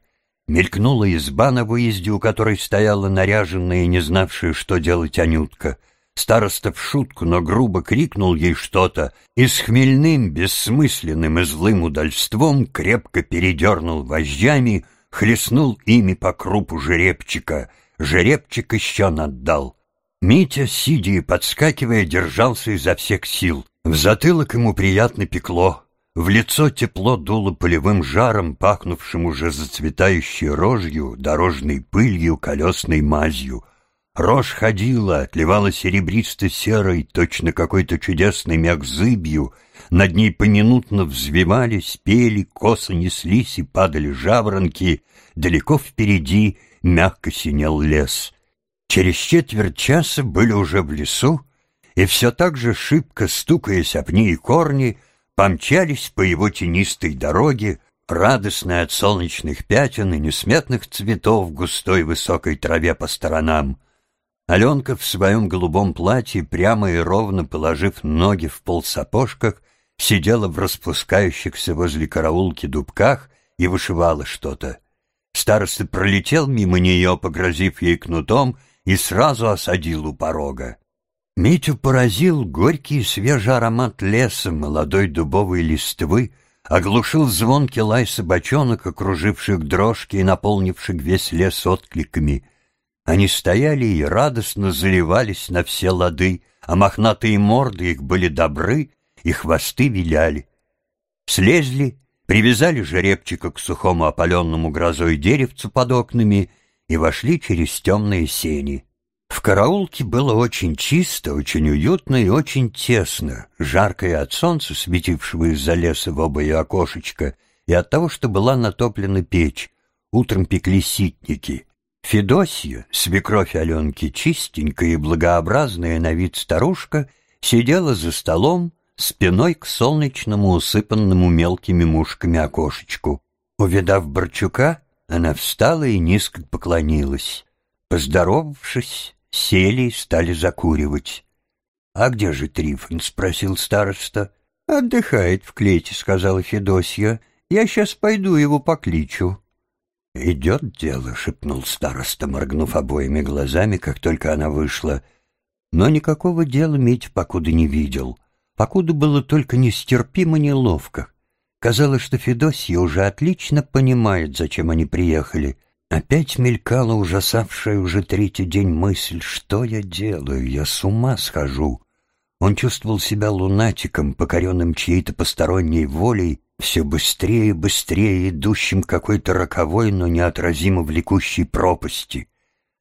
Мелькнула изба на выезде, у которой стояла наряженная и не знавшая, что делать Анютка. Староста в шутку, но грубо крикнул ей что-то и с хмельным, бессмысленным и злым удальством крепко передернул вожжами, хлестнул ими по крупу жеребчика. Жеребчик еще наддал. Митя, сидя и подскакивая, держался изо всех сил. В затылок ему приятно пекло, в лицо тепло дуло полевым жаром, пахнувшим уже зацветающей рожью, дорожной пылью, колесной мазью. Рожь ходила, отливала серебристо-серой, точно какой-то чудесный мяг зыбью, над ней поминутно взвивались, пели, косо неслись и падали жаворонки, далеко впереди мягко синел лес. Через четверть часа были уже в лесу, и все так же шибко стукаясь об ней корни, помчались по его тенистой дороге, радостные от солнечных пятен и несметных цветов в густой высокой траве по сторонам. Аленка в своем голубом платье, прямо и ровно положив ноги в полсапожках, сидела в распускающихся возле караулки дубках и вышивала что-то. Староста пролетел мимо нее, погрозив ей кнутом, и сразу осадил у порога. Митю поразил горький свежий аромат леса, молодой дубовой листвы, оглушил звонкий лай собачонок, окруживших дрожки и наполнивших весь лес откликами. Они стояли и радостно заливались на все лады, а мохнатые морды их были добры, и хвосты виляли. Слезли, привязали жеребчика к сухому опаленному грозой деревцу под окнами и вошли через темные сени. В караулке было очень чисто, очень уютно и очень тесно, жарко от солнца, светившего из-за леса в оба ее окошечка, и от того, что была натоплена печь. Утром пекли ситники. Федосья, свекровь Аленки, чистенькая и благообразная на вид старушка, сидела за столом, спиной к солнечному, усыпанному мелкими мушками окошечку. Увидав Борчука, она встала и низко поклонилась. Поздоровавшись, сели и стали закуривать. — А где же Трифон? — спросил староста. — Отдыхает в клете, — сказала Федосья. — Я сейчас пойду его покличу. — Идет дело, — шепнул староста, моргнув обоими глазами, как только она вышла. Но никакого дела Митя покуда не видел. Покуда было только нестерпимо неловко. Казалось, что Федосья уже отлично понимает, зачем они приехали. Опять мелькала ужасавшая уже третий день мысль, что я делаю, я с ума схожу. Он чувствовал себя лунатиком, покоренным чьей-то посторонней волей, все быстрее и быстрее идущим какой-то роковой, но неотразимо влекущей пропасти.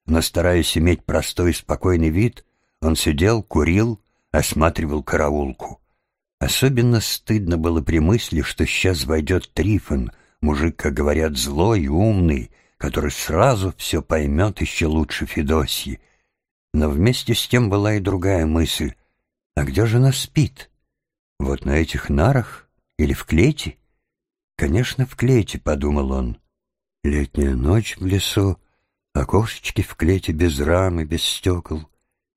Но стараясь иметь простой и спокойный вид, он сидел, курил, осматривал караулку. Особенно стыдно было при мысли, что сейчас войдет Трифон, мужик, как говорят, злой и умный, который сразу все поймет еще лучше Федосьи. Но вместе с тем была и другая мысль. А где же она спит? Вот на этих нарах или в клете? Конечно, в клете, подумал он. Летняя ночь в лесу, окошечки в клете без рамы, без стекол,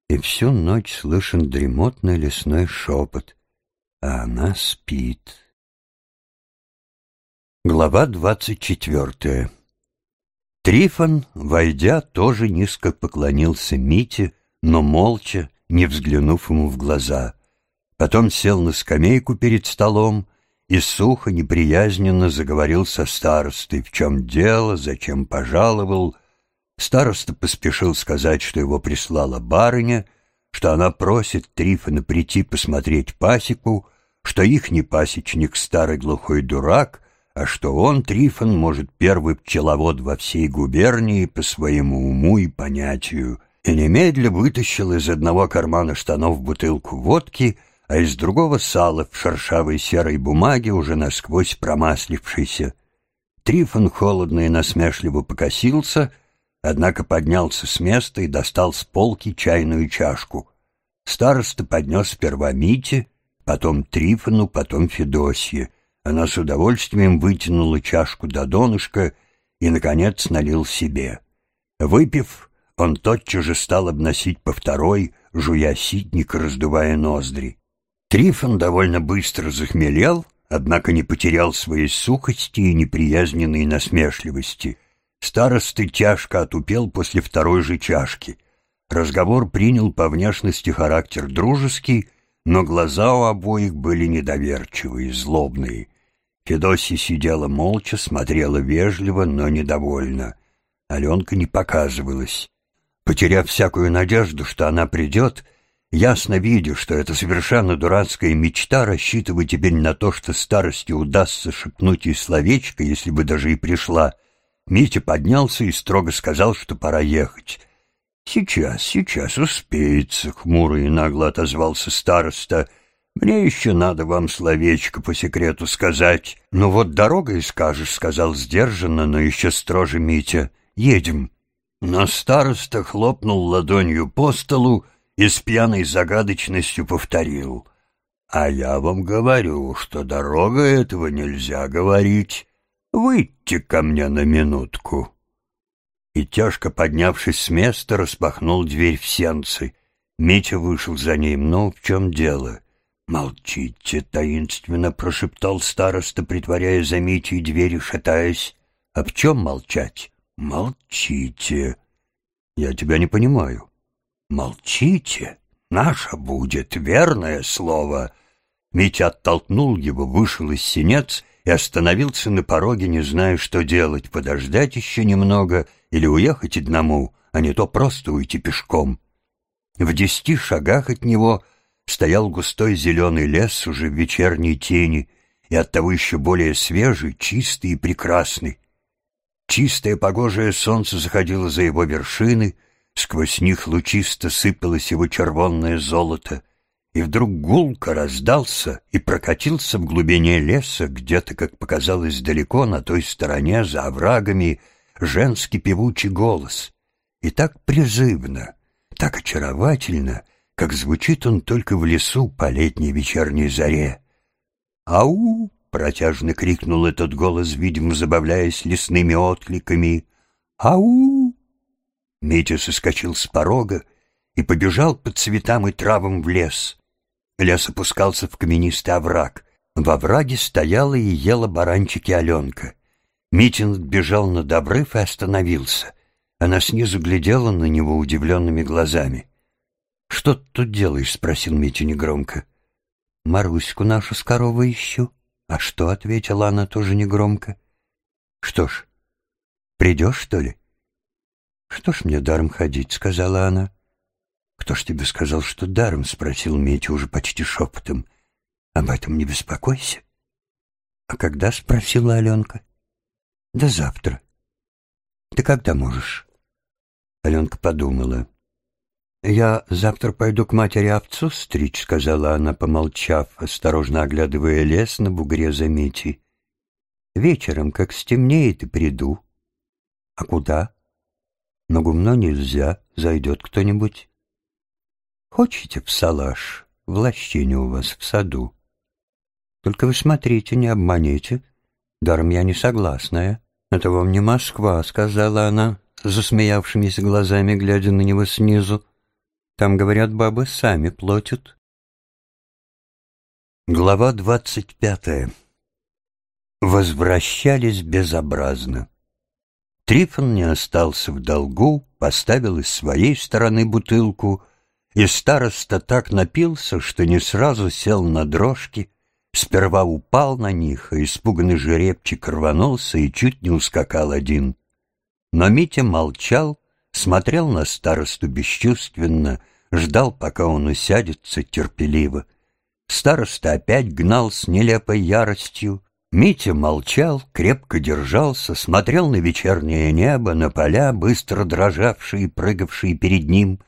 и всю ночь слышен дремотный лесной шепот, а она спит. Глава двадцать четвертая Трифон, войдя, тоже низко поклонился Мите, но молча, не взглянув ему в глаза. Потом сел на скамейку перед столом и сухо, неприязненно заговорил со старостой, в чем дело, зачем пожаловал. Староста поспешил сказать, что его прислала барыня, что она просит Трифона прийти посмотреть пасеку, что ихний пасечник старый глухой дурак — а что он, Трифон, может, первый пчеловод во всей губернии по своему уму и понятию, и немедля вытащил из одного кармана штанов бутылку водки, а из другого сала в шершавой серой бумаге, уже насквозь промаслившейся. Трифон холодно и насмешливо покосился, однако поднялся с места и достал с полки чайную чашку. Староста поднес сперва Мите, потом Трифону, потом Федосье — она с удовольствием вытянула чашку до донышка и, наконец, налил себе. Выпив, он тотчас же стал обносить по второй, жуя ситник, раздувая ноздри. Трифон довольно быстро захмелел, однако не потерял своей сухости и неприязненной насмешливости. Старосты тяжко отупел после второй же чашки. Разговор принял по внешности характер дружеский, но глаза у обоих были недоверчивые, злобные. Федосия сидела молча, смотрела вежливо, но недовольно. Аленка не показывалась. Потеряв всякую надежду, что она придет, ясно видя, что это совершенно дурацкая мечта, рассчитывая теперь на то, что старости удастся шепнуть ей словечко, если бы даже и пришла, Митя поднялся и строго сказал, что пора ехать. «Сейчас, сейчас успеется», — хмуро и нагло отозвался староста, мне еще надо вам словечко по секрету сказать. Ну вот дорогой скажешь, — сказал сдержанно, но еще строже Митя. Едем. Но староста хлопнул ладонью по столу и с пьяной загадочностью повторил. А я вам говорю, что дорога этого нельзя говорить. Выйдите ко мне на минутку. И тяжко поднявшись с места, распахнул дверь в сенцы. Митя вышел за ним. Ну, в чем дело? — «Молчите!» — таинственно прошептал староста, притворяя за двери, шатаясь. «А в чем молчать?» «Молчите!» «Я тебя не понимаю». «Молчите! Наше будет, верное слово!» Митя оттолкнул его, вышел из синец и остановился на пороге, не зная, что делать, подождать еще немного или уехать одному, а не то просто уйти пешком. В десяти шагах от него — стоял густой зеленый лес уже в вечерней тени и оттого еще более свежий, чистый и прекрасный. Чистое погожее солнце заходило за его вершины, Сквозь них лучисто сыпалось его червонное золото, и вдруг гулко раздался и прокатился в глубине леса, где-то, как показалось далеко, на той стороне, за оврагами, женский певучий голос. И так призывно, так очаровательно, как звучит он только в лесу по летней вечерней заре. «Ау!» — протяжно крикнул этот голос, видимо, забавляясь лесными откликами. «Ау!» Митя соскочил с порога и побежал по цветам и травам в лес. Лес опускался в каменистый овраг. Во враге стояла и ела баранчики Аленка. Митин бежал над обрыв и остановился. Она снизу глядела на него удивленными глазами. «Что ты тут делаешь?» — спросил Митя негромко. «Маруську нашу с коровой ищу». «А что?» — ответила она тоже негромко. «Что ж, придешь, что ли?» «Что ж мне даром ходить?» — сказала она. «Кто ж тебе сказал, что даром?» — спросил Митя уже почти шепотом. «Об этом не беспокойся». «А когда?» — спросила Аленка. «Да завтра». «Ты когда можешь?» Аленка подумала. «Я завтра пойду к матери овцу стричь», — сказала она, помолчав, осторожно оглядывая лес на бугре за Митей. «Вечером, как стемнеет, и приду». «А куда?» «На гумно нельзя, зайдет кто-нибудь». «Хочете в салаш? В лощине у вас, в саду?» «Только вы смотрите, не обманите. Даром я не согласная. Это вам не Москва», — сказала она, засмеявшимися глазами, глядя на него снизу. Там, говорят, бабы сами платят. Глава двадцать пятая. Возвращались безобразно. Трифон не остался в долгу, поставил из своей стороны бутылку, и староста так напился, что не сразу сел на дрожки, сперва упал на них, а испуганный жеребчик рванулся и чуть не ускакал один. Но Митя молчал, смотрел на старосту бесчувственно, ждал, пока он усядется терпеливо. Староста опять гнал с нелепой яростью. Митя молчал, крепко держался, смотрел на вечернее небо, на поля, быстро дрожавшие и прыгавшие перед ним.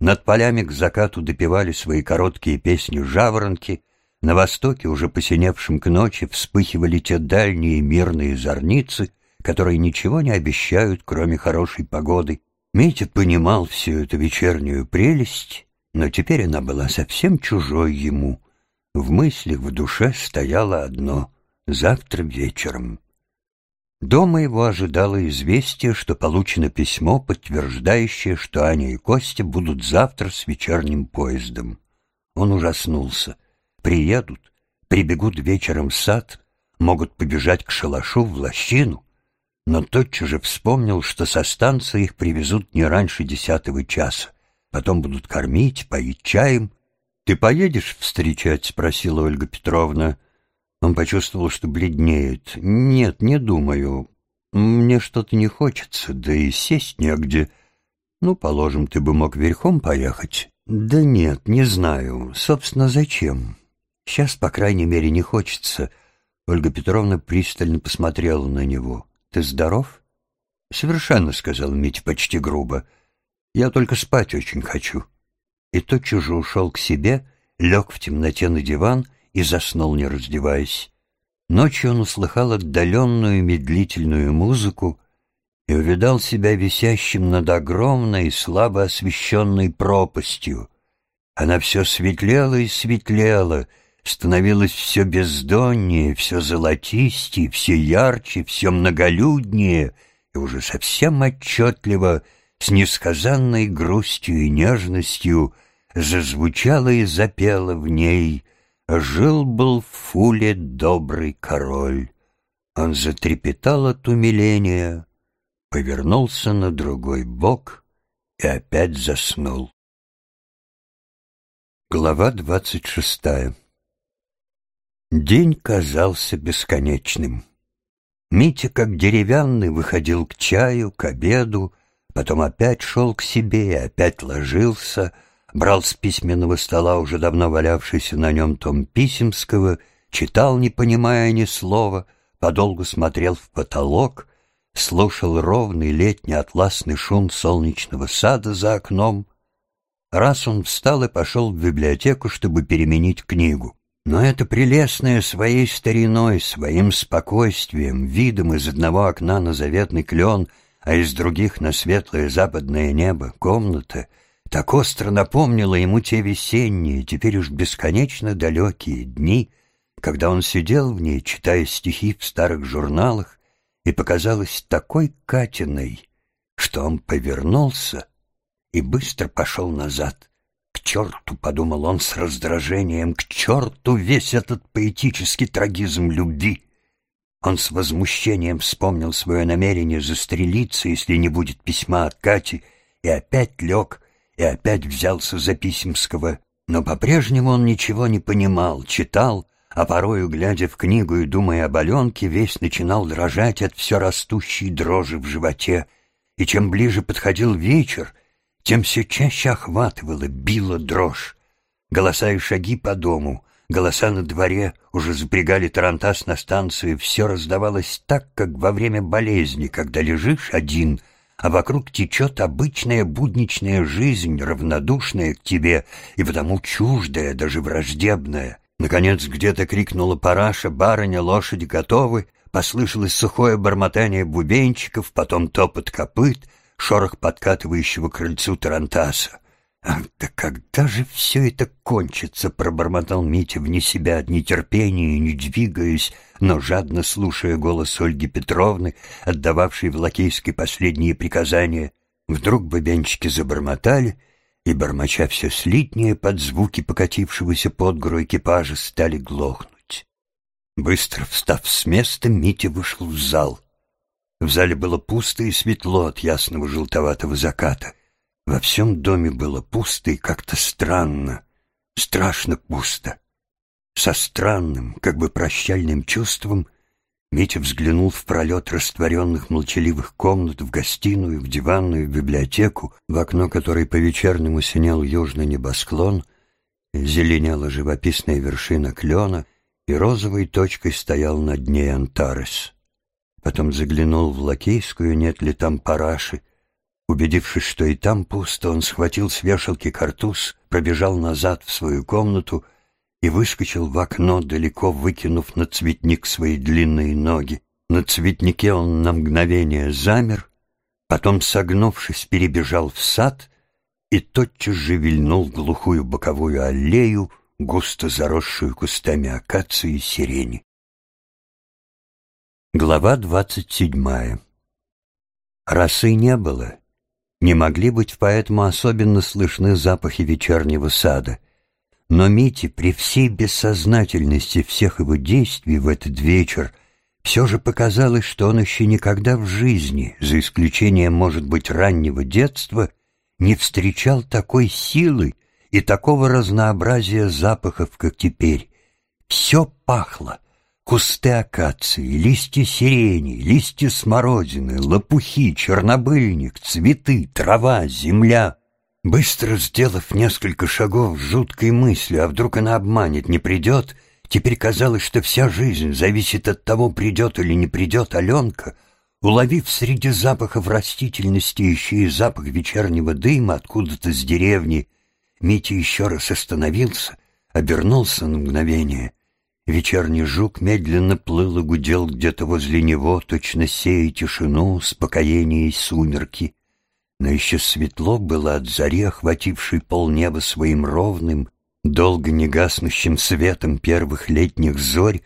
Над полями к закату допевали свои короткие песни жаворонки, на востоке, уже посиневшем к ночи, вспыхивали те дальние мирные зорницы, которые ничего не обещают, кроме хорошей погоды. Митя понимал всю эту вечернюю прелесть, но теперь она была совсем чужой ему. В мыслях, в душе стояло одно — завтра вечером. Дома его ожидало известие, что получено письмо, подтверждающее, что Аня и Костя будут завтра с вечерним поездом. Он ужаснулся. Приедут, прибегут вечером в сад, могут побежать к шалашу в лощину — но тотчас же вспомнил, что со станции их привезут не раньше десятого часа. Потом будут кормить, поить чаем. «Ты поедешь встречать?» — спросила Ольга Петровна. Он почувствовал, что бледнеет. «Нет, не думаю. Мне что-то не хочется, да и сесть негде. Ну, положим, ты бы мог верхом поехать». «Да нет, не знаю. Собственно, зачем? Сейчас, по крайней мере, не хочется». Ольга Петровна пристально посмотрела на него. «Ты здоров?» «Совершенно», — сказал Митя почти грубо. «Я только спать очень хочу». И тотчас же ушел к себе, лег в темноте на диван и заснул, не раздеваясь. Ночью он услыхал отдаленную медлительную музыку и увидал себя висящим над огромной, слабо освещенной пропастью. Она все светлела и светлела — становилось все бездоннее, все золотистее, все ярче, все многолюднее, и уже совсем отчетливо, с несказанной грустью и нежностью, зазвучало и запело в ней «Жил-был в фуле добрый король». Он затрепетал от умиления, повернулся на другой бок и опять заснул. Глава двадцать шестая День казался бесконечным. Митя, как деревянный, выходил к чаю, к обеду, потом опять шел к себе и опять ложился, брал с письменного стола уже давно валявшийся на нем том Писемского, читал, не понимая ни слова, подолгу смотрел в потолок, слушал ровный летний атласный шум солнечного сада за окном. Раз он встал и пошел в библиотеку, чтобы переменить книгу. Но это прелестное своей стариной, своим спокойствием, видом из одного окна на заветный клен, а из других на светлое западное небо, комната, так остро напомнила ему те весенние, теперь уж бесконечно далекие дни, когда он сидел в ней, читая стихи в старых журналах, и показалась такой Катиной, что он повернулся и быстро пошел назад. «К черту!» — подумал он с раздражением, «к черту весь этот поэтический трагизм любви!» Он с возмущением вспомнил свое намерение застрелиться, если не будет письма от Кати, и опять лег, и опять взялся за Писемского. Но по-прежнему он ничего не понимал, читал, а порою, глядя в книгу и думая об Аленке, весь начинал дрожать от все растущей дрожи в животе, и чем ближе подходил вечер, тем все чаще охватывала, била дрожь. Голоса и шаги по дому, голоса на дворе уже запрягали тарантас на станцию, все раздавалось так, как во время болезни, когда лежишь один, а вокруг течет обычная будничная жизнь, равнодушная к тебе и потому чуждая, даже враждебная. Наконец где-то крикнула параша, барыня, лошади готовы, послышалось сухое бормотание бубенчиков, потом топот копыт, шорох подкатывающего крыльцу тарантаса. «Ах, да когда же все это кончится?» — пробормотал Митя вне себя от нетерпения, не двигаясь, но жадно слушая голос Ольги Петровны, отдававшей в лакейской последние приказания. Вдруг бубенчики забормотали — и, бормоча все слитнее, под звуки покатившегося под гору экипажа стали глохнуть. Быстро встав с места, Митя вышел в зал. В зале было пусто и светло от ясного желтоватого заката. Во всем доме было пусто и как-то странно, страшно пусто. Со странным, как бы прощальным чувством Митя взглянул в пролет растворенных молчаливых комнат, в гостиную, в диванную, в библиотеку, в окно которой по-вечернему синел южный небосклон, зеленела живописная вершина клена, и розовой точкой стоял над ней Антарес. Потом заглянул в лакейскую, нет ли там параши. Убедившись, что и там пусто, он схватил с вешалки картуз, пробежал назад в свою комнату и выскочил в окно, далеко выкинув на цветник свои длинные ноги. На цветнике он на мгновение замер, потом, согнувшись, перебежал в сад и тотчас же вильнул глухую боковую аллею, густо заросшую кустами акации и сирени. Глава двадцать седьмая Росы не было. Не могли быть поэтому особенно слышны запахи вечернего сада — но Мите при всей бессознательности всех его действий в этот вечер все же показалось, что он еще никогда в жизни, за исключением, может быть, раннего детства, не встречал такой силы и такого разнообразия запахов, как теперь. Все пахло. Кусты акации, листья сирени, листья смородины, лопухи, чернобыльник, цветы, трава, земля — Быстро сделав несколько шагов жуткой мыслью, а вдруг она обманет, не придет, теперь казалось, что вся жизнь зависит от того, придет или не придет Аленка, уловив среди запахов растительности еще и запах вечернего дыма откуда-то с деревни, Митя еще раз остановился, обернулся на мгновение. Вечерний жук медленно плыл и гудел где-то возле него, точно сея тишину, успокоение и сумерки но еще светло было от зари, охватившей полнеба своим ровным, долго не гаснущим светом первых летних зорь,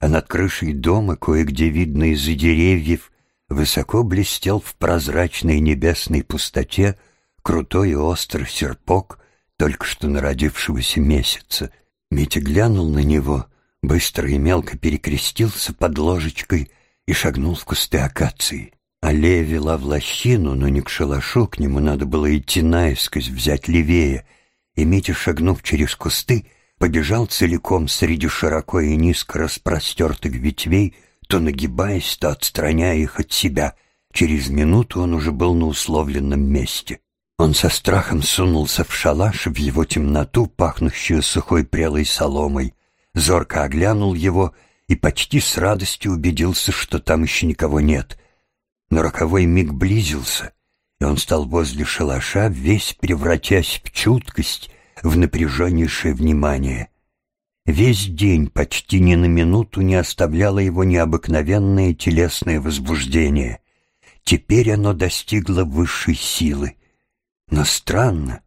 а над крышей дома, кое-где видно из-за деревьев, высоко блестел в прозрачной небесной пустоте крутой и острый серпок только что народившегося месяца. Митя глянул на него, быстро и мелко перекрестился под ложечкой и шагнул в кусты акации. Аллея вела в лощину, но не к шалашу, к нему надо было идти наискось, взять левее. И Митя, шагнув через кусты, побежал целиком среди широко и низко распростертых ветвей, то нагибаясь, то отстраняя их от себя. Через минуту он уже был на условленном месте. Он со страхом сунулся в шалаш, в его темноту, пахнущую сухой прелой соломой. Зорко оглянул его и почти с радостью убедился, что там еще никого нет — Но роковой миг близился, и он стал возле шалаша, весь превратясь в чуткость, в напряженнейшее внимание. Весь день почти ни на минуту не оставляло его необыкновенное телесное возбуждение. Теперь оно достигло высшей силы. Но странно,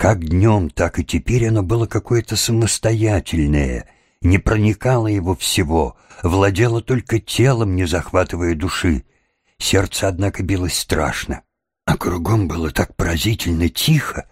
как днем, так и теперь оно было какое-то самостоятельное, не проникало его всего, владело только телом, не захватывая души. Сердце, однако, билось страшно, а кругом было так поразительно тихо,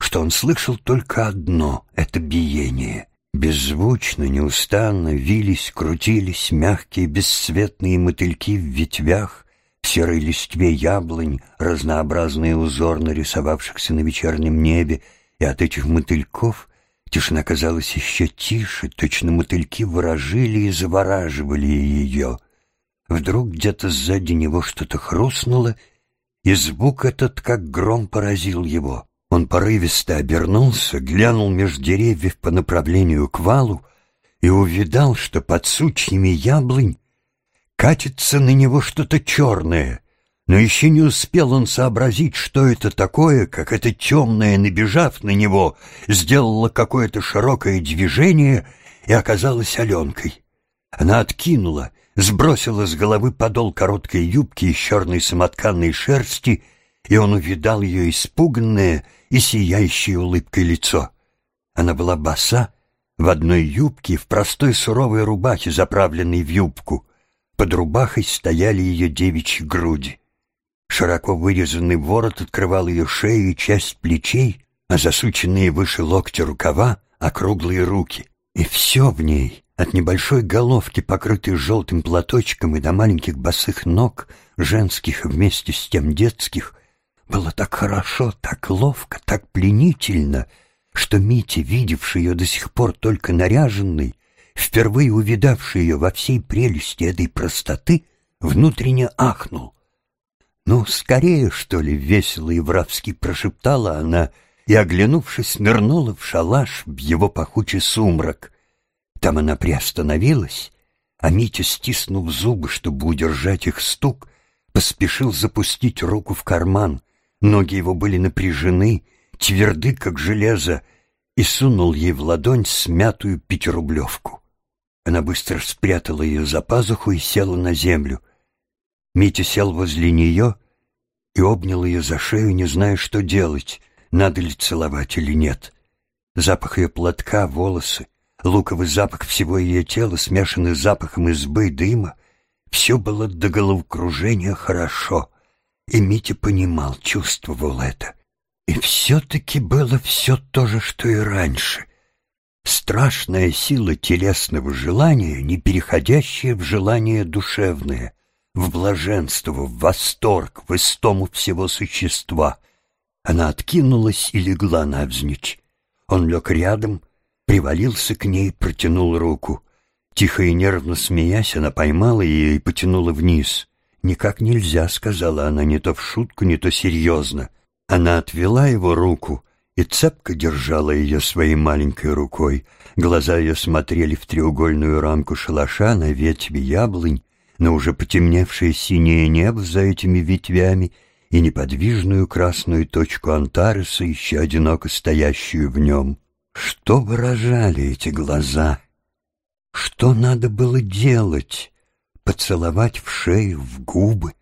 что он слышал только одно — это биение. Беззвучно, неустанно вились, крутились мягкие бесцветные мотыльки в ветвях, серой листве яблонь, разнообразный узор нарисовавшихся на вечернем небе, и от этих мотыльков тишина казалась еще тише, точно мотыльки выражили и завораживали ее. Вдруг где-то сзади него что-то хрустнуло, и звук этот, как гром, поразил его. Он порывисто обернулся, глянул меж деревьев по направлению к валу и увидал, что под сучьями яблонь Катится на него что-то черное, но еще не успел он сообразить, что это такое, как это темное, набежав на него, сделало какое-то широкое движение и оказалась Аленкой. Она откинула, сбросила с головы подол короткой юбки из черной самотканной шерсти, и он увидал ее испуганное и сияющее улыбкой лицо. Она была боса, в одной юбке, в простой суровой рубахе, заправленной в юбку — под рубахой стояли ее девичьи груди. Широко вырезанный ворот открывал ее шею и часть плечей, а засученные выше локтя рукава — округлые руки. И все в ней, от небольшой головки, покрытой желтым платочком, и до маленьких босых ног, женских вместе с тем детских, было так хорошо, так ловко, так пленительно, что Митя, видевший ее до сих пор только наряженной, впервые увидавший ее во всей прелести этой простоты, внутренне ахнул. «Ну, скорее, что ли?» — весело и вравски прошептала она и, оглянувшись, нырнула в шалаш в его пахучий сумрак. Там она приостановилась, а Митя, стиснув зубы, чтобы удержать их стук, поспешил запустить руку в карман. Ноги его были напряжены, тверды, как железо, и сунул ей в ладонь смятую пятирублевку. Она быстро спрятала ее за пазуху и села на землю. Митя сел возле нее и обнял ее за шею, не зная, что делать, надо ли целовать или нет. Запах ее платка, волосы, луковый запах всего ее тела, смешанный с запахом избы дыма, все было до головокружения хорошо, и Митя понимал, чувствовал это. И все-таки было все то же, что и раньше. Страшная сила телесного желания, не переходящая в желание душевное, в блаженство, в восторг, в истому всего существа. Она откинулась и легла навзничь. Он лег рядом, привалился к ней, протянул руку. Тихо и нервно смеясь, она поймала ее и потянула вниз. «Никак нельзя», — сказала она, не то в шутку, не то серьезно. Она отвела его руку — и цепко держала ее своей маленькой рукой. Глаза ее смотрели в треугольную рамку шалаша на ветви яблонь, на уже потемневшее синее небо за этими ветвями и неподвижную красную точку Антареса, еще одиноко стоящую в нем. Что выражали эти глаза? Что надо было делать? Поцеловать в шею, в губы?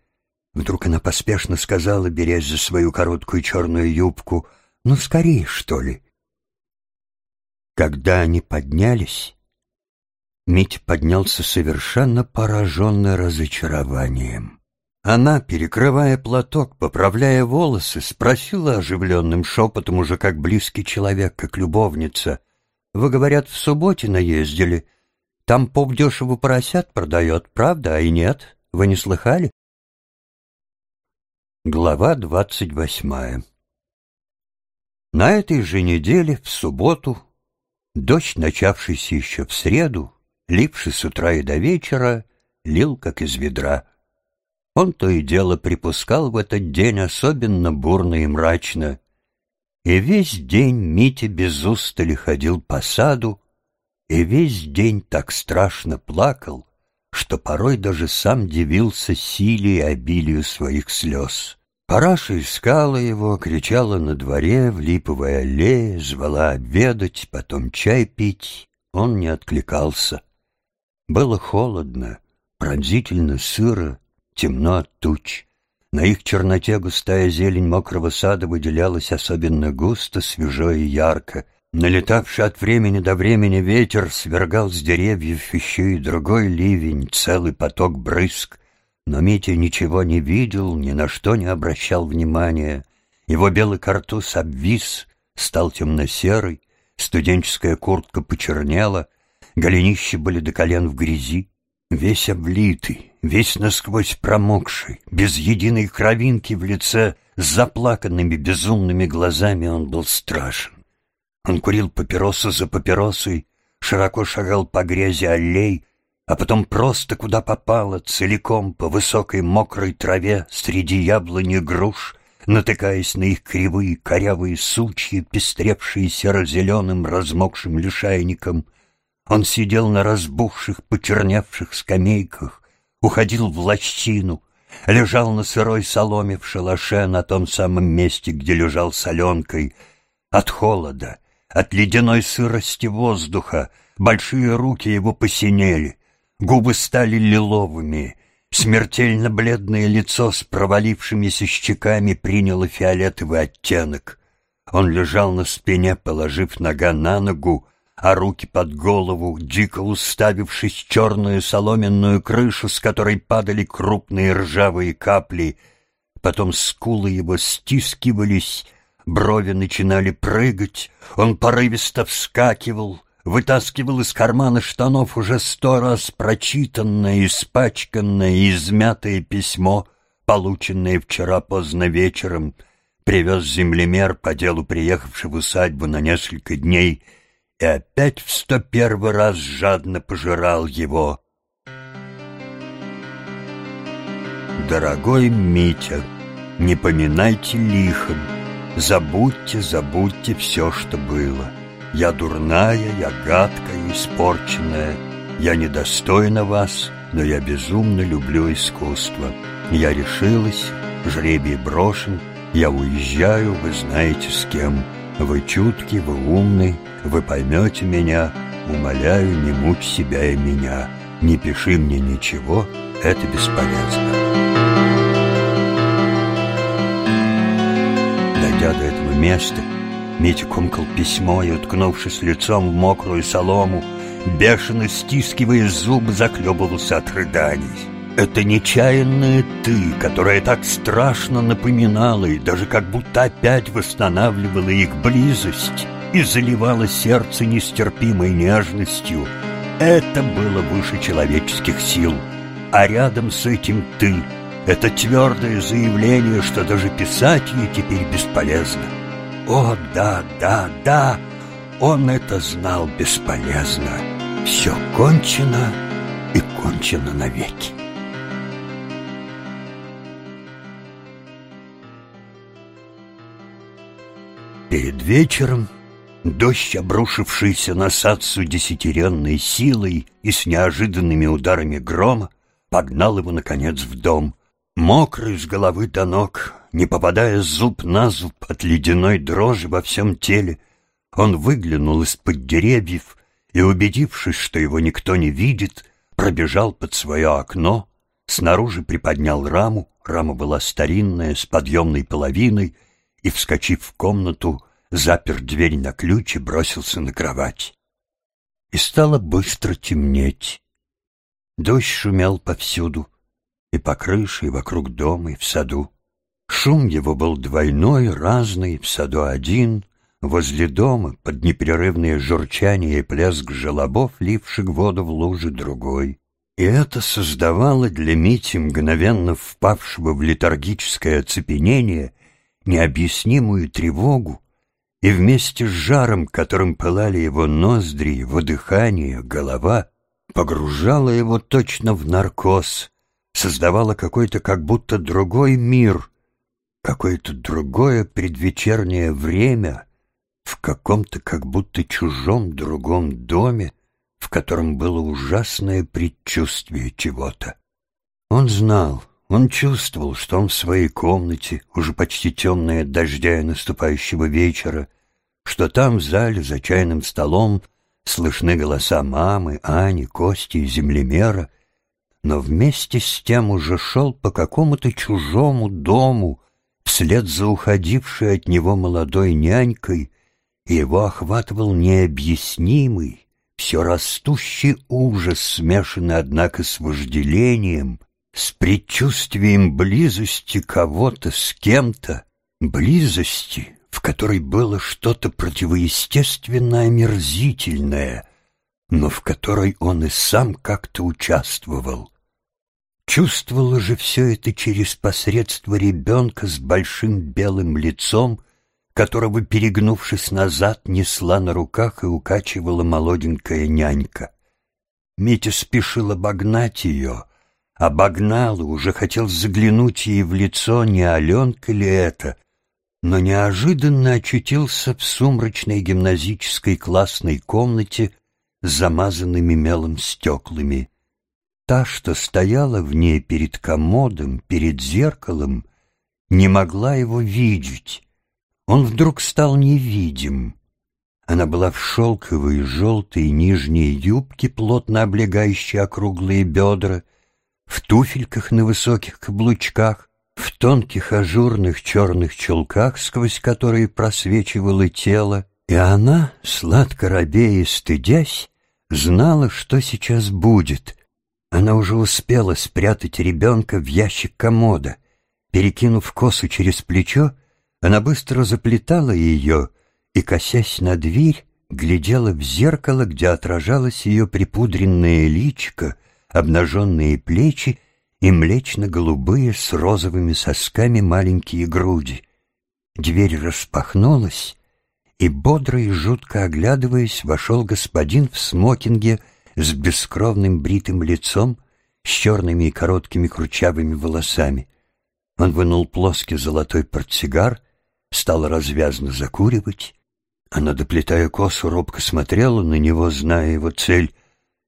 Вдруг она поспешно сказала, берясь за свою короткую черную юбку — ну, скорее, что ли. Когда они поднялись, Мить поднялся совершенно пораженный разочарованием. Она, перекрывая платок, поправляя волосы, спросила оживленным шепотом уже как близкий человек, как любовница. «Вы, говорят, в субботе наездили. Там поп дешево поросят продает, правда, а и нет? Вы не слыхали?» Глава двадцать восьмая на этой же неделе, в субботу, дождь, начавшийся еще в среду, ливший с утра и до вечера, лил как из ведра. Он то и дело припускал в этот день особенно бурно и мрачно. И весь день Митя без устали ходил по саду, и весь день так страшно плакал, что порой даже сам дивился силе и обилию своих слез. Параша искала его, кричала на дворе, в липовой аллее, звала обедать, потом чай пить. Он не откликался. Было холодно, пронзительно сыро, темно от туч. На их черноте густая зелень мокрого сада выделялась особенно густо, свежо и ярко. Налетавший от времени до времени ветер свергал с деревьев еще и другой ливень, целый поток брызг. Но Митя ничего не видел, ни на что не обращал внимания. Его белый картуз обвис, стал темно-серый, студенческая куртка почернела, голенища были до колен в грязи. Весь облитый, весь насквозь промокший, без единой кровинки в лице, с заплаканными безумными глазами он был страшен. Он курил папиросу за папиросой, широко шагал по грязи аллей, а потом просто куда попало, целиком по высокой мокрой траве среди яблони груш, натыкаясь на их кривые корявые сучья, пестревшие серо-зеленым размокшим лишайником. Он сидел на разбухших, почерневших скамейках, уходил в лощину, лежал на сырой соломе в шалаше на том самом месте, где лежал соленкой. От холода, от ледяной сырости воздуха большие руки его посинели, Губы стали лиловыми, смертельно бледное лицо с провалившимися щеками приняло фиолетовый оттенок. Он лежал на спине, положив нога на ногу, а руки под голову, дико уставившись в черную соломенную крышу, с которой падали крупные ржавые капли. Потом скулы его стискивались, брови начинали прыгать, он порывисто вскакивал — вытаскивал из кармана штанов уже сто раз прочитанное, испачканное и измятое письмо, полученное вчера поздно вечером, привез землемер по делу приехавший в усадьбу на несколько дней и опять в сто первый раз жадно пожирал его. Дорогой Митя, не поминайте лихом, забудьте, забудьте все, что было. Я дурная, я гадкая, испорченная. Я недостойна вас, но я безумно люблю искусство. Я решилась, жребий брошен, я уезжаю, вы знаете с кем. Вы чутки, вы умный, вы поймете меня. Умоляю, не мучь себя и меня. Не пиши мне ничего, это бесполезно. Дойдя до этого места, Митя комкал письмо и, уткнувшись лицом в мокрую солому, бешено стискивая зубы, заклебывался от рыданий. Это нечаянное «ты», которое так страшно напоминало и даже как будто опять восстанавливало их близость и заливало сердце нестерпимой нежностью, это было выше человеческих сил. А рядом с этим «ты» — это твердое заявление, что даже писать ей теперь бесполезно. О, да, да, да, он это знал бесполезно. Все кончено и кончено навеки. Перед вечером дождь, обрушившийся на сад с удесятеренной силой и с неожиданными ударами грома, погнал его, наконец, в дом. Мокрый с головы до ног, не попадая зуб на зуб от ледяной дрожи во всем теле, он выглянул из-под деревьев и, убедившись, что его никто не видит, пробежал под свое окно, снаружи приподнял раму, рама была старинная, с подъемной половиной, и, вскочив в комнату, запер дверь на ключ и бросился на кровать. И стало быстро темнеть. Дождь шумел повсюду, и по крыше, и вокруг дома, и в саду. Шум его был двойной, разный, в саду один, возле дома, под непрерывное журчание и плеск желобов, ливших воду в лужи другой. И это создавало для Мити, мгновенно впавшего в летаргическое оцепенение, необъяснимую тревогу, и вместе с жаром, которым пылали его ноздри, его дыхание, голова, погружало его точно в наркоз, создавало какой-то как будто другой мир, какое-то другое предвечернее время в каком-то как будто чужом другом доме, в котором было ужасное предчувствие чего-то. Он знал, он чувствовал, что он в своей комнате, уже почти темная от дождя и наступающего вечера, что там в зале за чайным столом слышны голоса мамы, Ани, Кости и землемера, но вместе с тем уже шел по какому-то чужому дому, вслед за уходившей от него молодой нянькой, его охватывал необъяснимый, все растущий ужас, смешанный, однако, с вожделением, с предчувствием близости кого-то с кем-то, близости, в которой было что-то противоестественно омерзительное, но в которой он и сам как-то участвовал. Чувствовала же все это через посредство ребенка с большим белым лицом, которого, перегнувшись назад, несла на руках и укачивала молоденькая нянька. Митя спешил обогнать ее, обогнал и уже хотел заглянуть ей в лицо, не Аленка ли это, но неожиданно очутился в сумрачной гимназической классной комнате с замазанными мелом стеклами. Та, что стояла в ней перед комодом, перед зеркалом, не могла его видеть. Он вдруг стал невидим. Она была в шелковой желтой нижней юбке, плотно облегающей округлые бедра, в туфельках на высоких каблучках, в тонких ажурных черных чулках, сквозь которые просвечивало тело, и она, сладко робея и стыдясь, знала, что сейчас будет. Она уже успела спрятать ребенка в ящик комода. Перекинув косу через плечо, она быстро заплетала ее и, косясь на дверь, глядела в зеркало, где отражалось ее припудренное личико, обнаженные плечи и млечно-голубые с розовыми сосками маленькие груди. Дверь распахнулась, и бодро и жутко оглядываясь, вошел господин в смокинге с бескровным бритым лицом, с черными и короткими кручавыми волосами. Он вынул плоский золотой портсигар, стал развязно закуривать. Она, доплетая косу, робко смотрела на него, зная его цель,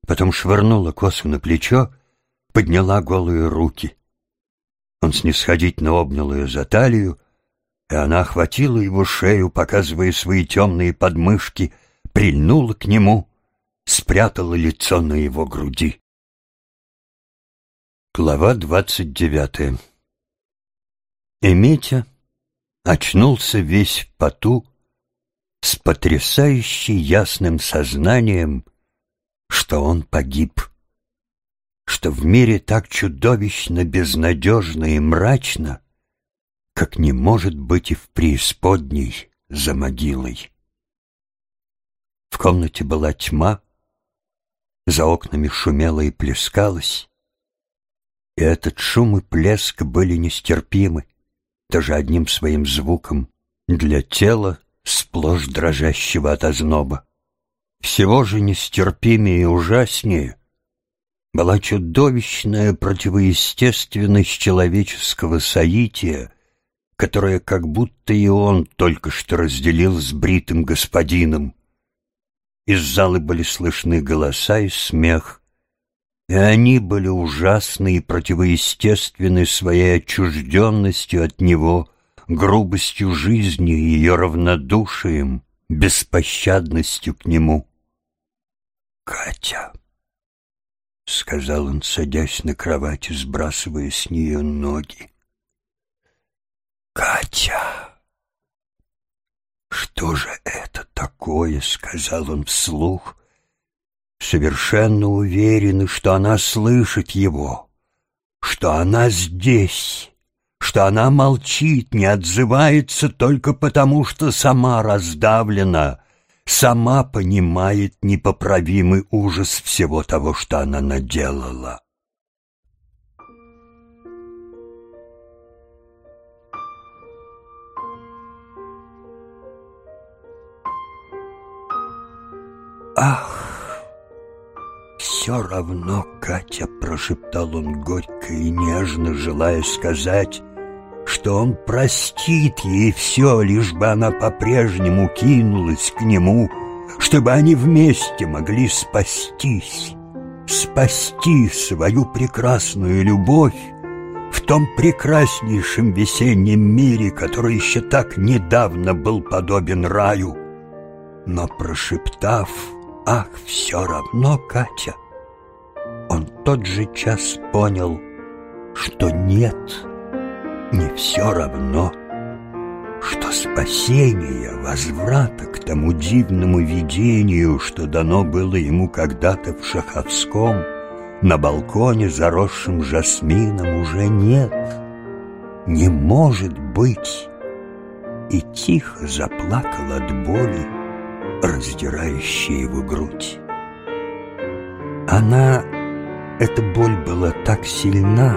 потом швырнула косу на плечо, подняла голые руки. Он снисходительно обнял ее за талию, и она охватила его шею, показывая свои темные подмышки, прильнула к нему, спрятала лицо на его груди. Глава двадцать девятая И очнулся весь в поту, с потрясающе ясным сознанием, что он погиб что в мире так чудовищно, безнадежно и мрачно, как не может быть и в преисподней за могилой. В комнате была тьма, за окнами шумело и плескалось, и этот шум и плеск были нестерпимы, даже одним своим звуком, для тела, сплошь дрожащего от озноба. Всего же нестерпимее и ужаснее — была чудовищная противоестественность человеческого соития, которое как будто и он только что разделил с бритым господином. Из залы были слышны голоса и смех, и они были ужасны и противоестественны своей отчужденностью от него, грубостью жизни, ее равнодушием, беспощадностью к нему. «Катя!» — сказал он, садясь на кровать и сбрасывая с нее ноги. «Катя!» «Что же это такое?» — сказал он вслух, совершенно уверенный, что она слышит его, что она здесь, что она молчит, не отзывается только потому, что сама раздавлена, сама понимает непоправимый ужас всего того, что она наделала. «Ах, все равно, Катя!» — прошептал он горько и нежно, желая сказать что он простит ей все, лишь бы она по-прежнему кинулась к нему, чтобы они вместе могли спастись, спасти свою прекрасную любовь в том прекраснейшем весеннем мире, который еще так недавно был подобен раю. Но прошептав «Ах, все равно, Катя!» Он тот же час понял, что нет, не все равно, что спасение, возврата к тому дивному видению, что дано было ему когда-то в Шаховском, на балконе, заросшем жасмином, уже нет, не может быть. И тихо заплакал от боли, раздирающей его грудь. Она, эта боль была так сильна,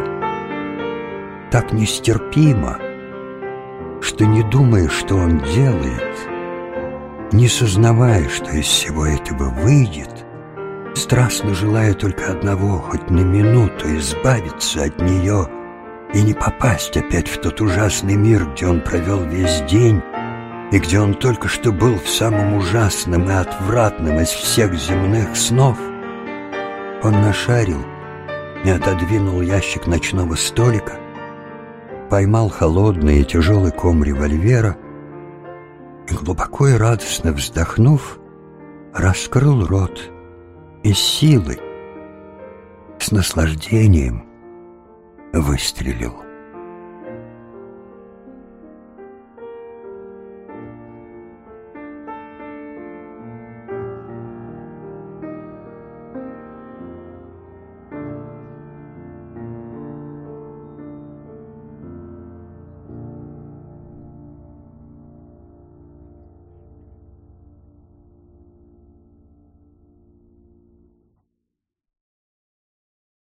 так нестерпима, что не думая, что он делает, не сознавая, что из всего этого выйдет, страстно желая только одного, хоть на минуту избавиться от нее и не попасть опять в тот ужасный мир, где он провел весь день, и где он только что был в самом ужасном и отвратном из всех земных снов, он нашарил и отодвинул ящик ночного столика, поймал холодный и тяжелый ком револьвера и, глубоко и радостно вздохнув, раскрыл рот и силой, с наслаждением выстрелил.